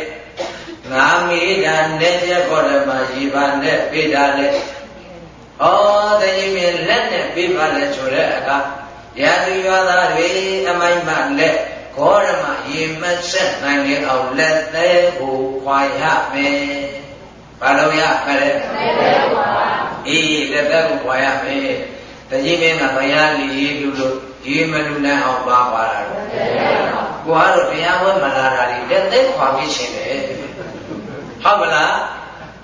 ငါမိတာနဲ့ပြခေါ်တယ်မှာရီပါနဲ့ပြေးတာလေဩတကြီးမေလက်နဲ့ပြေးပါလေဆိုတဲ့အခါရာသူရွာသားတွေအမိုက်မှလက် ဂေါရမရေမဆက်နိုင်လေအောင်လက်သေးကိုခွာရမယ်ဘာလို့ရခရဲလက်သေးခွာအေးလက်သေးကိုခွာရမယ်တကြီးမင်းကဘုရားလီလူလို့ဒီမလူနိုင်အောင်ပါပါတာတော့ကိုကတော့တရားဝဲမလာတာဒီလက်သေးခွာပြီးရှင်တယ်ဟုတ်မလား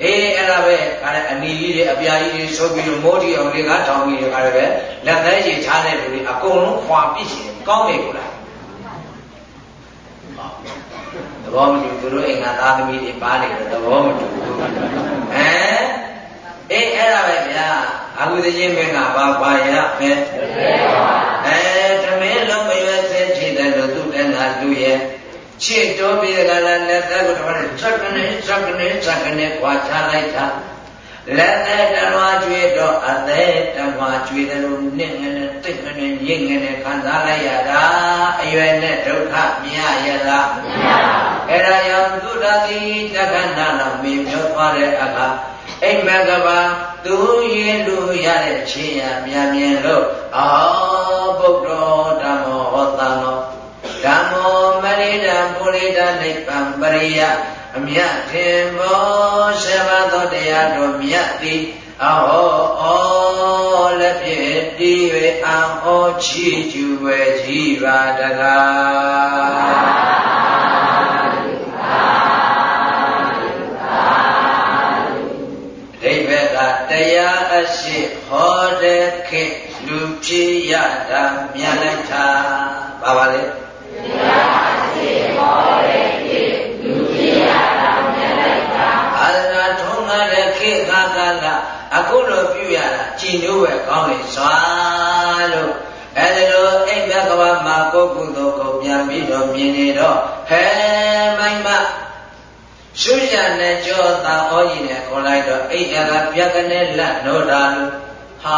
အေးအဲ့ဒါပဲခါတဲ့အနီကြီးတွေအပြာကြီးတွေဆိုပြီးတော့မိုးတီအောင်တွေကထောင်ပြီးတော့ခါရပဲလက်သေးကြီးချားတဲ့လူတွေအကုန်လုံးခွာပြီးရှင်ကောင်းတယ်ကိုလားသ ဘောမတူသူတို့အိမ်ကသားသမီးတွေပါနေတယ်သဘောမတူဘူးဟမ်အေးအဲ့ဒါပဲဗျာအခုသချင်းမင်းကဘာပါရမယ်အဲတမင်းလုံးမရွယ်စေချစ်တယ်လို့သူတန်းတာလူရဲ့ချစ်တော်ပြီးကလည်းလက်သက်ကိုတော့ချက်ကနေချက်ကနေချက်ကနေခွာချလိုက်တာလက်သက်တလွားကျွေးတော့အသက်တလွားကျွေးတယ်လို့နင့်ငနဲ့တိတ်ငနဲ့ညင့်ငနဲ့ခံစားလိုက်ရတာအရွယ်နဲ့ဒုက္ခမြင်ရလားမြင်ပါဘူး အဲ့ဒါကြောင့်သုဒ္ဓတိတက္ကနာတော်မြင်ပြောသွားတဲ့အခါအိမ်မကဘာသူရင်လူရတဲ့ချင်းရမြန်မြင်လို့အောဗုဒ္ဓဓမ္မောဟောတံသောဓမ္မောမရိဒံပုရိဒနိဗ္ဗံပရိယအမြတ်ထင်ဘောရှဘသောတရားတော်မြတ်သည်အဟောဩလက်ဖြင့်တည်၍အံဩချီကျူဝဲကြီးပါတကား ဒိဗ္ဗကတရားအရှိဟောတဲ့ခေလူဖြစ်ရတာမြတ်လိုက်တာပါပါလေတရားအရှိဟောတဲ့ခေလူဖြစ်ရတာမြတ်လိုက်တာအာရဏထုံးငါအခုလိုပြုရတာကြည်ညိုးပဲကောင်းလေစွာလို့အဲဒီလိုအိမ်ဘက်ကဘာမှာကိုကုသိုလ်ကိုပြန်ပြီးတော့မြင်နေတော့ဟဲမိုင်းမ ရှုရနဲ့ကြောသာဩကြီးနဲ့ခေါ်လိုက်တော့အိမ်ကပြက်ကနေလက်နိုးတာလို့ဟာ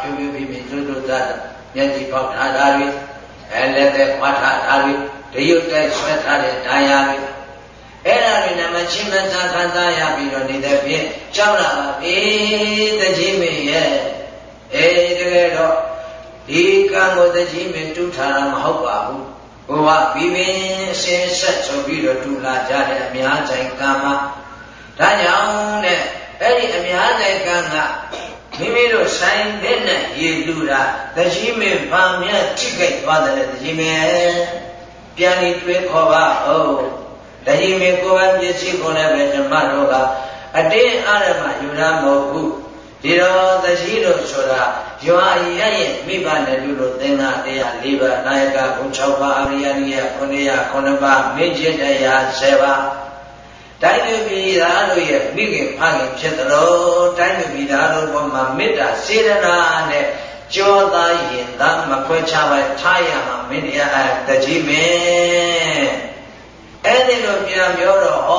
ပြူပြူပြပြတွတ်တွတ်သားမျက်ကြီးပေါက်ထားတာတွေအဲလက်သက်ခွာထားတာတွေတရုတ်တိုက်ဆွဲထားတဲ့တရားတွေအဲ့ဒါတွေနဲ့မချင်းမသာခံစားရပြီးတော့နေတဲ့ဖြင့်ကြောက်လာပါပြီတကြီးမင်းရဲ့အေးတကယ်တော့ဒီကံကိုတကြီးမင်းတူထားတာမဟုတ်ပါဘူး ဘဝပြီးပင်အစင်ဆက်ဆိုပြီးတော့တူလာကြတဲ့အများဆိုင်ကံမှာဒါကြောင့်တဲ့အဲ့ဒီအများဆိုင်ကံကမိမိတို့ဆိုင်တဲ့နဲ့ရေလူတာတကြီးမင်းဗာမြတ်ထိခိုက်သွားတယ်တကြီးမင်းပြန်ပြီးတွေးခေါ်ပါဦးတကြီးမေကိုယ်ပိုင်ပစ္စည်းကိုလည်းပဲဓမ္မတို့ကအတင်းအရမယူရမဟုတ်ဘူး ဒီတော့တကြီးတို့ဆိုတာရွာရရဲ့မိဘနဲ့လူတို့သင်္ဃတရား၄ပါးနာယကဘုံ၆ပါးအရိယနိယ909ပါးမင်းကျင့်တရား10ပါးတိုင်းသူပြည်သားတို့ရဲ့မိခင်ဖခင်ဖြစ်သလိုတိုင်းသူပြည်သားတို့ဘောမှာမေတ္တာစေတနာနဲ့ကြောသားရင်သာမခွဲခြားပဲထားရမှာမင်းတရားတကြီးမင်းအဲ့ဒီလိုပြန်ပြောတော့ဩ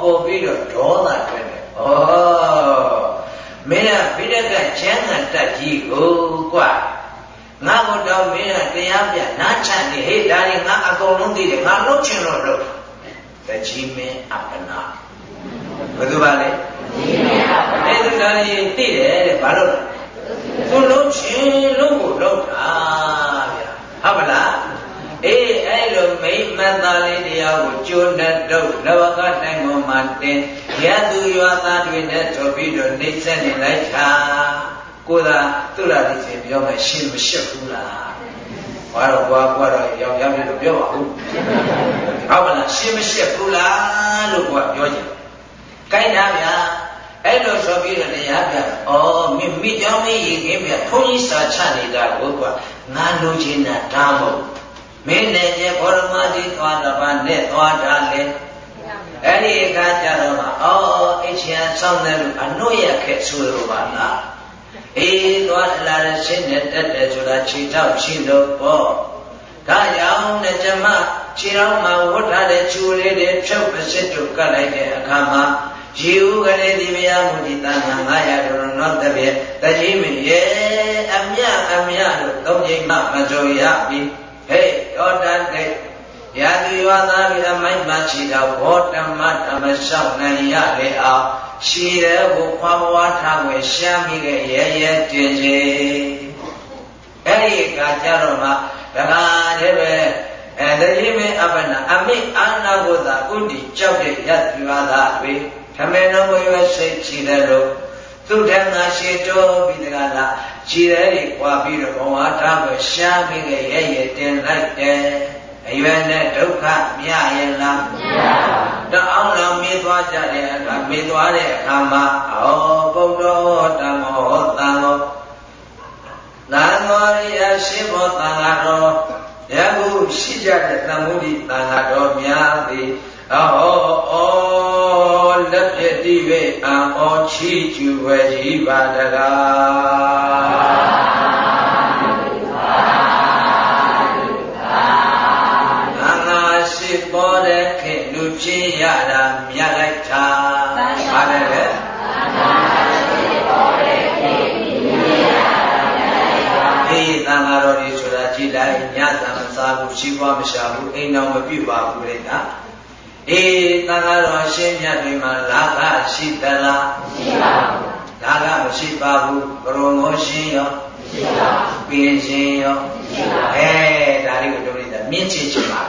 ပို့ပြီးတော့ဒေါသထွက်တယ်ဩ မင်းကဘိဒကချမ်းသာတက်ကြီးကိုကွာငါ့ကိုတော့မင်းကတရားပြနားချနေဟေ့ဒါရင်ငါအကုန်လုံးသိတယ်ငါလုပ်ချင်လို့လုပ်တကြီးမင်းအပနာဘယ်သူပါလဲအဲ့ဒီဒါရင်သိတယ်တဲ့ဘာလို့လဲသူလုံးချင်းလုံးကိုလုံးတာဗျာဟုတ်ပါလား အေးအဲ့လိုမိမတ်သားလေးတရားကိုကျိုးနဲ့တော့လဝကတိုင်းပေါ်မှာတင်ရသူရွာသားတွေနဲ့တော်ပြီးတော့နှိမ့်ဆက်နေလိုက်တာကိုသာသူ့လာလေးချင်းပြောမှရှင်းမရှက်ဘူးလားဘာတော့ဘွားဘွားတော့ရောက်ရောက်ပြီးတော့ပြောပါဦးဟုတ်ပါလားရှင်းမရှက်ဘူးလားလို့ဘွားပြောကြည့်ကိုင်းတာဗျာအဲ့လိုဆိုပြီးတော့တရားပြ။အော်မိမိကြောင့်မရခင်ဗျ။ဘုန်းကြီးစာချနေတာကိုကွာငါလိုချင်တာဒါမဟုတ်မင်းနဲ့ကျ ဘောရမကြီးသွားတော့ဗာနဲ့သွားတာလေအဲ့ဒီအခါကျတော့မှအော်အချင်းဆောင်တယ်လို့အနှုတ်ရခဲ့ဆိုလိုပါလားအေးသွားလာတဲ့ရှင်းနဲ့တက်တယ်ဆိုတာခြေထောက်ရှိလို့ပေါ့ဒါကြောင့်နဲ့ကျမခြေထောက်မှာဝတ်ထားတဲ့ချူလေးတွေဖြုတ်ပစစ်တို့ကတ်လိုက်တဲ့အခါမှာရေဥကလေးဒီမယမူဒီတန်ခါ900တော်နောက်တစ်ပြည့်တကြီးမင်းရဲ့အမြအမြလို့သုံးချိန်မှမကြုံရပြီဟဲ့တောတန်တဲ့ ရာသူရွာသားပြီးအမိုက်မှရှိတော့ဘောဓမ္မဓမ္မလျှောက်နိုင်ရလေအောင်ရှိတဲ့ဘုခွားဘဝထားွယ်ရှားမိတဲ့ရဲရဲတင်ချင်းအဲ့ဒီကကြတော့မှတခါတည်းပဲအဲတတိမင်းအပနာအမိအာနာဘုသာဥတီကြောက်တဲ့ရသူရွာသားတွေဓမ္မနောဘွယ်စိတ်ချီတယ်လို့သူထံကရှေတော်ပြီးတကလားခြေရဲတွေပွားပြီးတော့ဘဝထားပဲရှားပြီးရဲ့ရဲ့ရဲ့တင်လိုက်တယ် အရွယ်နဲ့ဒုက္ခမြရဲ့လားမြပါဘူးတအောင်လောမေးသွားကြတဲ့အခါမေးသွားတဲ့အခါမှာအောဗုဒ္ဓဓမ္မောသံဃောသံဃောရိယရှိဘောသံဃာတော်ယခုရှိကြတဲ့သမုဒိသံဃာတော်များသည်အဟောဩလက်ပြတိဝေအံဩချီကျူဝေကြီးပါတကား ရှိပေါ်တဲ့ခေလူဖြစ်ရတာမြတ်လိုက်တာပါတယ်လေအေးသံဃာတော်ကြီးဆိုတာကြည်လိုက်ညသာမစားဘူးရှိပွားမရှာဘူးအိမ်တော်မပြုတ်ပါဘူးလေနော်အေးသံဃာတော်ရှင်းမြတ်တွေမှာလာကရှိသလားမရှိပါဘူးလာကမရှိပါဘူးဘရုံမောရှင်းရောမရှိပါဘူးပင်ရှင်းရောမရှိပါဘူးအဲဒါလေးကိုတို့နေတာမြင့်ချစ်ချင်ပါ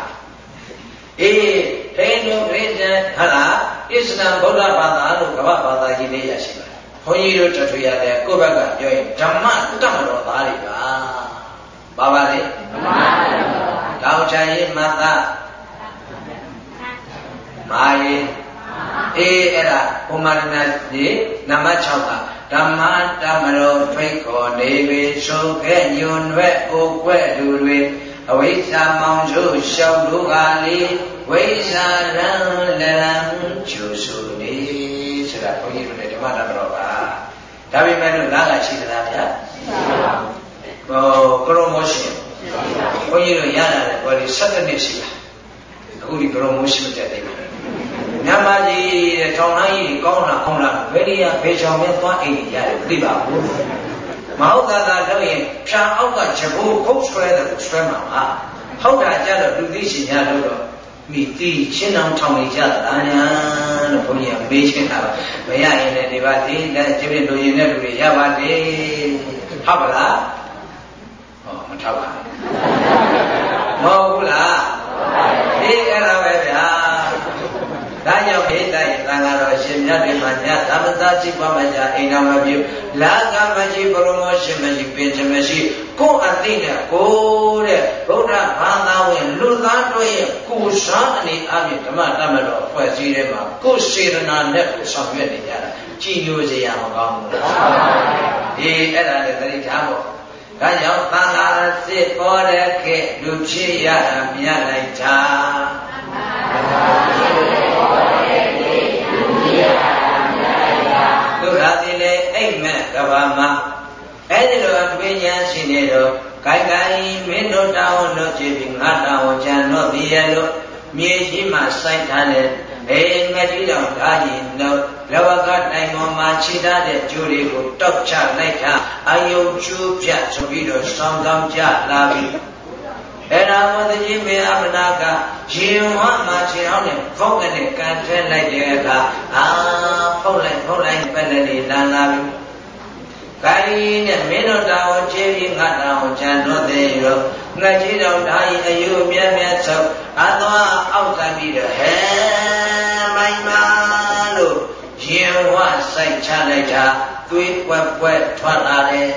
အေးထိန်တို့ခရစ်ယာန်ဟာလားအစ္စလမ်ဗုဒ္ဓဘာသာလို့ကမ္ဘာဘာသာကြီးလေးရရှိပါတယ်ဘုန်းကြီးတို့တထွေရတယ်ကိုယ့်ဘက်ကပြောရင်ဓမ္မတမတော်သားတွေပါပါပါလေဓမ္မတောင်ချင်ရင်မသမာယေအေးအဲ့ဒါဘုမာရဏဒီနံပါတ်6ကဓမ္မတမရောဖိတ်ခေါ်နေပြီဆိုခဲ့ညွန်ွဲ့အိုကွဲ့လူတွေ အဝိဇ္ဇာမောင်စုရှောက်လူကလေးဝိဇ္ဇာရံလလံကျူစုနေဆိုတာဘုန်းကြီးတို့ဓမ္မတမရောပါဒါပေမဲ့လို့လားကရှိသလားဗျာဟောကရောမောရှင်ဘုန်းကြီးတို့ရလာတယ်ဘောဒီ7နှစ်ရှိတာအခုဒီကရောမောရှင်တက်တယ်မြန်မာကြီးတဲ့ထောင်တိုင်းကြီးကောင်းလာကောင်းလာဘယ်နေရာဘယ်ချောင်ပဲသွားအိမ်ကြီးရတယ်မသိပါဘူး မဟုတ်တာသာတော့ရင်ဖြာအောက်ကချက်ဖို့ခုတ်ဆွဲတယ်ဆွဲမှာပါဟုတ်တာကြတော့လူသိရှင်ရလို့တော့မိတိချင်းအောင်ထောင်နေကြတာညာလို့ဘုန်းကြီးကမေးရှင်းတာပါမရရင်လည်းဒီပါသေးတဲ့ကျပြလိုရင်တဲ့လူတွေရပါတယ်ဟုတ်ပါလားဟောမထောက်ပါဘူးမဟုတ်ဘူးလားအေးအဲ့ဒါပဲဗျာ ဒါကြောင့်ဣတယသံဃာတော်ရှင်မြတ်တွေမှာညသမသာစိပမကြအိမ်တော်မပြုလာကမရှိပရမောရှင်မရှိပင်ချမရှိကိုယ်အသိနဲ့ကိုယ်တဲ့ဗုဒ္ဓဘာသာဝင်လူသားတို့ရဲ့ကိုယ်စားအနေအပြင်ဓမ္မတမတော်ဖွဲ့စည်းတဲ့မှာကိုယ်စေတနာနဲ့ကိုဆောင်ရွက်နေကြတာကြည်ညိုစရာမကောင်းဘူးဒီအဲ့ဒါလည်းသတိထားဖို့ ဒါကြောင့်သံဃာစစ်ပေါ်တဲ့ခေလူဖြစ်ရတာမြတ်လိုက်တာသူရာတိလေအိမ်မက်ကဘာမှာအဲ့ဒီလိုအတွေ့ဉာဏ်ရှိနေတော့ဂိုင်ဂိုင်မင်းတို့တောင်းလို့ကြည့်ပြီးငါတောင်းကြံတော့ဒီရဲ့လို့မြေရှိမှစိုက်ထားတဲ့အေးငါကြီးတော်ဓာကြီးတော့ လဝကတိုင်ပေါ်မှာခြေထားတဲ့ကျိုးတွေကိုတောက်ချလိုက်တာအယုံကျူးပြတ်ဆိုပြီးတော့ဆောင်းကောင်းကြလာပြီအဲ့ဒါမသကြီးမေအမနာကရေဝါမှာခြေအောင်နဲ့ဖုတ်ကနေကန်ထဲလိုက်တဲ့အခါအာဖုတ်လိုက်ဖုတ်လိုက်ပဲလေလန်လာပြီကိုင်းနဲ့မင်းတို့တာဝန်ချေပြီးငါတာဝန်ချန်တော့သေးရောငါကြီးတော်ဓာကြီးအယုမြတ်မြတ်ချုပ်အသွားအောက်ကပြီးတော့ဟဲမိုင်းမာလို့ ရင်ဝစိုက်ချလိုက်တာသွေးပွက်ပွက်ထွက်လာတယ်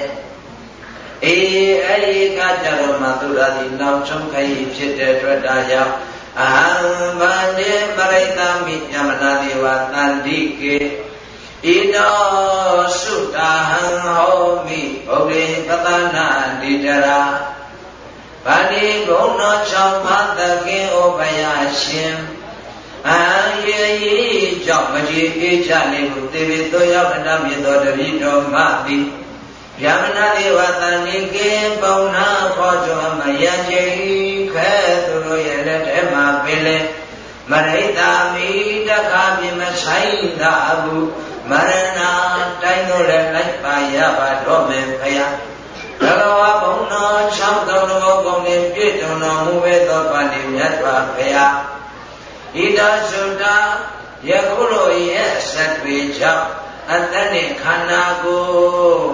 အေးအဲ့ဒီကကြတော့မှသူရာဒီနောက်ဆုံးခရီးဖြစ်တဲ့အတွက်ဒါကြောင့်အဟံဗန္တိပရိသမိယမနာတိဝတန္တိကေဣတောစုတာဟံဟောမိဘုရေပတနာတိတရာဗန္တိဘုံတော်၆ပါးသခင်ဩဘယရှင် အာယေဤကြောင့်မကြည်အေးချနေဟုသေဝေသောရောက်အတမြေသောတပိတော်မှသည်ယမနာဒေဝတန်ဒီကေပုံနာဖောကျော်မယကျေခဲသူတို့ရဲ့လက်ထဲမှာပင်လေမရိတာမိတခါပြမဆိုင်သာဘူးမရဏတိုင်းတို့လည်းလိုက်ပါရပါတော့မယ်ဖယားဘဂဝါဘုံတော်၆တော်တော်ကုန်နေပြည့်တော်တော်မူဝဲသောပါဠိမြတ်စွာဘုရား ဣဒသုတယခုလိုရဲ့ဆက်တွေကြောင့်အတ္တနဲ့ခန္ဓာကိုယ်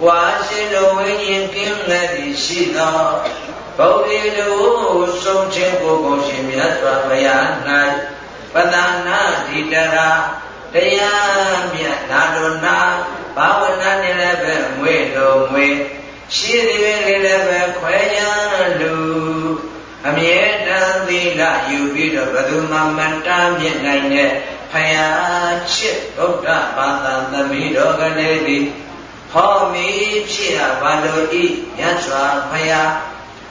ကွာရှိလိုဝိညာဉ်ကင်းလက်သည်ရှိသောဗုဒ္ဓေတို့ဆုံးခြင်းကိုကိုရှင်မြတ်စွာဘုရား၌ပဒနာဓိတရာတရားမြတ်နာတော်နာဘာဝနာနဲ့လည်းပဲငွေတော်ငွေရှိသည်ပဲလည်းပဲခွဲရလူ အမြဲတမ်းသီလယူပြီးတော့ဘယ်သူမှမတားမြစ်နိုင်တဲ့ဖယားချစ်ဗုဒ္ဓဘာသာသမီးတော်ကလေးသည်ဟောမီဖြစ်ရပါလို့ဤမြတ်စွာဘုရား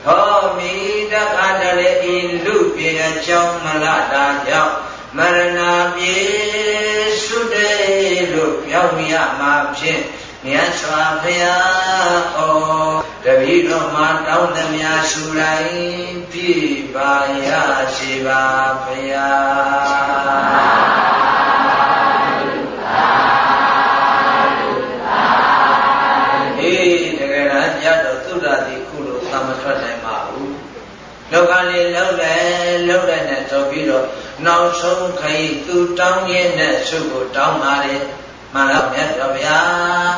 ဟောမီတခါတလေဤလူပြေအကြောင်းမလာတာကြောင့်မရဏပြေစုတဲ့လို့ပြောင်းရမှာဖြစ် မြတ်စွာဘုရားဩတပည့်တော်မှာတောင်းသမျှရှုလိုက်ပြပါရရှိပါဘုရားအေးတကယ်လားကြတော့သုဒ္ဓတိခုလို့သမထွက်နိုင်ပါဘူးလောကလေးလုံးတယ်လုံးတယ်နဲ့ဆိုပြီးတော့နောက်ဆုံးခရီးသူတောင်းရင်းနဲ့ဆုကိုတောင်းပါတယ် မှန်လားမြတ်စွာဘုရား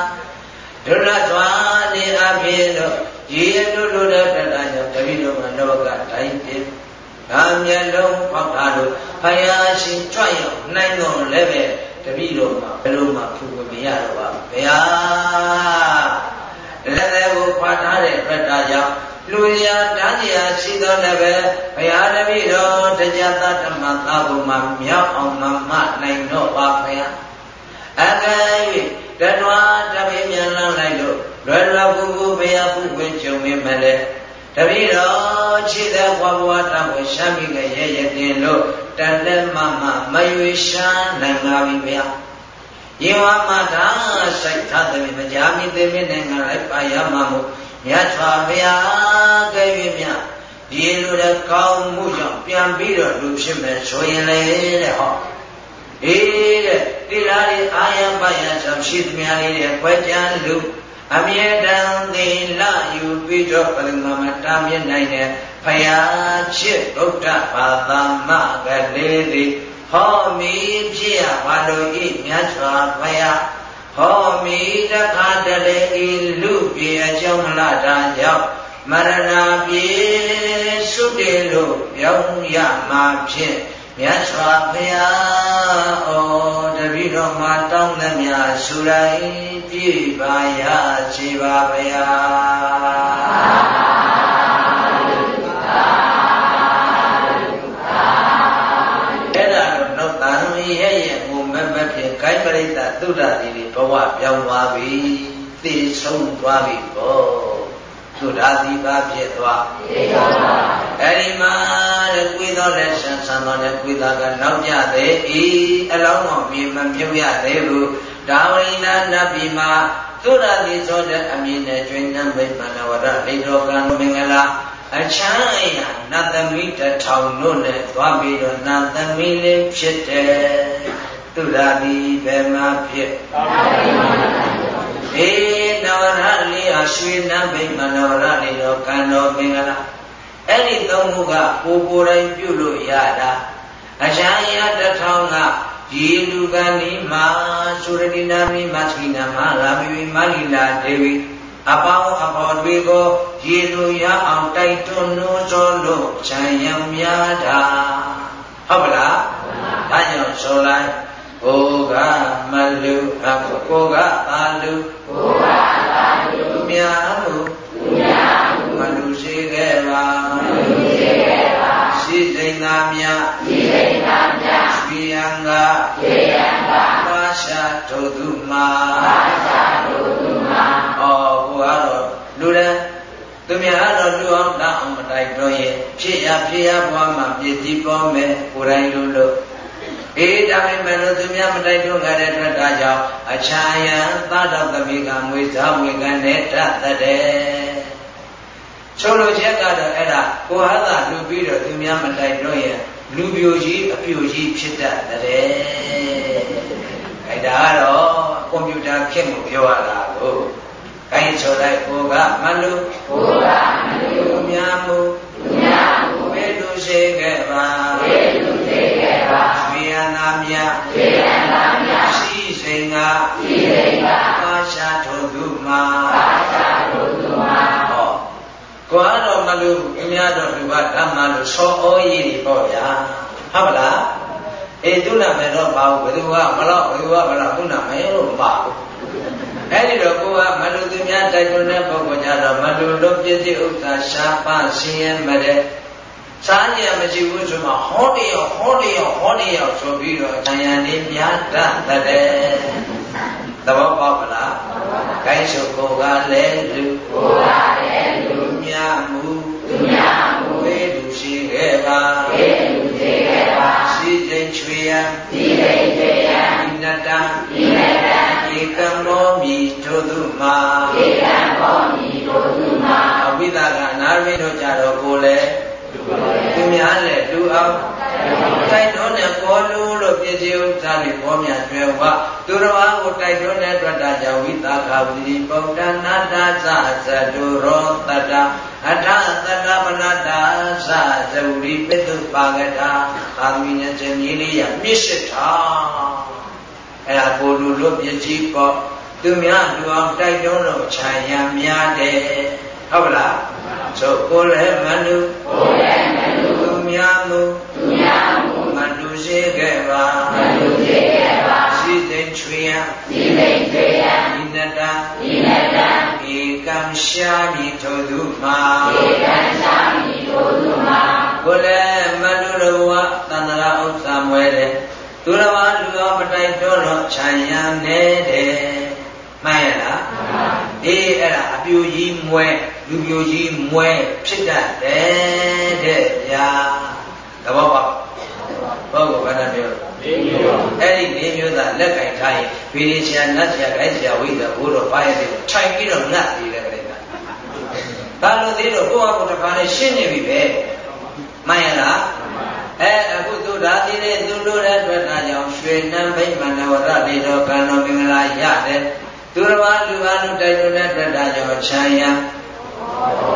ဒုရစွာနေအဖြစ်တော့ရေတုတုတတတာကြောင့်တပိတော်မှာလောကတိုင်းပြ။ဒါမျက်လုံးဖောက်တာလို့ဖယားရှင်ကြွရောက်နိုင်တော်လည်းပဲတပိတော်မှာဘယ်လိုမှဖူမရတော့ပါဘုရား။လက်သေးကိုဖွာထားတဲ့အတွက်ဒါကြောင့်လူရတန်းရာရှိသောလည်းပဲဘုရားတပိတော်တရားသတ္တမသာဘုံမှာမြောက်အောင်မမနိုင်တော့ပါဘုရား။ အကယ်၍တဏှာတပိမြန်လန်းလိုက်လို့လွယ်လွယ်ကူကူဘုရားပုဝင်ကြုံနေမယ်လေတပိတော်ခြေသက်ဘဝဘဝတောင်းကိုရှာမိခဲ့ရဲ့ရဲ့တင်လို့တလက်မမမရွေရှာနိုင်ပါပြီဗျာယေဝမာတာစိုက်ထားသည်မကြာမီသေမင်းနဲ့ငါလိုက်ပါရမှာမို့မြတ်စွာဘုရားကဲ့၍မြတ်ဒီလိုတဲ့ကောင်းမှုကြောင့်ပြန်ပြီးတော့လူဖြစ်မယ်ဆိုရင်လေတဲ့ဟောအေးတဲ့ တိလာရီအာယပယကြောင့်ရှိသမျှလေးတဲ့ခွဲကြံလူအမြဲတမ်းသိလာယူပြီးတော့ပရမမတာမြင့်နိုင်တဲ့ဖယားချစ်ဗုဒ္ဓဘာသာမကလေးသည်ဟောမီဖြစ်ရပါလို့ဤမြတ်စွာဘုရားဟောမီတခါတလေဤလူပြေအကြောင်းလာတာကြောင့်မရဏပြေစုတည်လို့ပြောင်းရမှာဖြစ် မြတ်စွာဘုရားဩတပည့်တော်မှာတောင်းသမျှဆူလိုက်ပြည့်ပါရခြေပါဗျာရဲ့ရဲ့ကိုမက်မက်ဖြင့်ကိုင်းပရိသတ်သုဒ္ဓတိတွေဘဝပြောင်းသွားပြီသိဆုံးသွားပြီပေါ့ သုဒ္ဓတိပါဖြစ်သွားသိဆုံးသွားအဲ့ဒီမှာတဲ့ကွေးတော်လက်ဆန်းဆန်းတော်နဲ့ကွေးသားကနောက်ကြသေးဤအလောင်းတော်မြေမမြုပ်ရသေးဘူးဒါဝိနာနတ်ပြည်မှာသုဒ္ဓတိဆိုတဲ့အမည်နဲ့ကျွင်းနံမိတ်မနဝရလိတော်ကံမင်္ဂလာအချမ်းအရာနတ်သမီးတထောင်တို့နဲ့သွားပြီးတော့နတ်သမီးလေးဖြစ်တယ်သူရာဒီဘယ်မှာဖြစ် အေးနဝရလေးအရွှေနတ်ဗိမာန်နဝရလေးတော့ကံတော်မင်္ဂလာအဲ့ဒီသုံးခုကကိုကိုယ်တိုင်ပြုလို့ရတာအချမ်းအရာတထောင်ကဒီလူကဏီမာသုရတိနာမိမသိနာမလာမီမလီလာဒေဝီအပေါင်းအဖော်တွေကိုရေလိုရအောင်တိုက်တွန်းလို့ကြောလို့ခြံရံများတာဟုတ်ပါလားဒါကြောင့်ဆိုလိုက် ကိုကမလူအကိုကပါလူကိုကပါလူမြာလူမြာလူမလူရှိခဲ့ပါမလူရှိခဲ့ပါရှိစိန်သာမြရှိစိန်သာမြရွှေရန်ကရွှေရန်ကပါရှာတို့သူမှာပါရှာတို့သူမှာကတော့လူရန်သူများတော့လူအောင်တောင်းမတိုက်တော့ရဲ့ဖြစ်ရဖြစ်ရဘွားမှာပြည့်စည်ပေါ်မယ်ကိုယ်တိုင်လို့လို့ အေးဒါပေမဲ့လို့သူများမတိုက်တော့ကြတဲ့အတွက်ဒါကြောင့်အချာယံသာတော်သမီးကငွေစားငွေကနဲ့တတ်တဲ့ဆိုလိုချက်ကတော့အဲ့ဒါကိုဟာသာလူပြီးတော့သူများမတိုက်တော့ရဲ့လူပြိုကြီးအပြိုကြီးဖြစ်တတ်တဲ့အဲ့ဒါကတော့ကွန်ပျူတာခေတ်ကိုပြောရတာကိုကိုင်းဆိုလိုက်ကိုကမလူကိုကမလူများမှုများမှုဝေလူရှိခဲ့ပါဝေလူရှိခဲ့ပါဝေ ယနာမြဝေယနာမြရှိစိန်ကရှိစိန်ကပါရှာထုသူမှာပါရှာထုသူမှာဟောကိုကတော့မလူအများတော့လူကဓမ္မလို့စောဩရည်တွေပေါ့ဗျာဟုတ်ပါလားအေးသူနာမယ်တော့ပါဘူးဘယ်သူကမလို့ဘယ်သူကမလို့သူနာမယ်လို့မပါဘူးအဲ့ဒီတော့ကိုကမလူသူများတိုက်တွန်းတဲ့ပုဂ္ဂိုလ်ကြတော့မလူလို့ပြည့်စုံဥစ္စာရှားပါဆင်းရဲမတဲ့ စားကြမရှိဘူးဆိုမှဟောတရောဟောတရောဟောတရောဆိုပြီးတော့ဉာဏ်ရည်များတတ်တဲ့သဘောပေါက်မလားကိုင်းဆိုကိုကလည်းလူကိုကလည်းလူများမှုလူများမှုဝေလူရှိခဲ့ပါဝေလူရှိခဲ့ပါရှိခြင်းချွေရန်ရှိခြင်းချွေရန်ဒီနတံဒီနတံဧကံမောမိတို့သူမှာဧကံမောမိတို့သူမှာအဝိသကအနာရင်းတို့ကြတော့ကိုလည်းသူ များလည်းလူအောင်တိုက်တွန်းတဲ့ပေါ်လူလို့ပြည့်စုံဥစ္စာတွေပေါ်မြကျွဲဝသူတော်ဘာကိုတိုက်တွန်းတဲ့အတွက်ဒါကြောင့်ဝိသကဝိရိပုဒ္ဒနာတာသသတုရောတတအထသတ္တပနတာသဇဝရိပိတုပါကတာအာမိညဇမြေလေးရမြစ်စစ်တာအဲ့ဒါကိုလူလို့ပြည့်စုံပေါ့သူများလူအောင်တိုက်တွန်းလို့ခြံရံများတယ်ဟုတ်ပါလားဆိုကိုယ်လည်းမနုကိုယ်လည်း မနုသူများမူသူများမူမနုရှိခဲ့ပါမနုရှိခဲ့ပါရှိသိချွေယရှိသိချွေယဤနတဤနတဧကံရှာမိထိုသူမှာဧကံရှာမိထိုသူမှာကိုယ်လည်းမနုရဝသန္တရာဥစ္စာမွဲတဲ့သူတော်ဘာလူတော်မတိုက်တော့တော့ခြံရံနေတဲ့မှန်ရလားမှန်ပါ အေးအဲ့ဒါအပြူကြီးမွဲလူပြူကြီးမွဲဖြစ်တတ်တယ်တဲ့ဗျာသဘောပေါက်ဟုတ်ကဲ့ဘာသာပြောပြအဲ့ဒီလေးမျိုးသာလက်ကင်ထားရင်ဗီဒီဆရာနတ်ဆရာခိုင်းဆရာဝိဇ္ဇာဘိုးတော်ဘာရဲ့တဲ့ထိုင်ပြီးတော့ငတ်သေးတယ်ကြတဲ့ကဒါလို့သေးတော့ကိုယ့်အကူတစ်ခါနဲ့ရှင်းနေပြီပဲမှန်ရလားအဲအခုသူဒါသေးတဲ့သူတို့တဲ့အတွက်ဒါကြောင့်ရွှေနံဗိမာန်ဝရလေတော်ကံတော်မင်္ဂလာရတယ် သူတော်ဘာလူဘာလူတိုက်လို့တဲ့အတွက်ဒါကြောင့်ချမ်းရ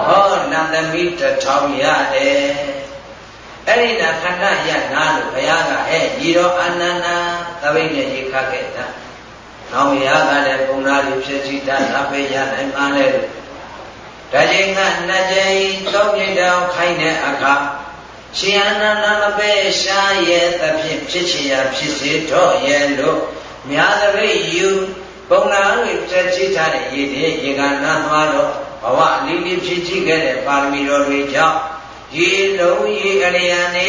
ဟောနန္ဒမိတထောင်ရတယ်အဲ့ဒီနာခန္ဓာရနာလို့ဘုရားကဟဲ့ညီတော်အာနန္ဒာသပိတ်နဲ့ရေခတ်ခဲ့တာ။နောင်ရကလည်းပုံနာလူဖြစ်စီတတ်တာပဲရနိုင်မှလဲလို့ဒါချိန်ကနှစ်ကြိမ်သုံးကြိမ်တောင်ခိုင်းတဲ့အခါရှင်အနန္ဒမပဲရှားရဲ့သဖြင့်ဖြစ်ချင်ရာဖြစ်စေတော့ရဲ့လို့မြာသပိတ်ယူ ပုံနာတွေဖြစ်စီထားတဲ့ရည်တွေရေကနာသွားတော့ဘဝအလေးလေးဖြစ်ချခဲ့တဲ့ပါရမီတော်တွေကြောင့်ရေလုံးရေအလျံနေ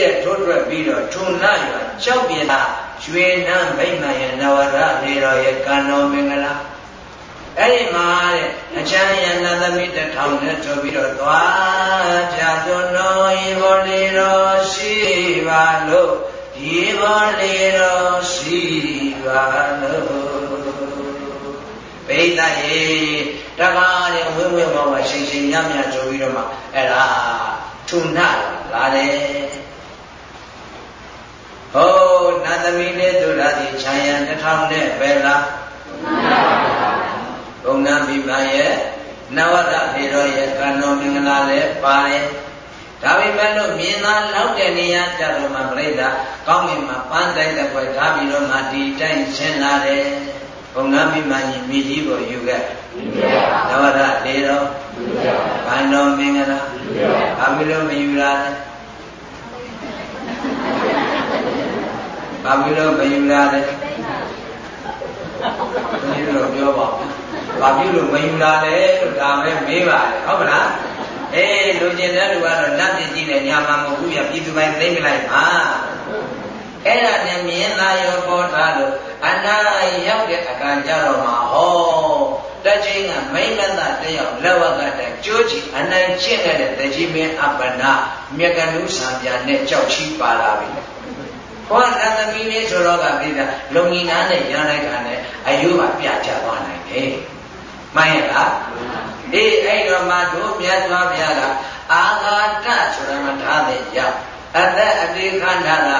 တဲ့ထွတ်တွက်ပြီးတော့ထုံနာရွာကြောက်ပြတာရွှေနံဗိမာန်ရဲ့နဝရနေတော်ရဲ့ကံတော်မင်္ဂလာအဲ့ဒီမှာတဲ့အချမ်းယနသမီးတစ်ထောင်နဲ့ထုတ်ပြီးတော့သွားကြသွန်တော်ရေဘောလေတော်ရှိပါလို့ရေဘောလေတော်ရှိပါလို့ ဘိဒယေတကားတဲ့ဝင်းဝင်းမောင်းမှာရှိန်ရှိန်ညံ့ညံ့ကြိုပြီးတော့မှအဲ့ဒါထုံနာလာတယ်ဟောနတ်သမီးလေးတို့လာဒီခြံရံတစ်ထောင်နဲ့ပဲလားဘုံနာမိမရဲ့နဝရဒေရောရဲ့ကံတော်မင်္ဂလာလည်းပါတယ်ဒါပေမဲ့လို့မြင်သာလောက်တဲ့နေရာကြတော့မှပြိဿကောင်းကင်မှာပန်းတိုင်းတစ်ခွက်ထားပြီးတော့မှဒီတိုင်းရှင်းလာတယ် ဘုံနာမိမကြီးမိကြီးကိုယူခဲ့နဝရလေတော်ဘာတော်မင်္ဂလာဘာဖြစ်လို့မယူလာလဲဘာဖြစ်လို့မယူလာလဲဘယ်လိုပြောပါ့ဘာဖြစ်လို့မယူလာလဲလို့ဒါပဲမေးပါလေဟုတ်မလားအေးလူကျင်တဲ့လူကတော့နတ်ပြည်ကြီးနဲ့ညာမှာမဟုတ်ဘူးပြပြည်သူပိုင်းသိမ့်ပလိုက်ပါ အဲ့ဒါနဲ့မြင်သာရောပေါ်ထားလို့အနာရောက်တဲ့အခါကျတော့မှဟောတချင်းကမိမ့်မသတယောက်လက်ဝက်ကတည်းကြိုးချီအနိုင်ကျင့်တဲ့တကြီးမင်းအပနာမြက်ကနုဆံပြနဲ့ကြောက်ချီပါလာပြီဟောနတ်သမီးလေးဆိုတော့ကပြည်တာလုံကြီးနားနဲ့ရန်လိုက်တာနဲ့အယုကပြချသွားနိုင်တယ်မှန်ရဲ့လားအေးအဲ့တော့မှတို့မြတ်စွာဘုရားကအာဃာတဆိုတာမှထားတဲ့ကြောင့် အသက်အတိခန္ဓာက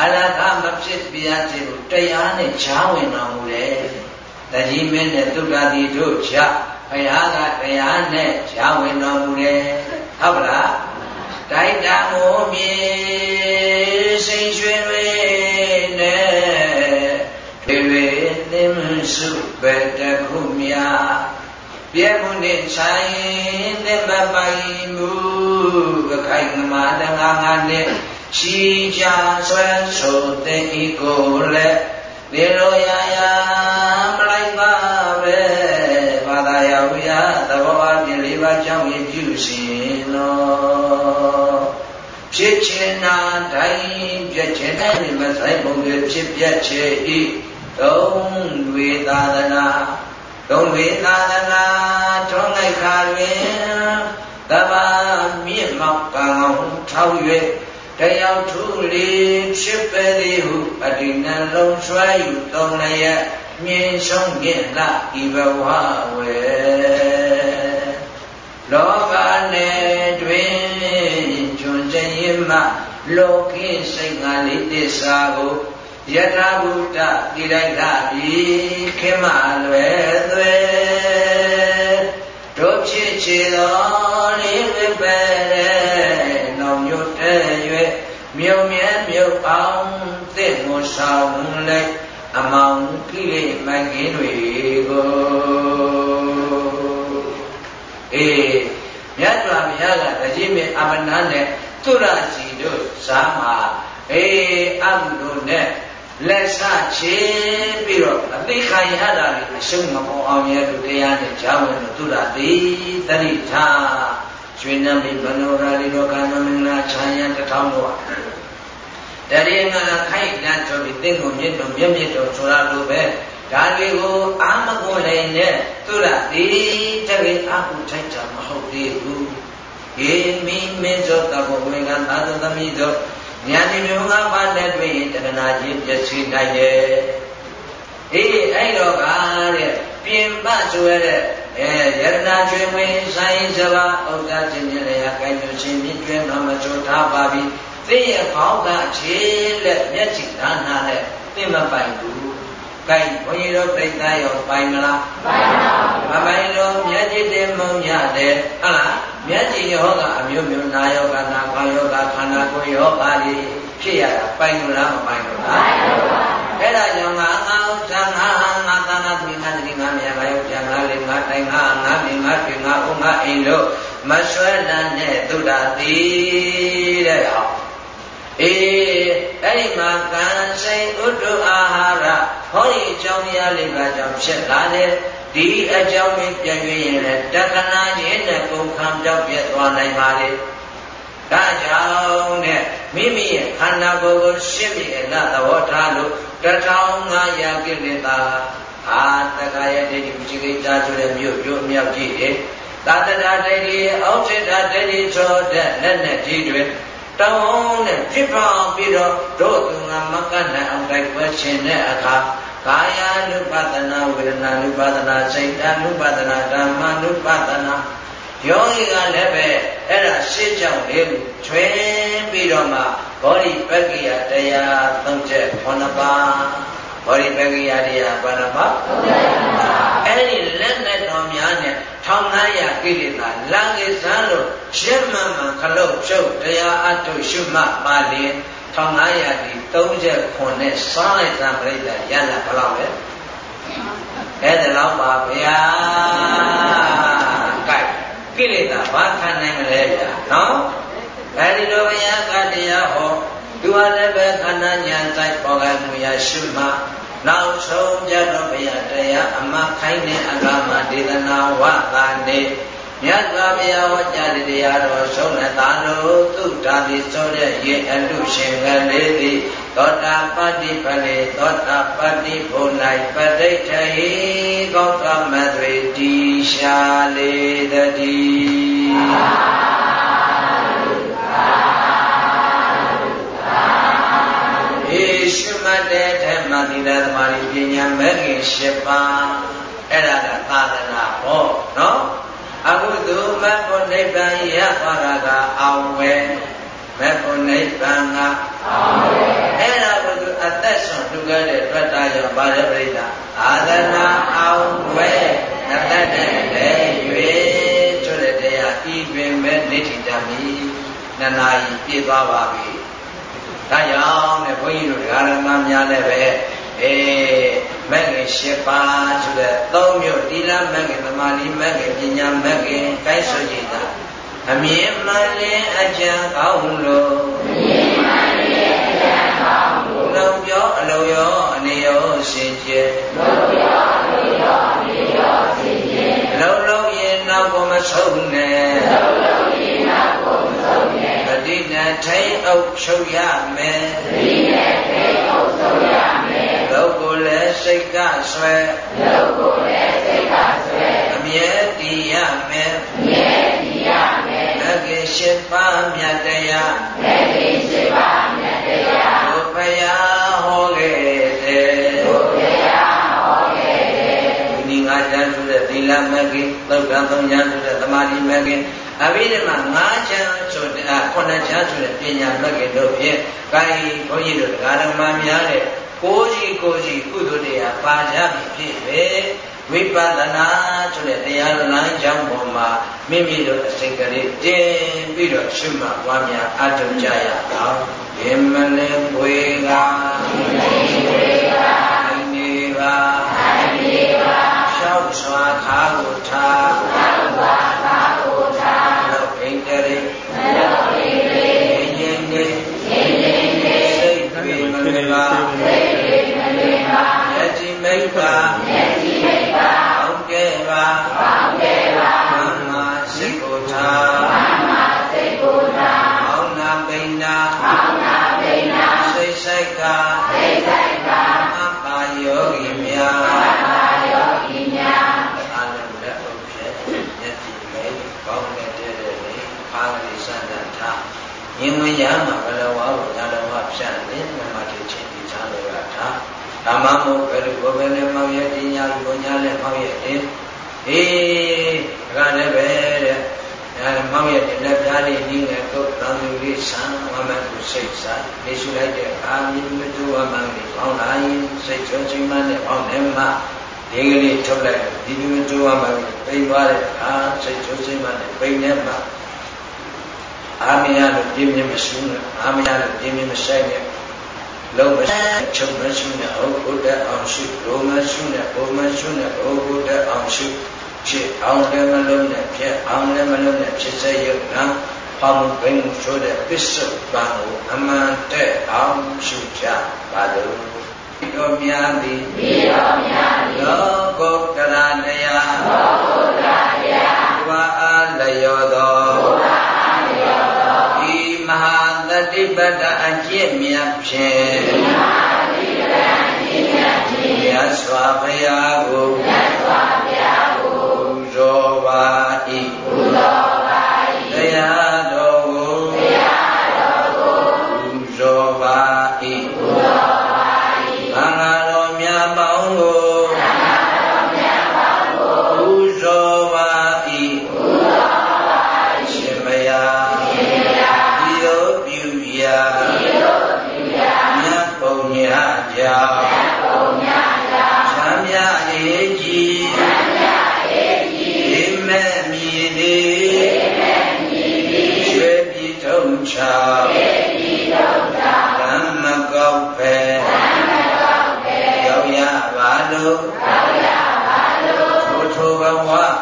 အလကမဖြစ်ပြရခြင်းကိုတရားနဲ့ချားဝင်တော်မူတယ်။တကြီးမင်းနဲ့သုဒ္ဓတိတို့ချဘုရားကတရားနဲ့ချားဝင်တော်မူတယ်။ဟုတ်လား။တိုက်တာမိုးမြေစိန်ရွှေတွေနဲ့တွေသင်စုပဲတခုမြာ ပြဲမှုနဲ့ဆိုင်သင်မပိုင်မှုအခိုင်အမာတငါငါနဲ့ရှိချဆွဲဆိုတဲ့ဤကိုလည်းနေရောရာယာမလိုက်ပါပဲဘာသာယဝိယသဘောအပြင်လေးပါးကြောင့်ရပြုရှင်တော်ဖြစ်ချင်တာတိုင်းပြည့်ချင်တဲ့မဆိုင်ပုံတွေဖြစ်ပြချေဤသုံးတွေသာသနာ သုံးတွေသာသနာထုံးလိုက်ခါတွင်တဘာမြင့်မောက်ကံအောင်ထောက်၍တယောက်ထုလေးဖြစ်ပေသည်ဟုအတိနှလုံးဆွဲယူသုံးလျက်မြင်ဆုံးမြင့်လာဤဘဝဝေလောကနယ်တွင်ကျွန်ကျင်ရင်မှလောကိစိတ်ငါလေးတစ္ဆာကို ယထာဘုဒ္ဓတိရိုက်လာပြီခေမလွယ်သွဲတို့ဖြစ်ချေတော်လေးဝိပဲတဲ့နောင်ညွတ်တဲ့၍မြုံမြဲမြုပ်အောင်သစ်မဆောင်လိုက်အမောင်ကိလေမကင်းတွေကိုအေးမြတ်စွာဘုရားကတကြီးမြအမနာနဲ့သူရစီတို့ဇာမှာအေးအမှုတို့နဲ့ လက်ဆချေပြီးတော့အသိခံရတာတွေအရှုံးမပေါ်အောင်ရဲ့သူတရားနဲ့ဂျာဝင်တို့သူရသည်တတိထားရွှေနံမိဘနောရာလီတော်ကံမင်္ဂလာခြံရန်တထောင်တော့တရေငါခိုက်တန်းဆိုပြီးသင်္ကိုမြင့်တော်မြင့်မြင့်တော်ဆိုတာလိုပဲဒါတွေကိုအာမကွန်လည်းနဲ့သူရသည်တကယ်အမှုထိုက်တာမဟုတ်သေးဘူးေမိမေဇောတဘောဝေကသာသသမီဇော ဉာဏ်ဒီမျိုးငါးပါးနဲ့တွေ့ရင်တဏှာကြီးပြည့်စည်နိုင်တယ်အေးအဲ့တော့ကတဲ့ပြင်ပဆိုရတဲ့အဲယရနာကျွေးဝင်ဆိုင်စပါဥဒ္ဒချင်းချင်းလည်းကိုင်းလို့ချင်းမြင့်ကျွဲမှာမချိုးထားပါပြီသိရခေါင်းကခြေလက်မျက်စိဒါနာနဲ့သိမပိုင်ဘူး ကိုင်းဘုန်းကြီးတို့ပြိဿရောပိုင်မလားပိုင်ပါဘူးမပိုင်တော့မျက်စိတင်မုံရတယ်ဟုတ်လားမျက်စိယောဂအမျိုးမျိုးနာယောဂနာခေါင်းယောဂခန္ဓာကိုယ်ယောဂတွေဖြစ်ရတာပိုင်လို့လားမပိုင်လို့လားပိုင်လို့ပါအဲ့ဒါကြောင့်ငါငါဥစ္စာငါငါသံဃာသီငါတိငါမြတ်ငါယောက်ျားငါလေးငါတိုင်ငါငါမြင်ငါတွေ့ငါဥငါအိမ်တို့မဆွဲလန်းတဲ့သုဒ္ဓတိတဲ့ဟော အေးအဲ့ဒီမှာကံစိတ်ဥဒ္ဓအာဟာရဟောဒီအကြောင်းတရားလေးပါကြောင့်ဖြစ်လာတဲ့ဒီအကြောင်းကိုပြန်ကြည့်ရင်လည်းတက္ကနာခြင်းနဲ့ကုန်ခံပြောက်ပြတ်သွားနိုင်ပါလေဒါကြောင့်နဲ့မိမိရဲ့ခန္ဓာကိုယ်ကိုရှင်းပြီးအနသဘောထားလို့တထောင်ငါးရာကိလေသာအာတက္ကရဲ့ဒိဋ္ဌိဝိကိတာဆိုတဲ့မြို့မြို့မြောက်ကြည့်တယ်သာတနာဒိဋ္ဌိအောက်จิตဒိဋ္ဌိသောတဲ့လက်နဲ့ကြီးတွေ တောင်းနဲ့ဖြစ်ပေါင်းပြီးတော့တို့သူငါမကနိုင်အောင်တိုက်ပွဲရှင်တဲ့အခါကာယ ानु ပဒနာဝေဒနာ ानु ပဒနာစိတ် ानु ပဒနာဓမ္မ ानु ပဒနာယောဂီကလည်းပဲအဲ့ဒါရှင်းကြောင်လေးကိုချွဲပြီးတော့မှဘောဓိပက္ခိယတရားသုံးချက်9ပါး ဘောဓိပက္ခိယတရားဘာနှပါအဲ့ဒီလက်နဲ့တော်များနဲ့1900ကိလေသာလံကိစမ်းလို့ရှင်းမှန်မှန်ခလုတ်ဖြုတ်တရားအထုရှုမှတ်ပါလင်1500ဒီ39နဲ့စားလိုက်သံပြိတ္တရလာဘယ်လောက်လဲအဲ့ဒါလောက်ပါဗျာကဲကိလေသာဘာခံနိုင်မလဲဗျာနော်အဲဒီလိုဘုရားကတရားဟောသူဟာလည်းပဲခန္ဓာညာဆိုင်ပေါ်ကမှုရရှုမှ နောက်ဆုံးကြတော့ဘုရားတရားအမှခိုင်းတဲ့အကမဒေသနာဝတာနေမြတ်စွာဘုရားဟောကြားတဲ့တရားတော်ဆုံးတဲ့သာလို့သုဒ္ဓတိဆိုတဲ့ရေအတုရှင်ကလေးသည်သောတာပတ္တိပလေသောတာပတ္တိဘုံ၌ပဋိဋ္ဌဟိကောကမသွေတိရှာလေတည်းေ ရှုမှတ်တဲ့ဓမ္မသီလသမာဓိပညာမဲ့ခင်၈ပါးအဲ့ဒါကသာသနာဟောနော်အခုသူမတ်ဖို့နိဗ္ဗာန်ရသွားတာကအောင်ဝဲမတ်ဖို့နိဗ္ဗာန်ကအောင်ဝဲအဲ့ဒါကိုသူအသက်ဆုံးလူခဲ့တဲ့တွေ့တာကြောင့်ဗာရပရိသအာသနာအောင်ဝဲအသက်တဲ့လေ၍ဆိုတဲ့တရားဤတွင်မဲ့နေတိတမီနနာယီပြည့်သွားပါပြီ ဒါကြောင့်ねဘုန်းကြီးတို့ဓမ္မများလည်းပဲအေးမဂ္ဂင်၈ပါးဆိုတဲ့သုံးမျိုးတိလမဂ္ဂင်သမာဓိမဂ္ဂင်ပညာမဂ္ဂင်ကိုင်းဆိုကြည်တာအမြင်မှန်လင်းအကြံကောင်းလို့အမြင်မှန်လင်းအကြံကောင်းလို့လုံပြောအလုံရောအနေရောစင်ကြယ်လုံပြောအလုံရောအနေရောစင်ကြယ်လုံလုံရင်နောက်ကိုမဆုံးနဲ့လုံလုံ ထိန်အုပ်ချုပ်ရမယ်တတိနဲ့ထိန်အုပ်ချုပ်ရမယ်လောကိုလည်းစိတ်ကဆွဲလောကိုလည်းစိတ်ကဆွဲအမြဲတည်ရမယ်အမြဲတည်ရမယ်လက္ခေရှိပါမြတ်တရားလက္ခေရှိပါမြတ်တရားဘုရားဟောခဲ့တယ်ဘုရားဟောခဲ့တယ်ဒီငါးချမ်းဆိုတဲ့သီလမဂ္ဂင်သုဒ္ဓသုံးချမ်းဆိုတဲ့သမာဓိမဂ္ဂင်အဘိဓမ္မာငါးချမ်း ဆိုတဲ့ခုနှစ်ချမ်းဆိုတဲ့ပညာမဂ္ဂင်တို့ဖြင့်ကာယဘုန်းကြီးတို့ဓမ္မများတဲ့ကိုကြီးကိုကြီးကုသိုလ်တရားပါကြပြီဖြစ်ပဲဝိပဿနာဆိုတဲ့တရားလမ်းကြောင်းပေါ်မှာမိမိတို့အစိတ်ကလေးတင်ပြီးတော့ရှုမှတ်ပွားများအထောက်ကြရအောင်ယမလဲပွေကနေပါနေပါရှောက်စွာခါကိုထား ဘောင်းနဲ့တည်းတည်းလေးခါးကလေးစံတတ်ထားရင်ဝင်ရမှာဘယ်လိုဝါဘုရားတော်ရှံနေမြတ်တိချင်းဒီချာလို့ရတာဓမ္မမို့ဘယ်လိုဘယ်နဲ့မောင်ရဲ့ဒီညာလူညာနဲ့မောင်ရဲ့အေးအေးဒါကလည်းပဲတဲ့အဲမောင်ရဲ့ဒီလက်ပြားလေးနည်းနဲ့ကိုယ်တော်သူလေးဆံဝမကုစိတ်စာနေရှုလိုက်တဲ့အာမြင်မတူဝမန်လေးပေါင်းလာရင်စိတ်ချွတ်ချင်းမနဲ့ပေါင်းနေမှာဒီကလေးထုတ်လိုက်ဒီမြင်တူဝမန်လေးပိန်သွားတဲ့အာစိတ်ချွတ်ချင်းမနဲ့ပိန်နေမှာ အာမရလို့ပြင်းပြင်းမရှုနဲ့အာမရလို့ပြင်းပြင်းမဆိုင်နဲ့လုံးမချုပ်မရှုနဲ့ဟုတ်ဟုတ်တဲ့အောင်ရှုလုံးမရှုနဲ့ဘုံမရှုနဲ့ဟုတ်ဟုတ်တဲ့အောင်ရှုဖြစ်အောင်လည်းမလုံးနဲ့ဖြစ်အောင်လည်းမလုံးနဲ့ဖြစ်စေရုပ်နာပေါင်းဘိန်းဆိုတဲ့ပစ္စုပန်ကိုအမှန်တဲ့အောင်ရှုကြပါလို့တော်များသည်ဒီတော်များသည်လောကုတ္တ တတိပတ္တအကျင့်မြတ်ဖြင့်ဒီမဟာတတိပတ္တအကျင့်မြတ်ဖြင့်မြတ်စွာဘုရားကိုမြတ်စွာ ထိုထို